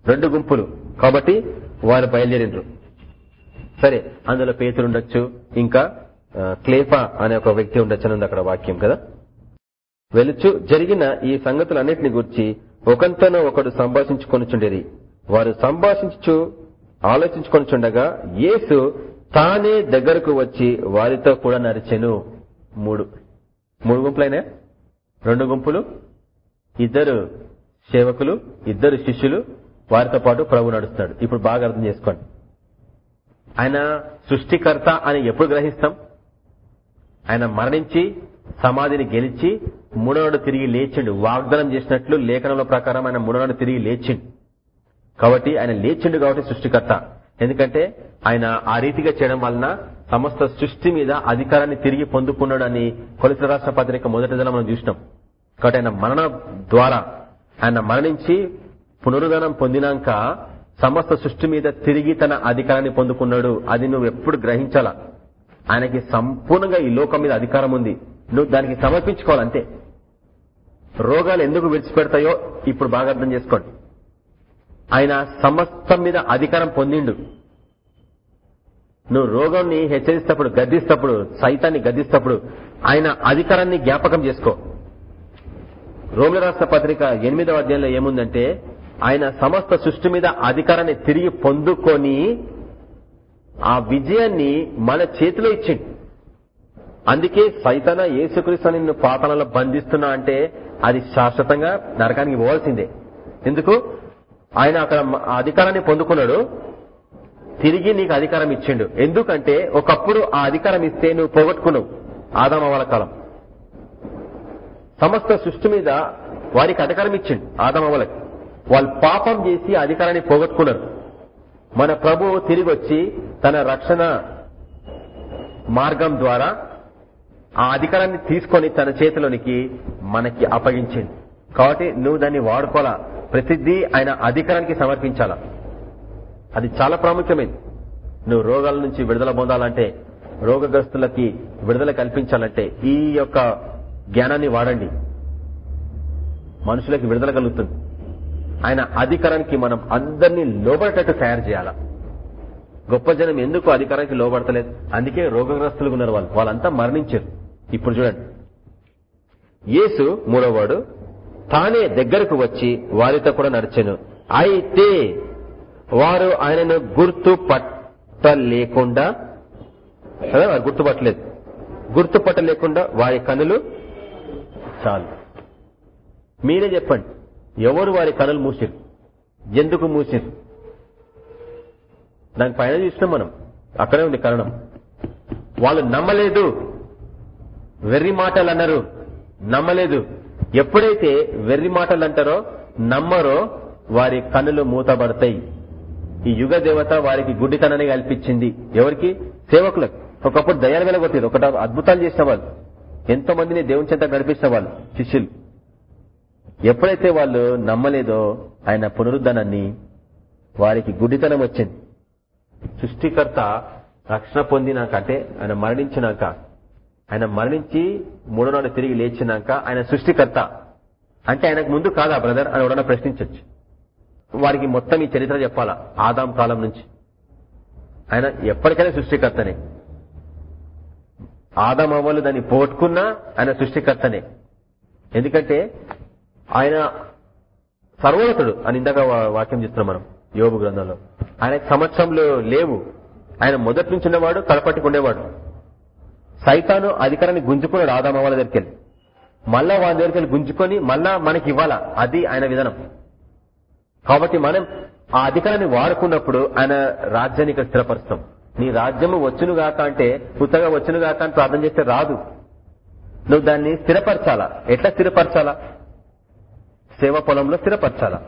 A: రెండు గుంపులు. కాబట్టి వారు బయలుదేరిండ్రు సరే అందులో పేతులు ఉండొచ్చు ఇంకా క్లేఫా అనే ఒక వ్యక్తి ఉండొచ్చు అక్కడ వాక్యం కదా. వెలుచు జరిగిన ఈ సంగతులన్నింటిని గురించి ఒకంతనో ఒకడు సంభాషించుకొనుచుండేది. వారు సంభాషించు ఆలోచించుకొనుచుండగా యేసు తానే దగ్గరకు వచ్చి వారితో కూడా నరిచెను మూడు. మూడు గుంపులైనా రెండు గుంపులు? ఇద్దరు. సేవకులు ఇద్దరు శిష్యులు వారితో పాటు ప్రభు నడుస్తాడు. ఇప్పుడు బాగా అర్థం చేసుకోండి. ఆయన సృష్టికర్త అని ఎప్పుడు గ్రహిస్తాం? ఆయన మరణించి సమాధిని గెలిచి మూడోనాడు తిరిగి లేచిండు. వాగ్దానం చేసినట్లు లేఖనంలో ప్రకారం ఆయన మూడోనాడు తిరిగి లేచిండు. కాబట్టి ఆయన లేచిండు కాబట్టి సృష్టికర్త. ఎందుకంటే ఆయన ఆ రీతిగా చేయడం వలన సమస్త సృష్టి మీద అధికారాన్ని తిరిగి పొందుకున్నాడు అని కొలిత రాష్ట్ర పత్రిక మొదటి దిన మనం చూసినాం. కాబట్టి ఆయన మరణ ద్వారా ఆయన మరణించి పునరుద్ధనం పొందినాక సమస్త సృష్టి మీద తిరిగి తన అధికారాన్ని పొందుకున్నాడు. అది నువ్వు ఎప్పుడు గ్రహించాలా? ఆయనకి సంపూర్ణంగా ఈ లోకం మీద అధికారం ఉంది. నువ్వు దానికి సమర్పించుకోవాలంతే రోగాలు ఎందుకు విడిచిపెడతాయో ఇప్పుడు బాగా అర్థం చేసుకోండి. ఆయన సమస్తం మీద అధికారం పొందిండు. నువ్వు రోగాన్ని హెచ్చరిస్తప్పుడు గద్దిస్తప్పుడు సైతాన్ని గద్దిస్తప్పుడు ఆయన అధికారాన్ని జ్ఞాపకం చేసుకో. రోమిల రాష్ట్ర పత్రిక ఎనిమిదవ అధ్యాయంలో ఏముందంటే ఆయన సమస్త సృష్టి మీద అధికారాన్ని తిరిగి పొందుకొని ఆ విజయాన్ని మన చేతిలో ఇచ్చిండు. అందుకే సైతాన ఏసుక్రీస్తు నిన్ను పాతాలలో బంధిస్తున్నా అంటే అది శాశ్వతంగా నరకానికి పోవాల్సిందే. ఎందుకు? ఆయన అక్కడ అధికారాన్ని పొందుకున్నాడు తిరిగి నీకు అధికారం ఇచ్చిండు. ఎందుకంటే ఒకప్పుడు ఆ అధికారం ఇస్తే నువ్వు పోగొట్టుకున్నావు ఆదామవాల కాలం. సమస్త సృష్టి మీద వారికి అధికారం ఇచ్చిండు ఆదమవలకి వాళ్ళు పాపం చేసి అధికారాన్ని పోగొట్టుకున్నారు. మన ప్రభువు తిరిగి వచ్చి తన రక్షణ మార్గం ద్వారా ఆ అధికారాన్ని తీసుకొని తన చేతిలోనికి మనకి అప్పగించింది కాబట్టి నువ్వు దాన్ని వాడుకోవాలా? ప్రతిదీ ఆయన అధికారానికి సమర్పించాలా? అది చాలా ప్రాముఖ్యమైనది నువ్వు రోగాల నుంచి విడుదల పొందాలంటే రోగగ్రస్తులకి విడుదల కల్పించాలంటే ఈ యొక్క జ్ఞానాన్ని వాడండి. మనుషులకి విడుదల కలుగుతుంది. ఆయన అధికారానికి మనం అందరినీ లోబడేటట్టు తయారు చేయాలా? గొప్ప జనం ఎందుకు అధికారానికి లోబడతలేదు? అందుకే రోగగ్రస్తులు ఉన్నారు వాళ్ళు. వాళ్ళంతా మరణించారు. ఇప్పుడు చూడండి. యేసు మూడోవాడు తానే దగ్గరకు వచ్చి వారితో కూడా నడిచాను. అయితే వారు ఆయనను గుర్తు పట్టలేకుండా గుర్తుపట్టలేదు గుర్తుపట్టలేకుండా వారి కనులు చాలు. మీరే చెప్పండి ఎవరు వారి కనులు మూసారు ఎందుకు మూసారు దాని పైన చూసినాం మనం. అక్కడే ఉంది కారణం. వాళ్ళు నమ్మలేదు. వెర్రి మాటలు అన్నారు నమ్మలేదు. ఎప్పుడైతే వెర్రి మాటలు అంటారో నమ్మరో వారి కన్నులు మూతబడతాయి. ఈ యుగ దేవత వారికి గుడ్డితనని కల్పించింది. ఎవరికి? సేవకులకు. ఒకప్పుడు దయాలు వెలగొట్టేది. ఒకట అద్భుతాలు చేసిన వాళ్ళు. ఎంతో మందిని దేవుని చెంత నడిపించిన వాళ్ళు శిష్యులు. ఎప్పుడైతే వాళ్ళు నమ్మలేదో ఆయన పునరుద్ధానాన్ని వారికి గుడితనం వచ్చింది. సృష్టికర్త రక్షణ పొందినాక అంటే ఆయన మరణించినాక ఆయన మరణించి మూడో నాడు తిరిగి లేచినాక ఆయన సృష్టికర్త. అంటే ఆయనకు ముందు కాదా బ్రదర్? అని ఎవడన్నా ప్రశ్నించవచ్చు వారికి మొత్తం ఈ చరిత్ర చెప్పాలా? ఆదాం కాలం నుంచి. ఆయన ఎప్పటికైనా సృష్టికర్తనే. ఆదాం దాన్ని పోగొట్టుకున్నా ఆయన సృష్టికర్తనే. ఎందుకంటే ఆయన సర్వోన్నతుడు అని ఇందాక వాక్యం చేస్తున్నాం మనం యోగు గ్రంథంలో. ఆయన సంవత్సరంలో లేవు. ఆయన మొదటి నుంచి ఉన్నవాడు కడపట్టుకు ఉండేవాడు. సైతాను అధికారాన్ని గుంజుకున్నాడు ఆదామవాళ్ళ దగ్గరికి వెళ్ళి. మళ్ళా వాళ్ళ దగ్గరికి వెళ్ళి గుంజుకొని మళ్ళా మనకి ఇవ్వాలా? అది ఆయన విధానం. కాబట్టి మనం ఆ అధికారాన్ని వాడుకున్నప్పుడు ఆయన రాజ్యాన్ని ఇక్కడ స్థిరపరుస్తాం. నీ రాజ్యము వచ్చును గాక అంటే పుత్తగా వచ్చును గాక అని ప్రార్థన చేస్తే రాదు. నువ్వు దాన్ని స్థిరపరచాలా? ఎట్లా స్థిరపరచాలా? సేవ పొలంలో స్థిరపరచాలా?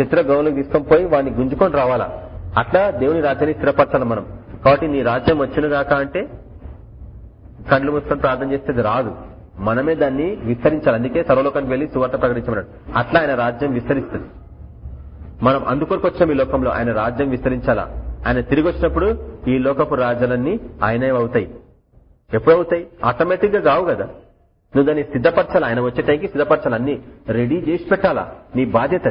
A: చిత్ర గౌరవం తీసుకొని పోయి వాడిని గుంజుకొని రావాలా? అట్లా దేవుని రాజ్యాన్ని స్థిరపరచాలి మనం? కాబట్టి నీ రాజ్యం వచ్చును గాక అంటే కండ్లు మూసుకొని ప్రార్థన చేస్తే రాదు. మనమే దాన్ని విస్తరించాలి. అందుకే సర్వలోకానికి వెళ్ళి సువార్త ప్రకటించమన్నాడు. అట్లా ఆయన రాజ్యం విస్తరిస్తుంది. మనం అందుకొరకు వచ్చాం ఈ లోకంలో. ఆయన రాజ్యం విస్తరించాలా? ఆయన తిరిగి వచ్చినప్పుడు ఈ లోకపు రాజులన్నీ ఆయనే అవుతాయి. ఎప్పుడు అవుతాయి ఆటోమేటిక్గా కావు కదా. నువ్వు దాన్ని సిద్ధపరచాలి. ఆయన వచ్చే టైంకి సిద్ధపరచాలి. అన్ని రెడీ చేసి పెట్టాలా? నీ బాధ్యత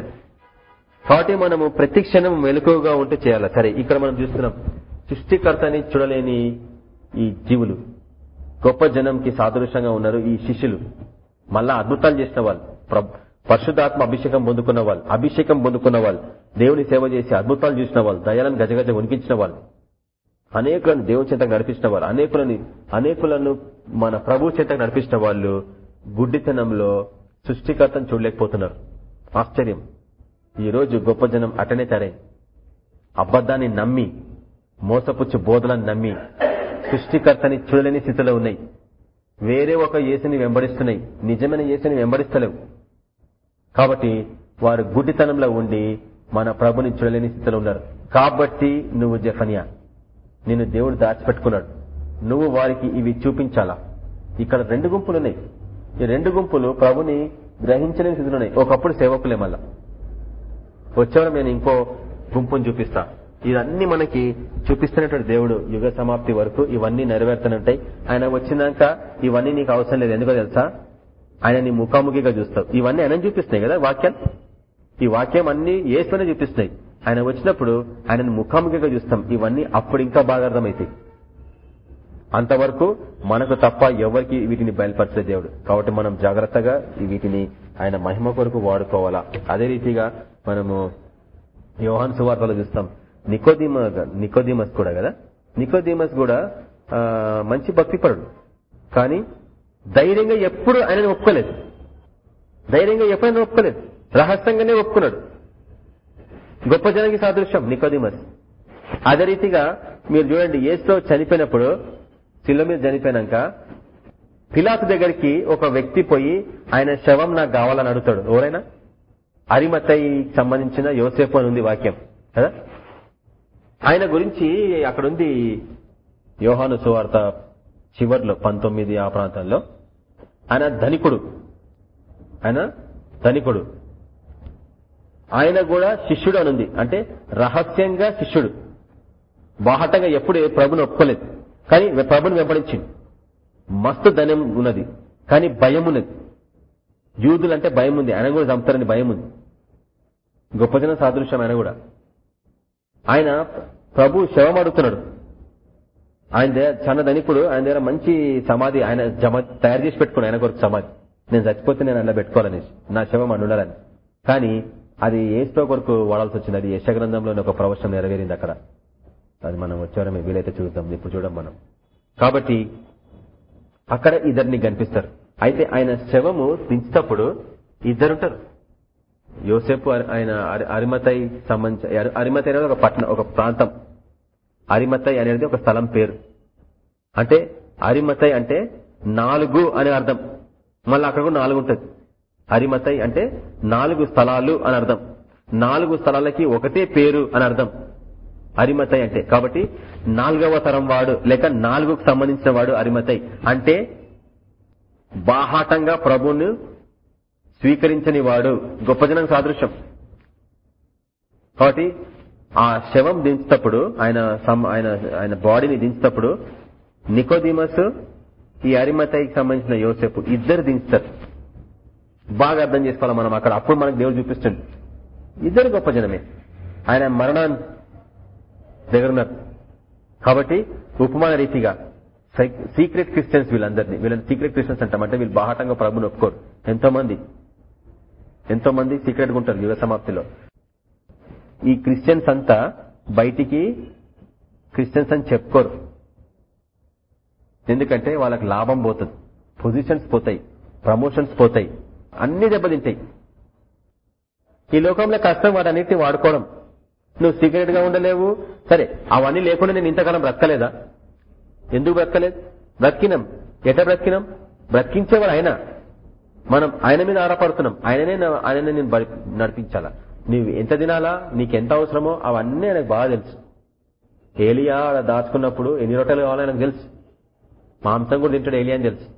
A: కాబట్టి మనము ప్రతి క్షణం మెలకువగా ఉంటే చేయాలా? సరే ఇక్కడ మనం చూస్తున్నాం. సృష్టికర్తని చూడలేని ఈ జీవులు. గొప్ప జనంకి సాదృశ్యంగా ఉన్నారు ఈ శిష్యులు. మళ్ళా అద్భుతాలు చేసిన వాళ్ళు. ప్ర- పరిశుద్ధాత్మ అభిషేకం పొందుకున్న వాళ్ళు. అభిషేకం పొందుకున్న వాళ్ళు. దేవుని సేవ చేసి అద్భుతాలు చూసిన వాళ్ళు. దయాలను గజగజ వణికించిన వాళ్ళు. అనేకులను దేవుని చేత నడిపించిన వాళ్ళు అనేకులని అనేకులను మన ప్రభు చేత నడిపించిన వాళ్ళు గుడ్డితనంలో సృష్టికర్తను చూడలేకపోతున్నారు. ఆశ్చర్యం. ఈరోజు గొప్ప జనం అటనే తరే. అబద్ధాన్ని నమ్మి మోసపుచ్చు బోధలను నమ్మి సృష్టికర్తని చూడలేని స్థితిలో ఉన్నాయి. వేరే ఒక యేసుని వెంబడిస్తున్నాయి. నిజమైన యేసుని వెంబడిస్తలేవు. కాబట్టి వారు గుడ్డితనంలో ఉండి మన ప్రభుని చూడలేని స్థితిలో ఉన్నారు. కాబట్టి నువ్వు జఫనియా నిన్ను దేవుడు దాచిపెట్టుకున్నాడు. నువ్వు వారికి ఇవి చూపించాలా? ఇక్కడ రెండు గుంపులు ఉన్నాయి ఈ రెండు గుంపులు ప్రభుని గ్రహించలేని స్థితిలో ఉన్నాయి ఒకప్పుడు సేవకులే మళ్ళా వచ్చేవారు నేను ఇంకో గుంపుని చూపిస్తా. ఇవన్నీ మనకి చూపిస్తున్నటువంటి దేవుడు యుగ సమాప్తి వరకు ఇవన్నీ నెరవేరుతుంటాయి ఆయన వచ్చినాక ఇవన్నీ నీకు అవసరం లేదు. ఎందుకో తెలుసా? ఆయన నీ ముఖాముఖిగా చూస్తావు. ఇవన్నీ ఆయన చూపిస్తున్నాయి కదా వాక్యాలు? ఈ వాక్యం అన్ని ఏసునే చూపిస్తున్నాయి. ఆయన వచ్చినప్పుడు ఆయనను ముఖాముఖిగా చూస్తాం. ఇవన్నీ అప్పుడు ఇంకా బాగా అర్థమవుతాయి అంతవరకు మనకు తప్ప ఎవరికి వీటిని బయలుపరిచే దేవుడు. కాబట్టి మనం జాగ్రత్తగా వీటిని ఆయన మహిమ కొరకు వాడుకోవాలా. అదే రీతిగా మనము యోహాన్ సువార్తలో చూస్తాం. నికోదీమ నికోదీమస్ కూడా కదా? నికోదీమస్ కూడా ఆ, మంచి భక్తిపరుడు. కానీ ధైర్యంగా ఎప్పుడు ఆయనను ఒప్పుకోలేదు. ధైర్యంగా ఎప్పుడైనా ఒప్పుకోలేదు. రహస్యంగానే ఒప్పుకున్నాడు. గొప్ప జనానికి సాదృశ్యం నికోదిమస్ అదే రీతిగా మీరు చూడండి ఏసులో చనిపోయినప్పుడు శిల మీద చనిపోయినాక పిలాతు దగ్గరికి ఒక వ్యక్తి పోయి ఆయన శవం నాకు కావాలని అడుగుతాడు. ఎవరైనా? అరిమతయి సంబంధించిన యోసేపు అని ఉంది వాక్యం. కదా? ఆయన గురించి అక్కడుంది యోహాను సువార్త చివర్లో పంతొమ్మిది ఆ ప్రాంతాల్లో. ఆయన ధనికుడు. ఆయన ధనికుడు. ఆయన కూడా శిష్యుడు అనుంది. అంటే రహస్యంగా శిష్యుడు. బాహటంగా ఎప్పుడు ప్రభుని ఒప్పుకోలేదు. కానీ ప్రభుని వెంబడించింది మస్తు ధనం ఉన్నది. కానీ భయం ఉన్నది యూదులంటే భయం ఉంది ఆయన కూడా చంపుతారని భయం ఉంది గొప్ప జన సాదృశ్యం ఆయన కూడా. ఆయన ప్రభు శవం అడుగుతున్నాడు ఆయన దగ్గర చాలా ధనికుడు ఆయన దగ్గర మంచి సమాధి ఆయన జమ తయారు చేసి పెట్టుకున్నాడు. ఆయన కొరకు సమాధి. నేను చచ్చిపోతే నేను అలా పెట్టుకోవాలనేసి. నా శవం అనుండాలని కానీ అది ఏస్తో కొరకు వాడాల్సి వచ్చింది. అది యశగ్రంథంలోని ఒక ప్రవచనం నెరవేరింది అక్కడ. అది మనం వచ్చారమే వీలైతే చూద్దాం. ఇప్పుడు చూడం మనం. కాబట్టి అక్కడ ఇద్దరిని కనిపిస్తారు అయితే ఆయన శవము దించేటప్పుడు ఇద్దరుంటారు. యోసేపు ఆయన అరిమతై సంబంధించి అరిమతై అనేది ఒక పట్టణం ఒక ప్రాంతం. అరిమతై అనేది ఒక స్థలం పేరు. అంటే అరిమతై అంటే నాలుగు అనే అర్థం. మళ్ళీ అక్కడ కూడా నాలుగు ఉంటుంది అరిమతై అంటే నాలుగు స్థలాలు అని అర్థం. నాలుగు స్థలాలకి ఒకటే పేరు అని అర్థం. అరిమతై అంటే కాబట్టి నాలుగవ తరం వాడు లేక నాలుగుకు సంబంధించిన వాడు అరిమతై అంటే బాహాటంగా ప్రభును స్వీకరించని వాడు గొప్ప జనం సాదృశ్యం. కాబట్టి ఆ శవం దించేటప్పుడు ఆయన ఆయన ఆయన బాడీని దించేటప్పుడు నికోదిమస్ ఈ అరిమతైకి సంబంధించిన యోసేపు ఇద్దరు దించుతారు. బాగా అర్థం చేసుకోవాలి మనం అక్కడ. అప్పుడు మనకు దేవుడు చూపిస్తుంది ఇద్దరు గొప్ప జనమే. ఆయన మరణాన్ని దగ్గరున్నారు. కాబట్టి ఉపమాన రీతిగా సై- సీక్రెట్ క్రిస్టియన్స్ వీళ్ళందరినీ. వీళ్ళని సీక్రెట్ క్రిస్టియన్స్ అంటామంటే వీళ్ళు బాహాటంగా ప్రభుని ఒప్పుకోరు. ఎంతో మంది ఎంతో మంది సీక్రెట్గా ఉంటారు యుగ సమాప్తిలో. ఈ క్రిస్టియన్స్ అంతా బయటికి క్రిస్టియన్స్ అని చెప్పుకోరు. ఎందుకంటే వాళ్ళకి లాభం పోతుంది. పొజిషన్స్ పోతాయి. ప్రమోషన్స్ పోతాయి. అన్ని దెబ్బతింటాయి. ఈ లోకంలో కష్టం వాటన్నిటిని వాడుకోవడం. నువ్వు సీక్రెట్గా ఉండలేవు. సరే అవన్నీ లేకుండా నేను ఇంతకాలం బ్రతకలేదా? ఎందుకు బ్రతకలేదు? బ్రతికినాం. ఎట బ్రతికినాం? బ్రతికించేవాడు ఆయన మనం ఆయన మీద ఆధారపడుతున్నాం. ఆయననే ఆయననే నేను నడిపించాలా? నువ్వు ఎంత తినాలా? నీకు ఎంత అవసరమో అవన్నీ ఆయనకు బాగా తెలుసు. ఏలియా అలా దాచుకున్నప్పుడు ఎన్ని రొట్టెలు కావాలో ఆయనకు తెలుసు. మాంసం కూడా తింటాడు ఏలియా అని తెలుసు.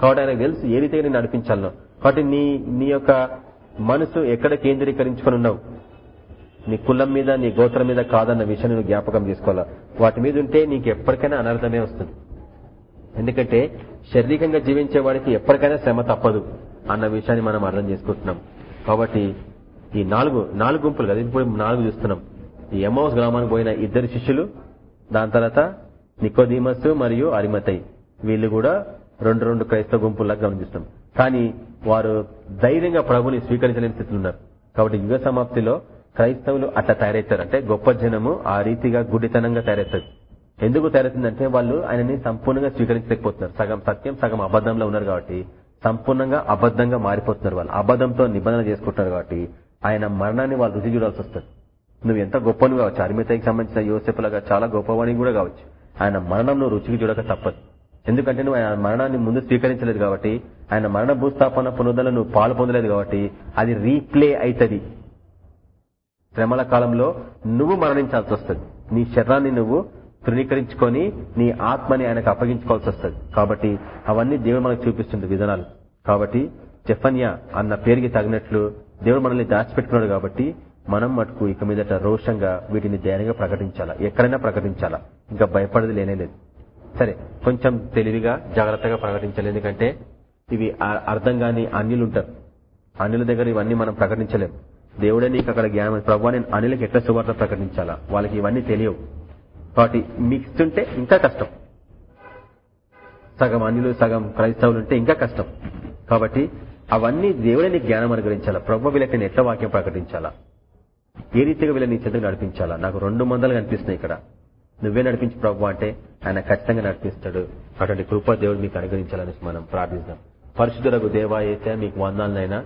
A: కాబట్టి ఆయనకు తెలుసు ఏ రీతిగా నేను నడిపించాలనో. కాబట్టి నీ నీ యొక్క మనసు ఎక్కడ కేంద్రీకరించుకొని ఉన్నావు? నీ కులం మీద నీ గోత్రం మీద కాదన్న విషయాన్ని నువ్వు జ్ఞాపకం చేసుకోవాలా? వాటి మీద ఉంటే నీకు ఎప్పటికైనా అనర్థమే వస్తుంది. ఎందుకంటే శారీరకంగా జీవించే వాడికి ఎప్పటికైనా శ్రమ తప్పదు అన్న విషయాన్ని మనం అర్థం చేసుకుంటున్నాం. కాబట్టి ఈ నాలుగు నాలుగు గుంపులు కదా? ఇప్పుడు నాలుగు చూస్తున్నాం. ఈ ఎమౌస్ గ్రామానికి పోయిన ఇద్దరు శిష్యులు దాని తర్వాత నికోదీమస్ మరియు అరిమతై. వీళ్ళు కూడా రెండు రెండు క్రైస్తవ గుంపులా గమనిస్తాం కానీ వారు ధైర్యంగా ప్రభుని స్వీకరించలేని స్థితిలో ఉన్నారు. కాబట్టి యుగ సమాప్తిలో క్రైస్తవులు అట్లా తయారవుతారు. అంటే గొప్ప జనము ఆ రీతిగా గుడితనంగా తయారవుతుంది ఎందుకు తయారవుతుందంటే వాళ్ళు ఆయనని సంపూర్ణంగా స్వీకరించలేకపోతున్నారు. సగం సత్యం సగం అబద్ధంలో ఉన్నారు కాబట్టి సంపూర్ణంగా అబద్ధంగా మారిపోతున్నారు వాళ్ళు. అబద్ధంతో నిబంధన చేసుకుంటున్నారు కాబట్టి ఆయన మరణాన్ని వాళ్ళు రుచి చూడాల్సి వస్తుంది. నువ్వు ఎంత గొప్పను కావచ్చు. అరిమితకి సంబంధించిన యోసేపులాగా చాలా గొప్పవాణి కూడా కావచ్చు. ఆయన మరణం నువ్వు రుచికి చూడక తప్పదు. ఎందుకంటే నువ్వు ఆయన మరణాన్ని ముందు స్వీకరించలేదు కాబట్టి ఆయన మరణ భూస్థాపన పునరుద్ధరణ నువ్వు పాలు పొందలేదు కాబట్టి అది రీప్లే అవుతుంది శ్రమల కాలంలో నువ్వు మరణించాల్సి వస్తుంది. నీ శరీరాన్ని నువ్వు తృణీకరించుకొని నీ ఆత్మని ఆయనకు అప్పగించుకోవాల్సి వస్తుంది. కాబట్టి అవన్నీ దేవుడు మనకు చూపిస్తుంది విధానాలు. కాబట్టి జఫన్యా అన్న పేరుకి తగినట్లు దేవుడు మనల్ని దాచిపెట్టుకున్నాడు కాబట్టి మనం మటుకు ఇక మీదట రోషంగా వీటిని ధైర్యంగా ప్రకటించాలా? ఎక్కడైనా ప్రకటించాలా? ఇంకా భయపడేది లేనేలేదు సరే కొంచెం తెలివిగా జాగ్రత్తగా ప్రకటించాలి. ఎందుకంటే ఇవి అర్థం కాని అన్యులు ఉంటారు. అన్యుల దగ్గర ఇవన్నీ మనం ప్రకటించలేం. దేవుడే నీకు అక్కడ జ్ఞానం ప్రభావ నేను అనిలకు ఎట్లా సువార్త ప్రకటించాలా? వాళ్ళకి ఇవన్నీ తెలియవు. కాబట్టి మిక్స్డ్ ఉంటే ఇంకా కష్టం. సగం అన్యులు సగం క్రైస్తవులు ఉంటే ఇంకా కష్టం. కాబట్టి అవన్నీ దేవుడే నీకు జ్ఞానం అనుగ్రహించాలా? ప్రభు వీళ్ళకి నేను ఎట్లా వాక్యం ప్రకటించాలా? ఏ రీతిగా వీళ్ళని నీ చెందుకు నడిపించాలా? నాకు రెండు మందలు కనిపిస్తున్నాయి ఇక్కడ. నువ్వే నడిపించి ప్రభు అంటే ఆయన ఖచ్చితంగా నడిపిస్తాడు. అటువంటి కృప దేవుడు మీకు అనుగ్రహించాలని మనం ప్రార్థిస్తాం. పరిశుద్ధులకు దేవా అయితే మీకు వందాలనైనా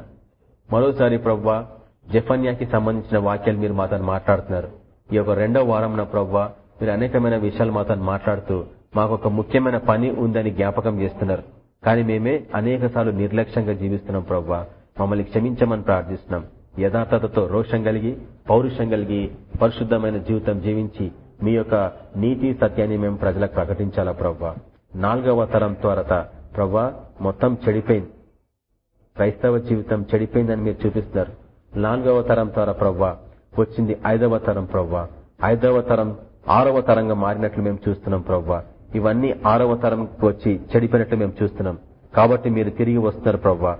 A: మరోసారి ప్రవ్వ జఫన్యాకి సంబంధించిన వాక్యాలు మీరు మాతో మాట్లాడుతున్నారు. ఈ యొక్క రెండో వారం ప్రవ్వ మీరు అనేకమైన విషయాలు మాతో మాట్లాడుతూ మాకు ఒక ముఖ్యమైన పని ఉందని జ్ఞాపకం చేస్తున్నారు. కానీ మేమే అనేక నిర్లక్ష్యంగా జీవిస్తున్నాం ప్రవ్వ మమ్మల్ని క్షమించమని ప్రార్థిస్తున్నాం. యథార్థతతో రోషం కలిగి పౌరుషం కలిగి పరిశుద్ధమైన జీవితం జీవించి మీ యొక్క నీతి సత్యాన్ని మేము ప్రజలకు ప్రకటించాలా ప్రవ్వా? నాలుగవ తరం త్వరత. ప్రవ్వా మొత్తం చెడిపోయింది. క్రైస్తవ జీవితం చెడిపోయిందని మీరు చూపిస్తున్నారు. నాలుగవ తరం ద్వారా ప్రవ్వా. వచ్చింది ఐదవ తరం ప్రవ్వా. ఐదవ తరం ఆరవ తరంగా మారినట్లు మేము చూస్తున్నాం ప్రవ్వా. ఇవన్నీ ఆరవ తరం వచ్చి చెడిపోయినట్లు మేము చూస్తున్నాం. కాబట్టి మీరు తిరిగి వస్తున్నారు ప్రవ్వా.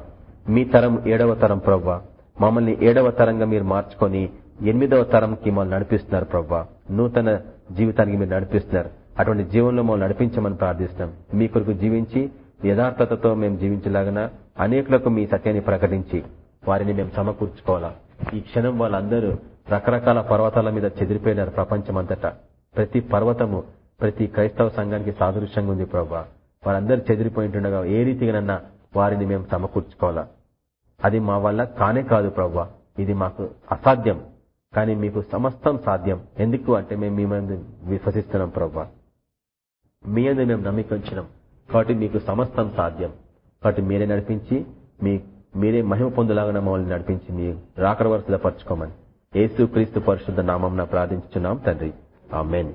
A: మీ తరం ఏడవ తరం ప్రవ్వా. మమ్మల్ని ఏడవ తరంగా మీరు మార్చుకొని ఎనిమిదవ తరంకి మమ్మల్ని నడిపిస్తున్నారు ప్రవ్వా. నూతన జీవితానికి మీరు నడిపిస్తున్నారు. అటువంటి జీవనంలో మమ్మల్ని నడిపించమని ప్రార్థిస్తున్నాం. మీ కొరకు జీవించి యథార్థతతో మేము జీవించలాగన అనేకులకు మీ సత్యాన్ని ప్రకటించి వారిని మేము సమకూర్చుకోవాలా? ఈ క్షణం వాళ్ళందరూ రకరకాల పర్వతాల మీద చెదిరిపోయినారు ప్రపంచమంతటా. ప్రతి పర్వతము ప్రతి క్రైస్తవ సంఘానికి సాదృశ్యంగా ఉంది ప్రభా వారందరూ చెదిరిపోయింటుండగా ఏ రీతిగానన్నా వారిని మేము సమకూర్చుకోవాలా? అది మా వల్ల కానే కాదు ప్రవ్వా. ఇది మాకు అసాధ్యం. కానీ మీకు సమస్తం సాధ్యం. ఎందుకు అంటే మేము మీ మీద విశ్వసిస్తున్నాం ప్రభా. మీ అందు మేము నమ్మికొంచినాం కాబట్టి మీకు సమస్తం సాధ్యం. కాబట్టి మీరే నడిపించి మీ మీరే మహిమ పొందులాగా మమ్మల్ని నడిపించి మీ రాకడ వరుసలో పరచుకోమని. ఏసు క్రీస్తు పరిశుద్ధ నామం ప్రార్థించున్నాం తండ్రి. ఆమెన్.